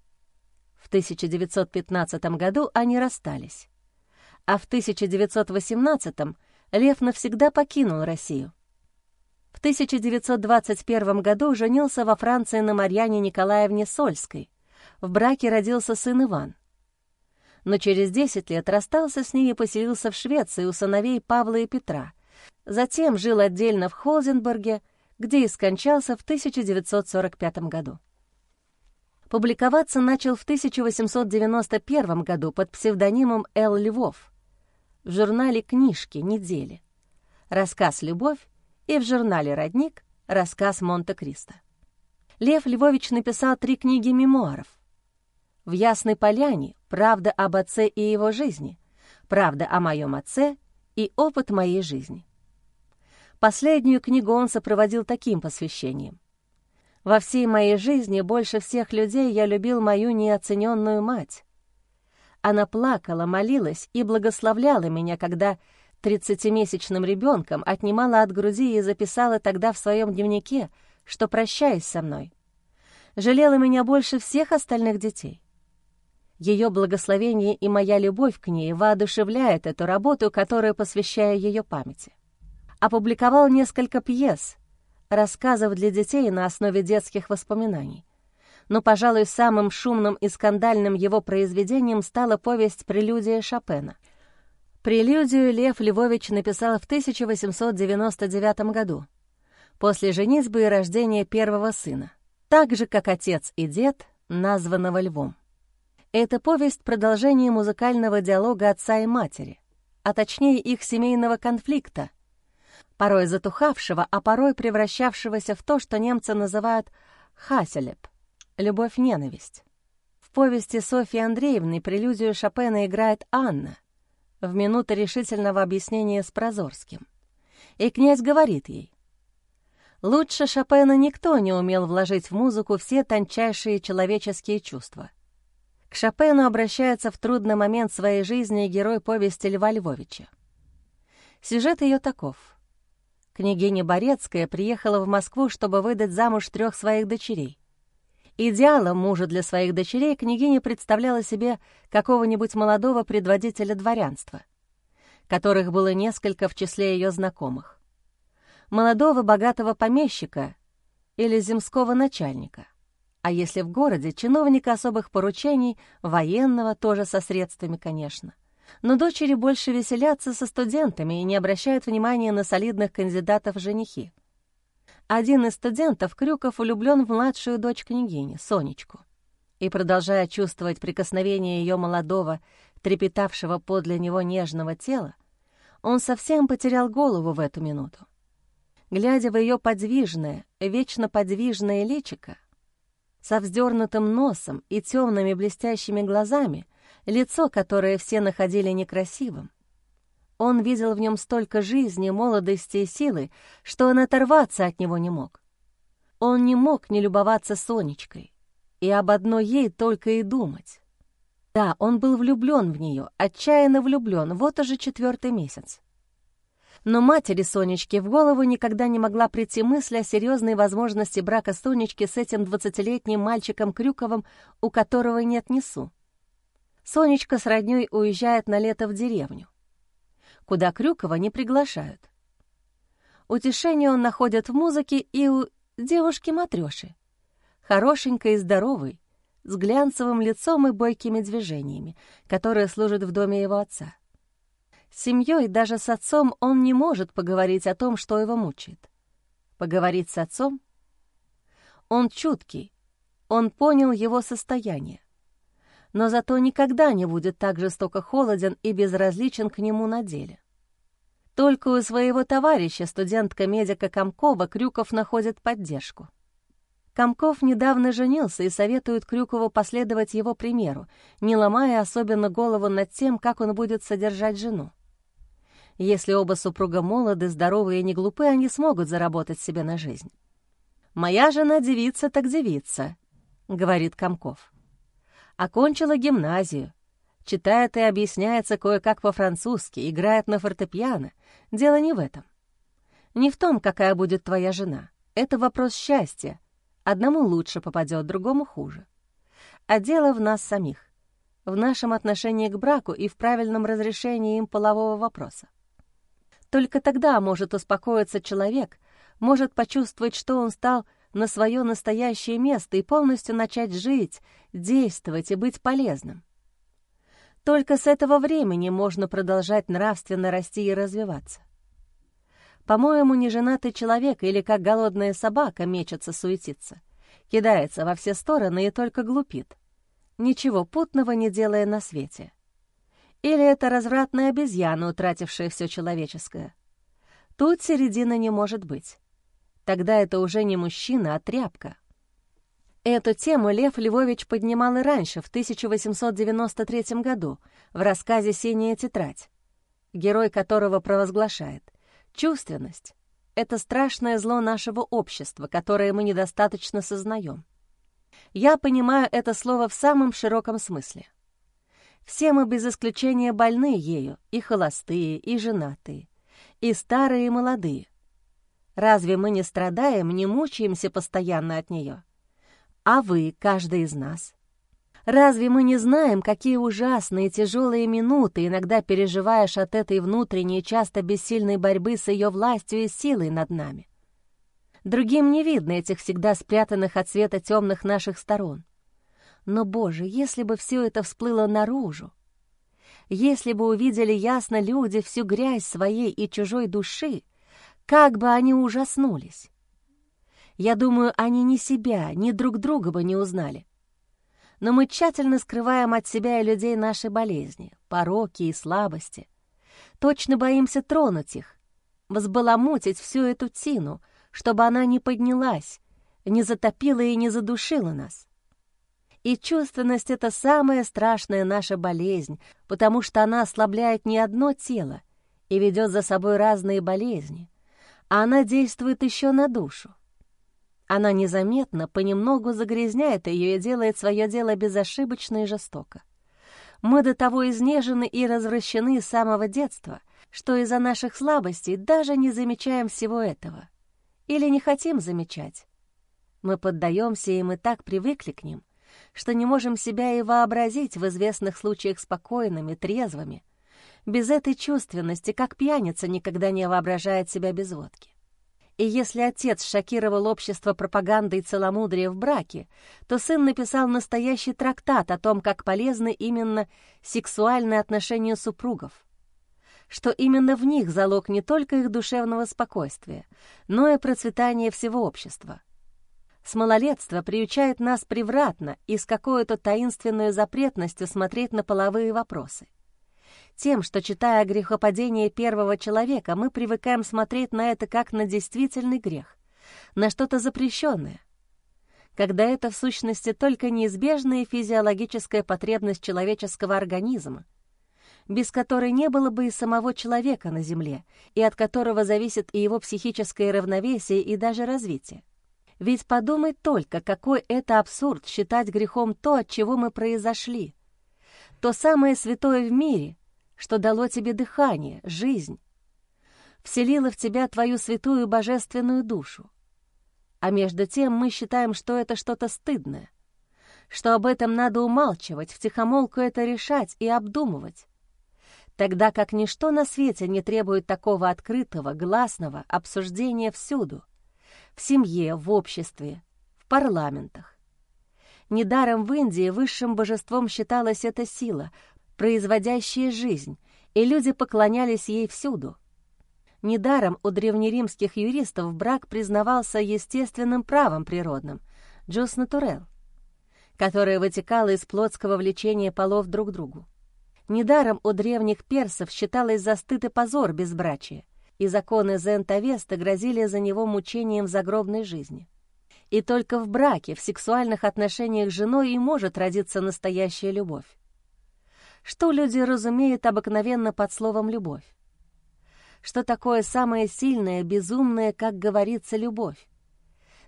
В 1915 году они расстались, а в 1918 Лев навсегда покинул Россию. В 1921 году женился во Франции на Марьяне Николаевне Сольской. В браке родился сын Иван но через 10 лет расстался с ней и поселился в Швеции у сыновей Павла и Петра. Затем жил отдельно в Холзенбурге, где и скончался в 1945 году. Публиковаться начал в 1891 году под псевдонимом Л. Львов в журнале «Книжки. Недели», рассказ «Любовь» и в журнале «Родник» рассказ «Монте-Кристо». Лев Львович написал три книги мемуаров — в Ясной Поляне правда об отце и его жизни, правда о моем отце и опыт моей жизни. Последнюю книгу он сопроводил таким посвящением. «Во всей моей жизни больше всех людей я любил мою неоцененную мать. Она плакала, молилась и благословляла меня, когда тридцатимесячным ребенком отнимала от груди и записала тогда в своем дневнике, что прощаясь со мной. Жалела меня больше всех остальных детей. Ее благословение и моя любовь к ней воодушевляет эту работу, которую посвящаю ее памяти. Опубликовал несколько пьес, рассказов для детей на основе детских воспоминаний. Но, пожалуй, самым шумным и скандальным его произведением стала повесть «Прелюдия Шопена». Прелюдию Лев Львович написал в 1899 году, после женитьбы и рождения первого сына, так же, как отец и дед, названного Львом. Эта повесть — продолжение музыкального диалога отца и матери, а точнее их семейного конфликта, порой затухавшего, а порой превращавшегося в то, что немцы называют «хаселеп» — «любовь-ненависть». В повести Софьи Андреевны прелюдию Шопена играет Анна в минуты решительного объяснения с Прозорским. И князь говорит ей, «Лучше Шопена никто не умел вложить в музыку все тончайшие человеческие чувства — к Шопену обращается в трудный момент своей жизни герой повести Льва Львовича. Сюжет ее таков. Княгиня Борецкая приехала в Москву, чтобы выдать замуж трех своих дочерей. Идеалом мужа для своих дочерей княгиня представляла себе какого-нибудь молодого предводителя дворянства, которых было несколько в числе ее знакомых. Молодого богатого помещика или земского начальника а если в городе, чиновника особых поручений, военного, тоже со средствами, конечно. Но дочери больше веселятся со студентами и не обращают внимания на солидных кандидатов в женихи. Один из студентов, Крюков, влюблен в младшую дочь княгини, Сонечку. И, продолжая чувствовать прикосновение ее молодого, трепетавшего подле него нежного тела, он совсем потерял голову в эту минуту. Глядя в ее подвижное, вечно подвижное личико, со вздернутым носом и темными блестящими глазами, лицо, которое все находили некрасивым. Он видел в нем столько жизни, молодости и силы, что он оторваться от него не мог. Он не мог не любоваться Сонечкой, и об одной ей только и думать. Да, он был влюблен в нее, отчаянно влюблен, вот уже четвертый месяц но матери Сонечки в голову никогда не могла прийти мысль о серьезной возможности брака Сонечки с этим двадцатилетним мальчиком Крюковым, у которого нет несу. Сонечка с роднёй уезжает на лето в деревню, куда Крюкова не приглашают. Утешение он находит в музыке и у девушки-матрёши, хорошенькой и здоровой, с глянцевым лицом и бойкими движениями, которая служит в доме его отца. С семьей, даже с отцом, он не может поговорить о том, что его мучает. Поговорить с отцом? Он чуткий, он понял его состояние. Но зато никогда не будет так жестоко холоден и безразличен к нему на деле. Только у своего товарища, студентка-медика Комкова, Крюков находит поддержку. Комков недавно женился и советует Крюкову последовать его примеру, не ломая особенно голову над тем, как он будет содержать жену. Если оба супруга молоды, здоровы и не глупы, они смогут заработать себе на жизнь. «Моя жена девица так девица», — говорит Комков. Окончила гимназию, читает и объясняется кое-как по-французски, играет на фортепиано. Дело не в этом. Не в том, какая будет твоя жена. Это вопрос счастья. Одному лучше попадет, другому хуже. А дело в нас самих, в нашем отношении к браку и в правильном разрешении им полового вопроса. Только тогда может успокоиться человек, может почувствовать, что он стал на свое настоящее место и полностью начать жить, действовать и быть полезным. Только с этого времени можно продолжать нравственно расти и развиваться. По-моему, неженатый человек или как голодная собака мечется, суетится, кидается во все стороны и только глупит, ничего путного не делая на свете. Или это развратная обезьяна, утратившая все человеческое. Тут середины не может быть. Тогда это уже не мужчина, а тряпка. Эту тему Лев Львович поднимал и раньше, в 1893 году, в рассказе «Синяя тетрадь», герой которого провозглашает «Чувственность — это страшное зло нашего общества, которое мы недостаточно сознаем. Я понимаю это слово в самом широком смысле. Все мы без исключения больны ею, и холостые, и женатые, и старые, и молодые. Разве мы не страдаем, не мучаемся постоянно от нее? А вы, каждый из нас? Разве мы не знаем, какие ужасные тяжелые минуты иногда переживаешь от этой внутренней, часто бессильной борьбы с ее властью и силой над нами? Другим не видно этих всегда спрятанных от света темных наших сторон. Но, Боже, если бы все это всплыло наружу, если бы увидели ясно люди всю грязь своей и чужой души, как бы они ужаснулись! Я думаю, они ни себя, ни друг друга бы не узнали. Но мы тщательно скрываем от себя и людей наши болезни, пороки и слабости. Точно боимся тронуть их, взбаламутить всю эту тину, чтобы она не поднялась, не затопила и не задушила нас. И чувственность — это самая страшная наша болезнь, потому что она ослабляет не одно тело и ведет за собой разные болезни, она действует еще на душу. Она незаметно, понемногу загрязняет ее и делает свое дело безошибочно и жестоко. Мы до того изнежены и развращены с самого детства, что из-за наших слабостей даже не замечаем всего этого. Или не хотим замечать. Мы поддаемся им и так привыкли к ним, что не можем себя и вообразить в известных случаях спокойными, трезвыми, без этой чувственности, как пьяница никогда не воображает себя без водки. И если отец шокировал общество пропагандой целомудрия в браке, то сын написал настоящий трактат о том, как полезны именно сексуальные отношения супругов, что именно в них залог не только их душевного спокойствия, но и процветания всего общества. С малолетства приучает нас превратно и с какой-то таинственной запретностью смотреть на половые вопросы тем, что, читая грехопадение первого человека, мы привыкаем смотреть на это как на действительный грех, на что-то запрещенное, когда это в сущности только неизбежная физиологическая потребность человеческого организма, без которой не было бы и самого человека на Земле, и от которого зависит и его психическое равновесие и даже развитие. Ведь подумай только, какой это абсурд считать грехом то, от чего мы произошли. То самое святое в мире, что дало тебе дыхание, жизнь, вселило в тебя твою святую божественную душу. А между тем мы считаем, что это что-то стыдное, что об этом надо умалчивать, втихомолку это решать и обдумывать, тогда как ничто на свете не требует такого открытого, гласного обсуждения всюду, в семье, в обществе, в парламентах. Недаром в Индии высшим божеством считалась эта сила, производящая жизнь, и люди поклонялись ей всюду. Недаром у древнеримских юристов брак признавался естественным правом природным — «джус натурел», которое вытекало из плотского влечения полов друг к другу. Недаром у древних персов считалось за и позор безбрачие, и законы Зентавеста грозили за него мучением загробной жизни. И только в браке, в сексуальных отношениях с женой и может родиться настоящая любовь что люди разумеют обыкновенно под словом «любовь». что такое самое сильное, безумное, как говорится, любовь.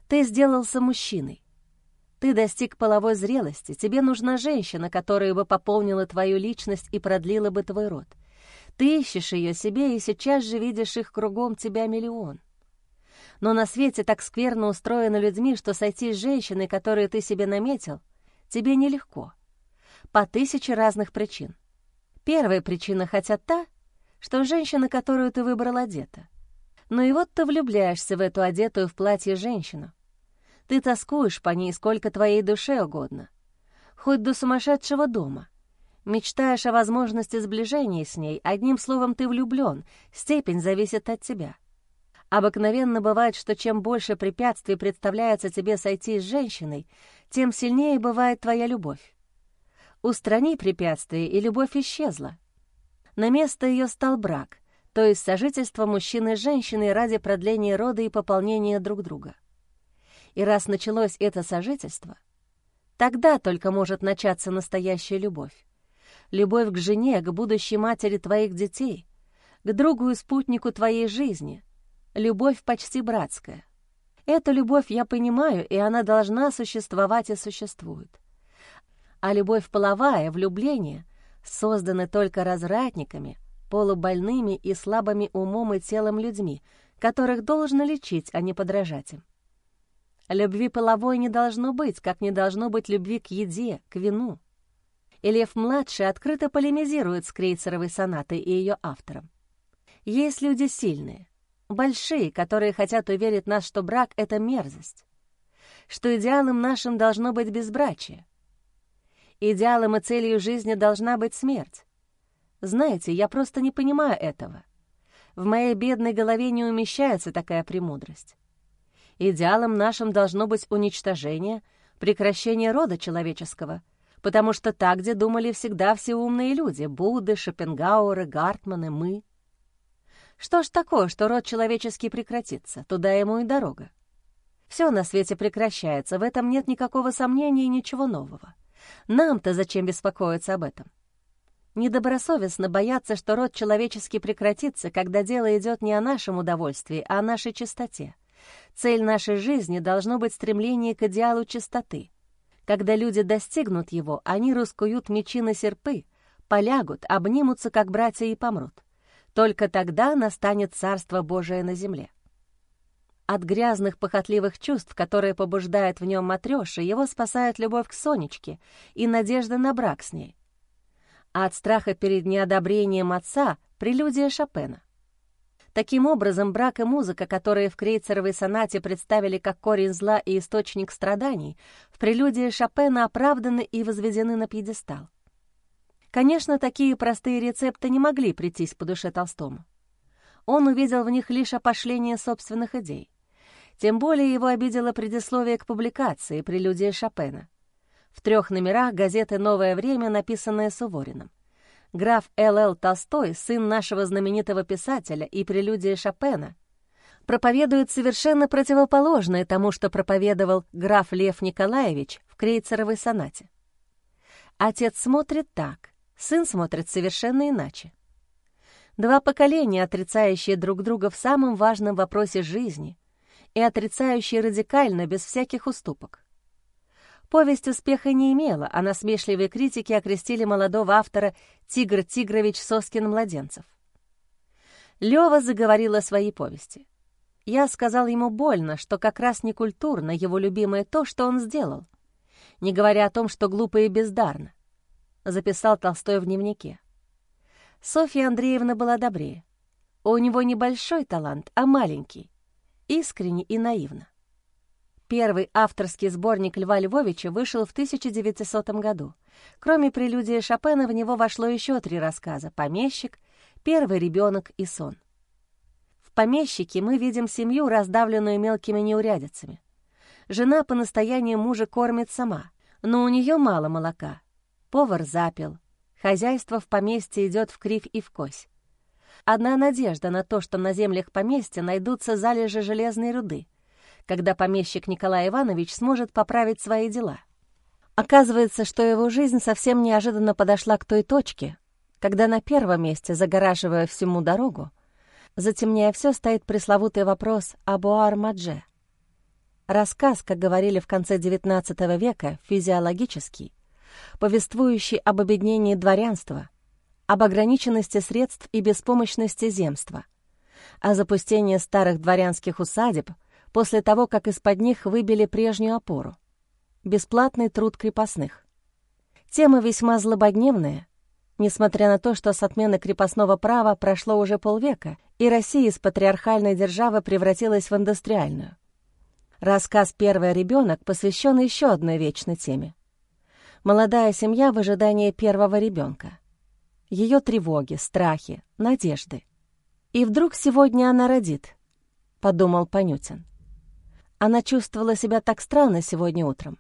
Ты сделался мужчиной. Ты достиг половой зрелости, тебе нужна женщина, которая бы пополнила твою личность и продлила бы твой род. Ты ищешь ее себе и сейчас же видишь их кругом тебя миллион. Но на свете так скверно устроено людьми, что сойти с женщиной, которую ты себе наметил, тебе нелегко. По тысяче разных причин. Первая причина хотя та, что женщина, которую ты выбрал, одета. Ну и вот ты влюбляешься в эту одетую в платье женщину. Ты тоскуешь по ней сколько твоей душе угодно. Хоть до сумасшедшего дома. Мечтаешь о возможности сближения с ней, одним словом, ты влюблен, степень зависит от тебя. Обыкновенно бывает, что чем больше препятствий представляется тебе сойти с женщиной, тем сильнее бывает твоя любовь. Устрани препятствие, и любовь исчезла. На место ее стал брак, то есть сожительство мужчины с женщиной ради продления рода и пополнения друг друга. И раз началось это сожительство, тогда только может начаться настоящая любовь. Любовь к жене, к будущей матери твоих детей, к другу и спутнику твоей жизни. Любовь почти братская. Эту любовь я понимаю, и она должна существовать и существует. А любовь половая, влюбление, созданы только развратниками, полубольными и слабыми умом и телом людьми, которых должно лечить, а не подражать им. Любви половой не должно быть, как не должно быть любви к еде, к вину. И Лев-младший открыто полемизирует с Крейцеровой сонатой и ее автором. Есть люди сильные, большие, которые хотят уверить нас, что брак — это мерзость, что идеалом нашим должно быть безбрачие. Идеалом и целью жизни должна быть смерть. Знаете, я просто не понимаю этого. В моей бедной голове не умещается такая премудрость. Идеалом нашим должно быть уничтожение, прекращение рода человеческого, потому что так, где думали всегда все умные люди — Будды, Шопенгауэры, Гартманы, мы. Что ж такое, что род человеческий прекратится, туда ему и дорога. Все на свете прекращается, в этом нет никакого сомнения и ничего нового. Нам-то зачем беспокоиться об этом? Недобросовестно бояться, что род человеческий прекратится, когда дело идет не о нашем удовольствии, а о нашей чистоте — Цель нашей жизни должно быть стремление к идеалу чистоты. Когда люди достигнут его, они раскуют мечи на серпы, полягут, обнимутся, как братья, и помрут. Только тогда настанет Царство Божие на земле. От грязных похотливых чувств, которые побуждают в нем матрёши, его спасает любовь к Сонечке и надежда на брак с ней. А от страха перед неодобрением отца — прелюдия Шопена. Таким образом, брак и музыка, которые в Крейцеровой сонате представили как корень зла и источник страданий, в прелюдии Шопена оправданы и возведены на пьедестал. Конечно, такие простые рецепты не могли прийтись по душе Толстому. Он увидел в них лишь опошление собственных идей. Тем более его обидело предисловие к публикации «Прелюдия Шопена». В трех номерах газеты «Новое время», написанное Сувориным. Граф Л.Л. Толстой, сын нашего знаменитого писателя и прелюдия Шопена, проповедует совершенно противоположное тому, что проповедовал граф Лев Николаевич в Крейцеровой сонате. Отец смотрит так, сын смотрит совершенно иначе. Два поколения, отрицающие друг друга в самом важном вопросе жизни и отрицающие радикально, без всяких уступок. Повесть успеха не имела, а насмешливые критики окрестили молодого автора Тигр Тигрович Соскин-младенцев. Лёва заговорил о своей повести. Я сказал ему больно, что как раз не культурно его любимое то, что он сделал, не говоря о том, что глупо и бездарно, записал Толстой в дневнике. Софья Андреевна была добрее. У него небольшой талант, а маленький, искренне и наивно. Первый авторский сборник Льва Львовича вышел в 1900 году. Кроме прелюдии Шопена в него вошло еще три рассказа «Помещик», «Первый ребенок» и «Сон». В «Помещике» мы видим семью, раздавленную мелкими неурядицами. Жена по настоянию мужа кормит сама, но у нее мало молока. Повар запил. Хозяйство в поместье идет в кривь и в кось. Одна надежда на то, что на землях поместья найдутся залежи железной руды — когда помещик Николай Иванович сможет поправить свои дела. Оказывается, что его жизнь совсем неожиданно подошла к той точке, когда на первом месте, загораживая всему дорогу, затемняя все, стоит пресловутый вопрос об Уар-Мадже. Рассказ, как говорили в конце XIX века, физиологический, повествующий об обеднении дворянства, об ограниченности средств и беспомощности земства, о запустении старых дворянских усадеб после того, как из-под них выбили прежнюю опору, бесплатный труд крепостных. Тема весьма злободневная, несмотря на то, что с отмены крепостного права прошло уже полвека, и Россия из патриархальной державы превратилась в индустриальную. Рассказ «Первый ребенок» посвящен еще одной вечной теме. Молодая семья в ожидании первого ребенка. Ее тревоги, страхи, надежды. «И вдруг сегодня она родит», — подумал Панютин. Она чувствовала себя так странно сегодня утром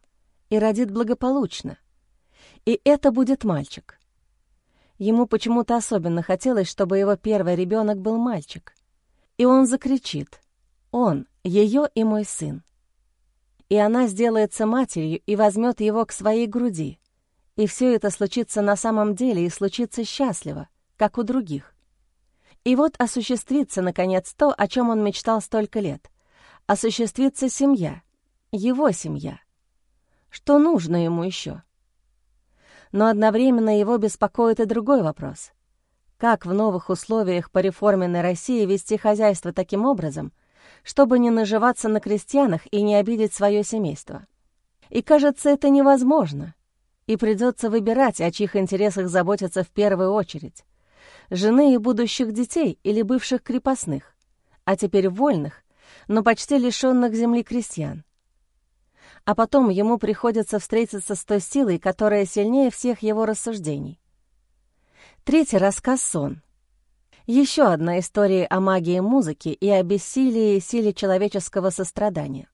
и родит благополучно. И это будет мальчик. Ему почему-то особенно хотелось, чтобы его первый ребенок был мальчик. И он закричит. Он, ее и мой сын. И она сделается матерью и возьмет его к своей груди. И все это случится на самом деле и случится счастливо, как у других. И вот осуществится, наконец, то, о чем он мечтал столько лет. Осуществится семья, его семья. Что нужно ему еще? но одновременно его беспокоит и другой вопрос. Как в новых условиях по реформенной России вести хозяйство таким образом, чтобы не наживаться на крестьянах и не обидеть свое семейство? И кажется, это невозможно, и придется выбирать, о чьих интересах заботиться в первую очередь. Жены и будущих детей или бывших крепостных, а теперь вольных, но почти лишенных земли крестьян а потом ему приходится встретиться с той силой, которая сильнее всех его рассуждений. Третий рассказ «Сон». Еще одна история о магии музыки и о бессилии и силе человеческого сострадания.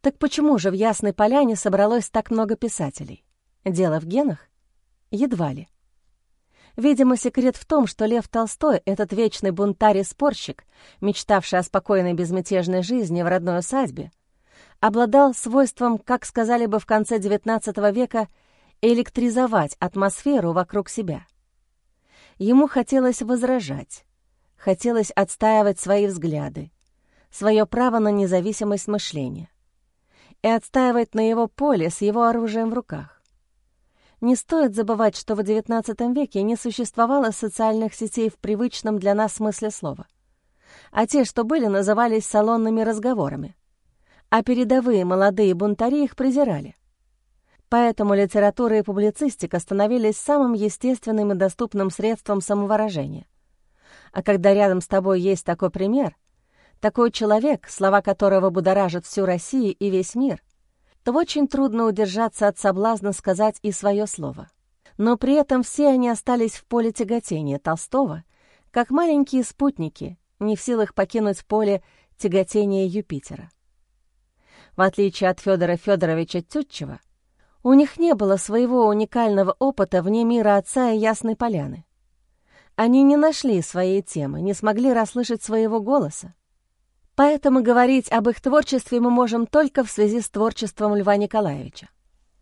Так почему же в Ясной Поляне собралось так много писателей? Дело в генах? Едва ли. Видимо, секрет в том, что Лев Толстой, этот вечный бунтарь и спорщик, мечтавший о спокойной безмятежной жизни в родной усадьбе, обладал свойством, как сказали бы в конце XIX века, электризовать атмосферу вокруг себя. Ему хотелось возражать, хотелось отстаивать свои взгляды, свое право на независимость мышления и отстаивать на его поле с его оружием в руках. Не стоит забывать, что в XIX веке не существовало социальных сетей в привычном для нас смысле слова, а те, что были, назывались салонными разговорами а передовые молодые бунтари их презирали. Поэтому литература и публицистика становились самым естественным и доступным средством самовыражения. А когда рядом с тобой есть такой пример, такой человек, слова которого будоражат всю Россию и весь мир, то очень трудно удержаться от соблазна сказать и свое слово. Но при этом все они остались в поле тяготения Толстого, как маленькие спутники, не в силах покинуть поле тяготения Юпитера в отличие от Федора Федоровича Тютчева, у них не было своего уникального опыта вне мира отца и Ясной Поляны. Они не нашли своей темы, не смогли расслышать своего голоса. Поэтому говорить об их творчестве мы можем только в связи с творчеством Льва Николаевича.